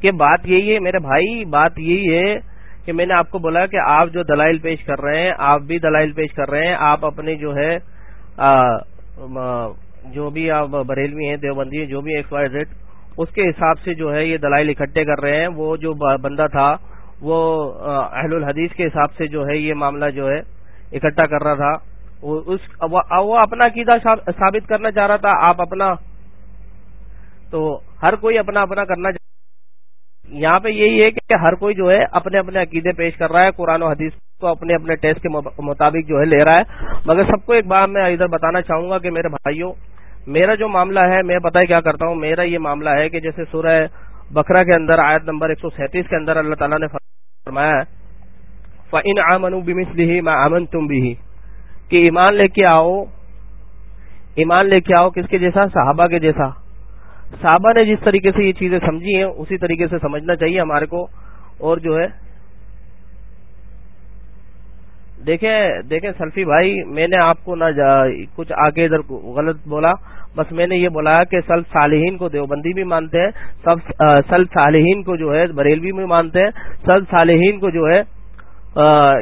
کہ بات یہی ہے، میرے بھائی، بات یہی ہے کہ میں نے آپ کو بولا کہ آپ جو دلائل پیش کر رہے ہیں، آپ بھی دلائل پیش کر رہے ہیں۔ آپ اپنے جو ہے جو بھی آپ بریلوی ہیں، دیوبندی ہیں، جو بھی ایکس وائی زیڈ اس کے حساب سے جو ہے یہ دلائل اکٹھے کر رہے ہیں۔ وہ جو بندہ تھا، وہ اہل الحدیث کے حساب سے جو ہے یہ معاملہ جو ہے اکٹھا کر رہا تھا۔ وہ اپنا عقیدہ ثابت کرنا چاہ رہا تھا۔ آپ اپنا، تو ہر کوئی اپنا اپنا کرنا یہاں پہ یہی ہے کہ ہر کوئی جو ہے اپنے اپنے عقیدے پیش کر رہا ہے۔ قرآن و حدیث کو اپنے اپنے ٹیسٹ کے مطابق جو ہے لے رہا ہے۔ مگر سب کو ایک بار میں ادھر بتانا چاہوں گا کہ میرے بھائیوں میرا جو معاملہ ہے، میں پتہ کیا کرتا ہوں، میرا یہ معاملہ ہے کہ جیسے سورہ بکرا کے اندر آیت نمبر ایک سو سینتیس کے اندر اللہ تعالیٰ نے فرمایا فن آمن بمسلی میں آمن تم بھی کہ ایمان لے کے آؤ، ایمان لے کے آؤ کس کے جیسا؟ صحابہ کے جیسا۔ صحابہ نے جس طریقے سے یہ چیزیں سمجھی ہیں، اسی طریقے سے سمجھنا چاہیے ہمارے کو۔ اور جو ہے دیکھیں دیکھیں سلفی بھائی، میں نے آپ کو نہ کچھ آگے ادھر غلط بولا، بس میں نے یہ بولا کہ سلف صالحین کو دیوبندی بھی مانتے ہیں، سب سلف صالحین کو جو ہے بریلوی بھی مانتے ہیں، سلف صالحین کو جو ہے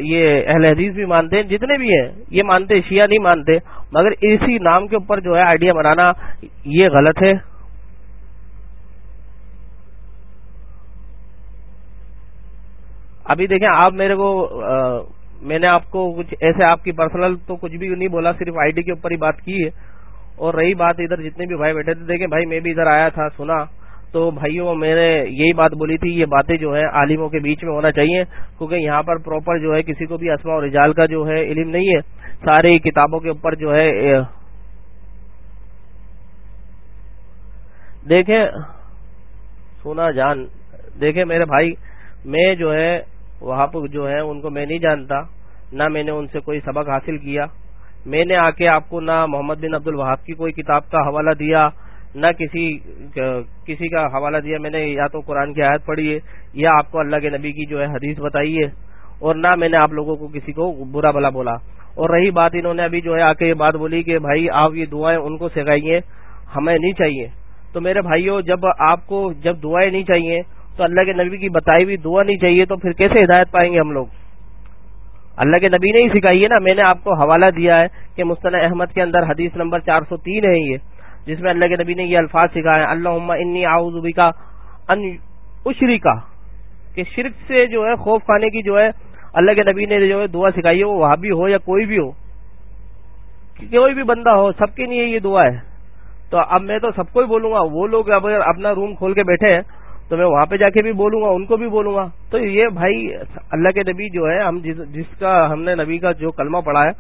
یہ اہل حدیث بھی مانتے ہیں، جتنے بھی ہیں، یہ مانتے، شیعہ نہیں مانتے، مگر اسی نام کے اوپر جو ہے آئیڈیا بنانا یہ غلط ہے۔ ابھی دیکھیں، آپ میرے کو میں نے آپ کو کچھ ایسے آپ کی پرسنل تو کچھ بھی نہیں بولا، صرف آئی ڈی کے اوپر ہی بات کی ہے۔ اور رہی بات ادھر جتنے بھی بھائی بیٹھے تھے، دیکھیں بھائی میں بھی ادھر آیا تھا، سنا۔ تو بھائیوں، میں نے یہی بات بولی تھی، یہ باتیں جو ہے عالموں کے بیچ میں ہونا چاہیے۔ کیونکہ یہاں پر پراپر جو ہے کسی کو بھی اسما اور رجال کا جو ہے علم نہیں ہے۔ ساری کتابوں کے اوپر جو ہے دیکھیں، سونا جان، دیکھیں میرے بھائی، میں جو ہے وہاں پہ جو ہے ان کو میں نہیں جانتا، نہ میں نے ان سے کوئی سبق حاصل کیا۔ میں نے آ کے آپ کو نہ محمد بن عبد الوہاب کی کوئی کتاب کا حوالہ دیا، نہ کسی کسی کا حوالہ دیا۔ میں نے یا تو قرآن کی آیت پڑھی ہے، یا آپ کو اللہ کے نبی کی جو ہے حدیث بتائی ہے۔ اور نہ میں نے آپ لوگوں کو کسی کو برا بلا بولا۔ اور رہی بات انہوں نے ابھی جو ہے آ کے یہ بات بولی کہ بھائی آپ یہ دعائیں ان کو سکھائیے، ہمیں نہیں چاہیے۔ تو میرے بھائیوں جب آپ کو جب دعائیں نہیں چاہیے تو اللہ کے نبی کی بتائی ہوئی دعا نہیں چاہیے تو پھر کیسے ہدایت پائیں گے ہم لوگ؟ اللہ کے نبی نے ہی سکھائی ہے نا، میں نے آپ کو حوالہ دیا ہے کہ مستن احمد کے اندر حدیث نمبر چار سو تین ہے یہ، جس میں اللہ کے نبی نے یہ الفاظ سکھایا اللہ انی آؤزبی کا ان اشری کا کہ شرک سے جو ہے، خوف کھانے کی جو ہے، اللہ کے نبی نے جو ہے دعا سکھائی ہے، وہ وہاں بھی ہو یا کوئی بھی ہو کوئی بھی بندہ ہو، سب کے لیے یہ دعا ہے۔ تو اب میں تو سب کو ہی بولوں گا، وہ لوگ اب اپنا روم کھول کے بیٹھے ہیں تو میں وہاں پہ جا کے بھی بولوں گا، ان کو بھی بولوں گا۔ تو یہ بھائی اللہ کے نبی جو ہے، ہم جس جس کا ہم نے نبی کا جو کلمہ پڑھا ہے،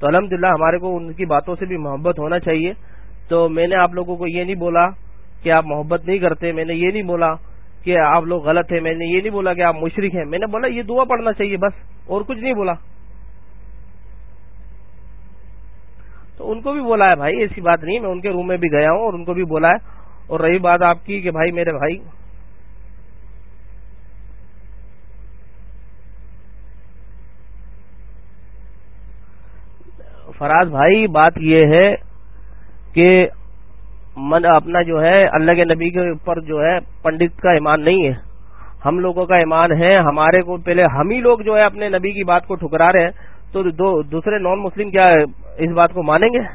تو الحمد ہمارے کو ان کی باتوں سے بھی محبت ہونا چاہیے۔ تو میں نے آپ لوگوں کو یہ نہیں بولا کہ آپ محبت نہیں کرتے، میں نے یہ نہیں بولا کہ آپ لوگ غلط ہیں، میں نے یہ نہیں بولا کہ آپ مشرق ہیں۔ میں نے بولا یہ دعا پڑھنا چاہیے بس، اور کچھ نہیں بولا۔ تو ان کو بھی بولا ہے بھائی، ایسی بات نہیں میں ان کے روم میں بھی گیا ہوں اور ان کو بھی بولا ہے۔ اور رہی بات آپ کی کہ بھائی میرے بھائی فراز بھائی، بات یہ ہے کہ من اپنا جو ہے، اللہ کے نبی کے اوپر جو ہے، پنڈت کا ایمان نہیں ہے۔ ہم لوگوں کا ایمان ہے، ہمارے کو پہلے ہم ہی لوگ جو ہے اپنے نبی کی بات کو ٹھکرا رہے ہیں۔ تو دو، دوسرے نان مسلم کیا اس بات کو مانیں گے؟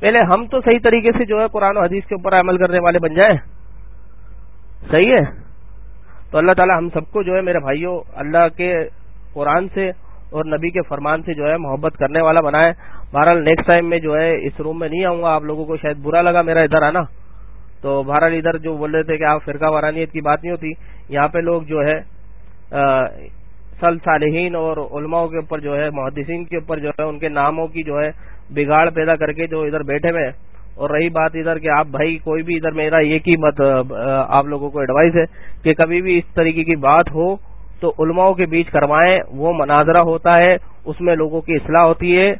پہلے ہم تو صحیح طریقے سے جو ہے قرآن و حدیث کے اوپر عمل کرنے والے بن جائیں۔ صحیح ہے؟ تو اللہ تعالی ہم سب کو جو ہے، میرے بھائیوں، اللہ کے قرآن سے اور نبی کے فرمان سے جو ہے محبت کرنے والا بنائے۔ بہرحال نیکسٹ ٹائم میں جو ہے اس روم میں نہیں آؤں گا۔ آپ لوگوں کو شاید برا لگا میرا ادھر آنا۔ تو بہرحال ادھر جو بول رہے تھے کہ آپ فرقہ وارانیت کی بات نہیں ہوتی، یہاں پہ لوگ جو ہے سل صالحین اور علماؤں کے اوپر جو ہے، محدثین کے اوپر جو ہے، ان کے ناموں کی جو ہے بگاڑ پیدا کر کے جو ادھر بیٹھے ہوئے اور رہی بات ادھر کہ آپ بھائی کوئی بھی ادھر میرا ایک ہی مت آپ لوگوں کو ایڈوائز ہے کہ کبھی بھی اس طریقے کی بات ہو۔ تو علماؤں کے بیچ کروائیں، وہ مناظرہ ہوتا ہے، اس میں لوگوں کی اصلاح ہوتی ہے۔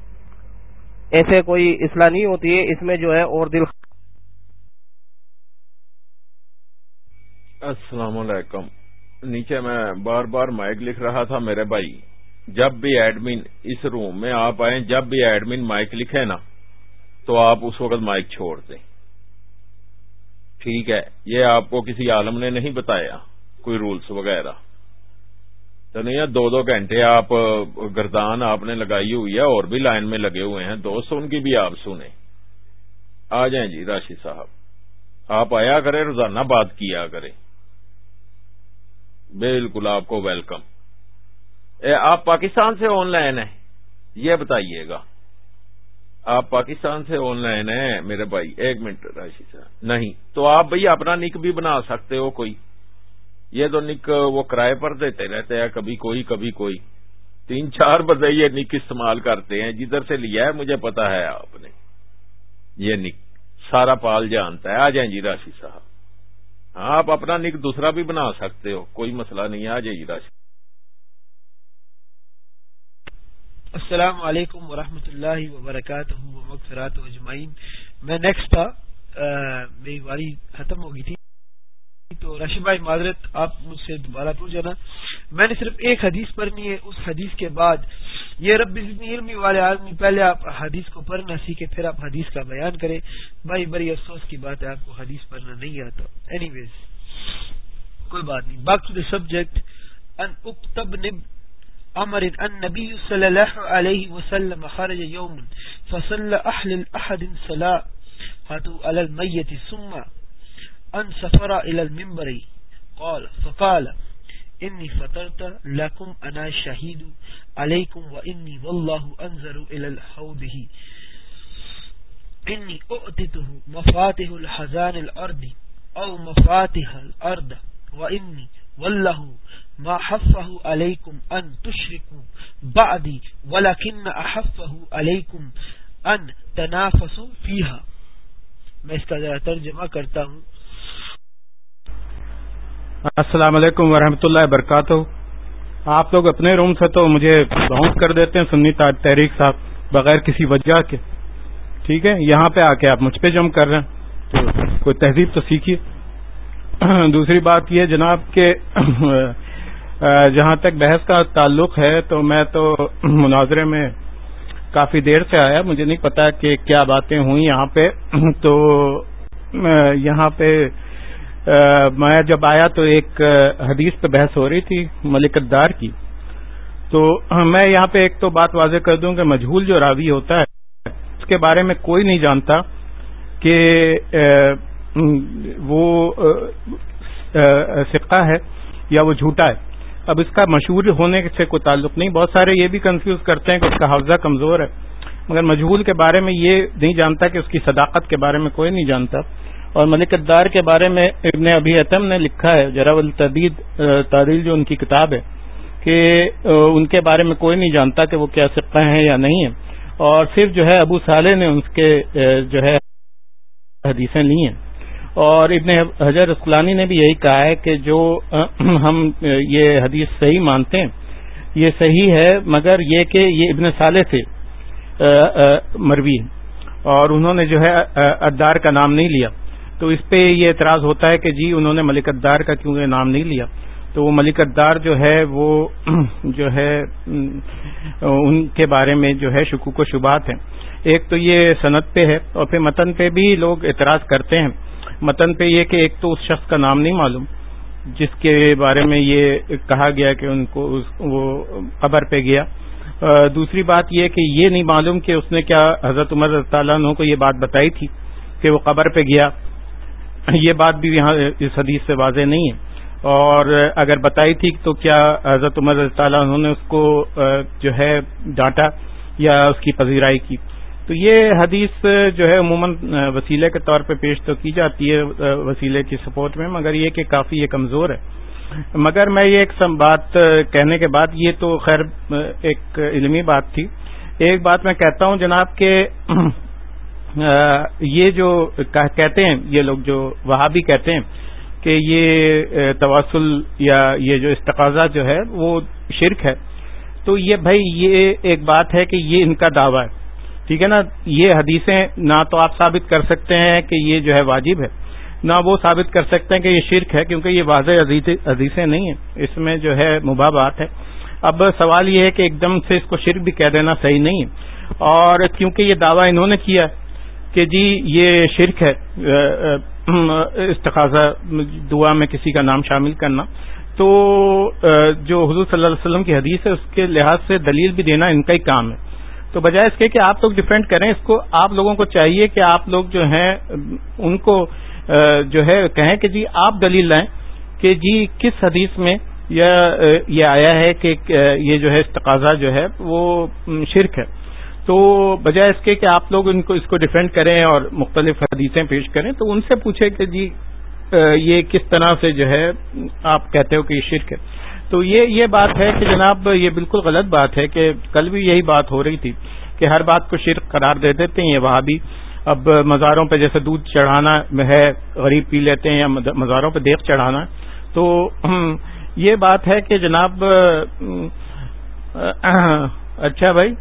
ایسے کوئی اصلاح نہیں ہوتی ہے، اس میں جو ہے اور دل السلام علیکم۔ نیچے میں بار بار مائک لکھ رہا تھا میرے بھائی۔ جب بھی ایڈمن اس روم میں آپ آئیں، جب بھی ایڈمن مائک لکھے نا، تو آپ اس وقت مائک چھوڑ دیں۔ ٹھیک ہے، یہ آپ کو کسی عالم نے نہیں بتایا، کوئی رولز وغیرہ۔ تو نہیں دو دو گھنٹے آپ گردان آپ نے لگائی ہوئی ہے، اور بھی لائن میں لگے ہوئے ہیں۔ دوست، ان کی بھی آپ سنیں۔ آ جائیں جی راشد صاحب۔ آپ آیا کریں، روزانہ بات کیا کریں۔ بالکل، آپ کو ویلکم۔ آپ پاکستان سے آن لائن ہیں۔ یہ بتائیے گا۔ آپ پاکستان سے آن لائن ہیں، میرے بھائی۔ ایک منٹ راشی صاحب۔ نہیں، تو آپ بھائی اپنا نک بھی بنا سکتے ہو کوئی۔ یہ تو نک وہ کرائے پر دیتے رہتے ہیں، کبھی کوئی کبھی کوئی۔ تین چار بندے یہ نک استعمال کرتے ہیں، جدھر سے لیا ہے، مجھے پتا ہے آپ نے۔ یہ نک سارا پال جانتا ہے۔ آ جائیں جی راشی صاحب۔ ہاں آپ اپنا نک دوسرا بھی بنا سکتے ہو۔ کوئی مسئلہ نہیں ہے آ جائیے جی راشی۔ السلام علیکم ورحمۃ اللہ وبرکاتہ مغفرات اجمعین۔ میں نیکسٹ تھا میری باری ختم ہو گئی تھی۔ تو راشد بھائی معذرت، آپ مجھ سے دوبارہ پوچھ جانا۔ میں نے صرف ایک حدیث پڑھنی ہے، اس حدیث کے بعد یہ رب علمی والے آدمی، پہلے آپ حدیث کو پڑھنا سیکھے پھر آپ حدیث کا بیان کریں۔ بھائی، بڑی افسوس کی بات ہے، آپ کو حدیث پڑھنا نہیں آتا۔ اینی ویز کوئی بات نہیں۔ باقی دا سبجیکٹ امر النبي صلى الله عليه وسلم خرج يوم فصلى اهل الاحد صلاه فاتوا على الميت ثم ان سفر الى المنبر. قال، فقال اني فطرت لكم انا شهيد عليكم واني والله انظر الى الحوضه اني اؤتته مفاتح الحزان الارض او مفاتح الارض واني والله ما حفه علیکم ان تشرکو بعدی ولکن احفه علیکم ان تنافسو فیہا میں اس کا ذرا ترجمہ کرتا ہوں۔ السلام علیکم ورحمۃ اللہ وبرکاتہ۔ آپ لوگ اپنے روم سے تو مجھے باؤنس کر دیتے ہیں سنی تحریک صاحب، بغیر کسی وجہ کے۔ ٹھیک ہے، یہاں پہ آ کے آپ مجھ پہ جم کر رہے ہیں، تو کوئی تہذیب تو سیکھیے۔ دوسری بات یہ جناب کہ جہاں تک بحث کا تعلق ہے، تو میں تو مناظرے میں کافی دیر سے آیا، مجھے نہیں پتا کہ کیا باتیں ہوئی یہاں پہ۔ تو یہاں پہ میں جب آیا تو ایک حدیث پہ بحث ہو رہی تھی ملک دار کی۔ تو میں یہاں پہ ایک تو بات واضح کر دوں کہ مجھول جو راوی ہوتا ہے، اس کے بارے میں کوئی نہیں جانتا کہ وہ سکہ ہے یا وہ جھوٹا ہے۔ اب اس کا مشہور ہونے سے کوئی تعلق نہیں۔ بہت سارے یہ بھی کنفیوز کرتے ہیں کہ اس کا حوضہ کمزور ہے۔ مگر مجہول کے بارے میں یہ نہیں جانتا کہ اس کی صداقت کے بارے میں کوئی نہیں جانتا۔ اور ملک دار کے بارے میں ابن ابھی اتم نے لکھا ہے جرا التدید تعدیل جو ان کی کتاب ہے، کہ ان کے بارے میں کوئی نہیں جانتا کہ وہ کیا سکہ ہیں یا نہیں ہے اور صرف جو ہے، ابو صالح نے ان کے جو ہے، حدیثیں لی ہیں۔ اور ابن حجر اسکلانی نے بھی یہی کہا ہے کہ جو ہم یہ حدیث صحیح مانتے ہیں، یہ صحیح ہے، مگر یہ کہ یہ ابن صالح سے مروی اور انہوں نے جو ہے ادار کا نام نہیں لیا۔ تو اس پہ یہ اعتراض ہوتا ہے کہ جی انہوں نے ملک ادار کا کیوں نام نہیں لیا؟ تو وہ ملک ادار جو ہے، وہ جو ہے ان کے بارے میں جو ہے، شکوک و شبات ہیں۔ ایک تو یہ صنعت پہ ہے اور پھر متن پہ بھی لوگ اعتراض کرتے ہیں۔ متن پہ یہ کہ ایک تو اس شخص کا نام نہیں معلوم، جس کے بارے میں یہ کہا گیا کہ ان کو وہ قبر پہ گیا۔ دوسری بات یہ کہ یہ نہیں معلوم کہ اس نے کیا حضرت عمر تعالیٰ عنہ کو یہ بات بتائی تھی کہ وہ قبر پہ گیا۔ یہ بات بھی یہاں اس حدیث سے واضح نہیں ہے۔ اور اگر بتائی تھی تو کیا حضرت عمر تعالیٰ عنہ نے اس کو جو ہے، ڈانٹا یا اس کی پذیرائی کی؟ تو یہ حدیث جو ہے، عموماً وسیلے کے طور پہ پیش تو کی جاتی ہے وسیلے کی سپورٹ میں، مگر یہ کہ کافی یہ کمزور ہے۔ مگر میں یہ ایک بات کہنے کے بعد، یہ تو خیر ایک علمی بات تھی۔ ایک بات میں کہتا ہوں جناب کہ یہ جو کہتے ہیں، یہ لوگ جو وہاں بھی کہتے ہیں کہ یہ تواسل یا یہ جو استقاضہ جو ہے، وہ شرک ہے۔ تو یہ بھائی، یہ ایک بات ہے کہ یہ ان کا دعویٰ ہے۔ ٹھیک ہے نا؟ یہ حدیثیں نہ تو آپ ثابت کر سکتے ہیں کہ یہ جو ہے واجب ہے، نہ وہ ثابت کر سکتے ہیں کہ یہ شرک ہے، کیونکہ یہ واضح حدیثیں نہیں ہیں۔ اس میں جو ہے مباح بات ہے۔ اب سوال یہ ہے کہ ایک دم سے اس کو شرک بھی کہہ دینا صحیح نہیں ہے۔ اور کیونکہ یہ دعویٰ انہوں نے کیا کہ جی یہ شرک ہے استقاضہ، دعا میں کسی کا نام شامل کرنا۔ تو جو حضور صلی اللہ علیہ وسلم کی حدیث ہے، اس کے لحاظ سے دلیل بھی دینا ان کا ہی کام ہے۔ تو بجائے اس کے کہ آپ لوگ ڈیفینڈ کریں، اس کو آپ لوگوں کو چاہیے کہ آپ لوگ جو ہیں، ان کو جو ہے، کہیں کہ جی آپ دلیل لائیں کہ جی کس حدیث میں یہ آیا ہے کہ یہ جو ہے استقاضہ جو ہے، وہ شرک ہے۔ تو بجائے اس کے کہ آپ لوگ ان کو اس کو ڈیفینڈ کریں اور مختلف حدیثیں پیش کریں، تو ان سے پوچھیں کہ جی یہ کس طرح سے جو ہے آپ کہتے ہو کہ یہ شرک ہے۔ تو یہ یہ بات ہے کہ جناب، یہ بالکل غلط بات ہے کہ کل بھی یہی بات ہو رہی تھی کہ ہر بات کو شرک قرار دے دیتے ہیں، یہ وہاں بھی اب مزاروں پہ جیسے دودھ چڑھانا ہے، غریب پی لیتے ہیں یا مزاروں پہ دیکھ چڑھانا، تو یہ بات ہے کہ جناب اچھا بھائی۔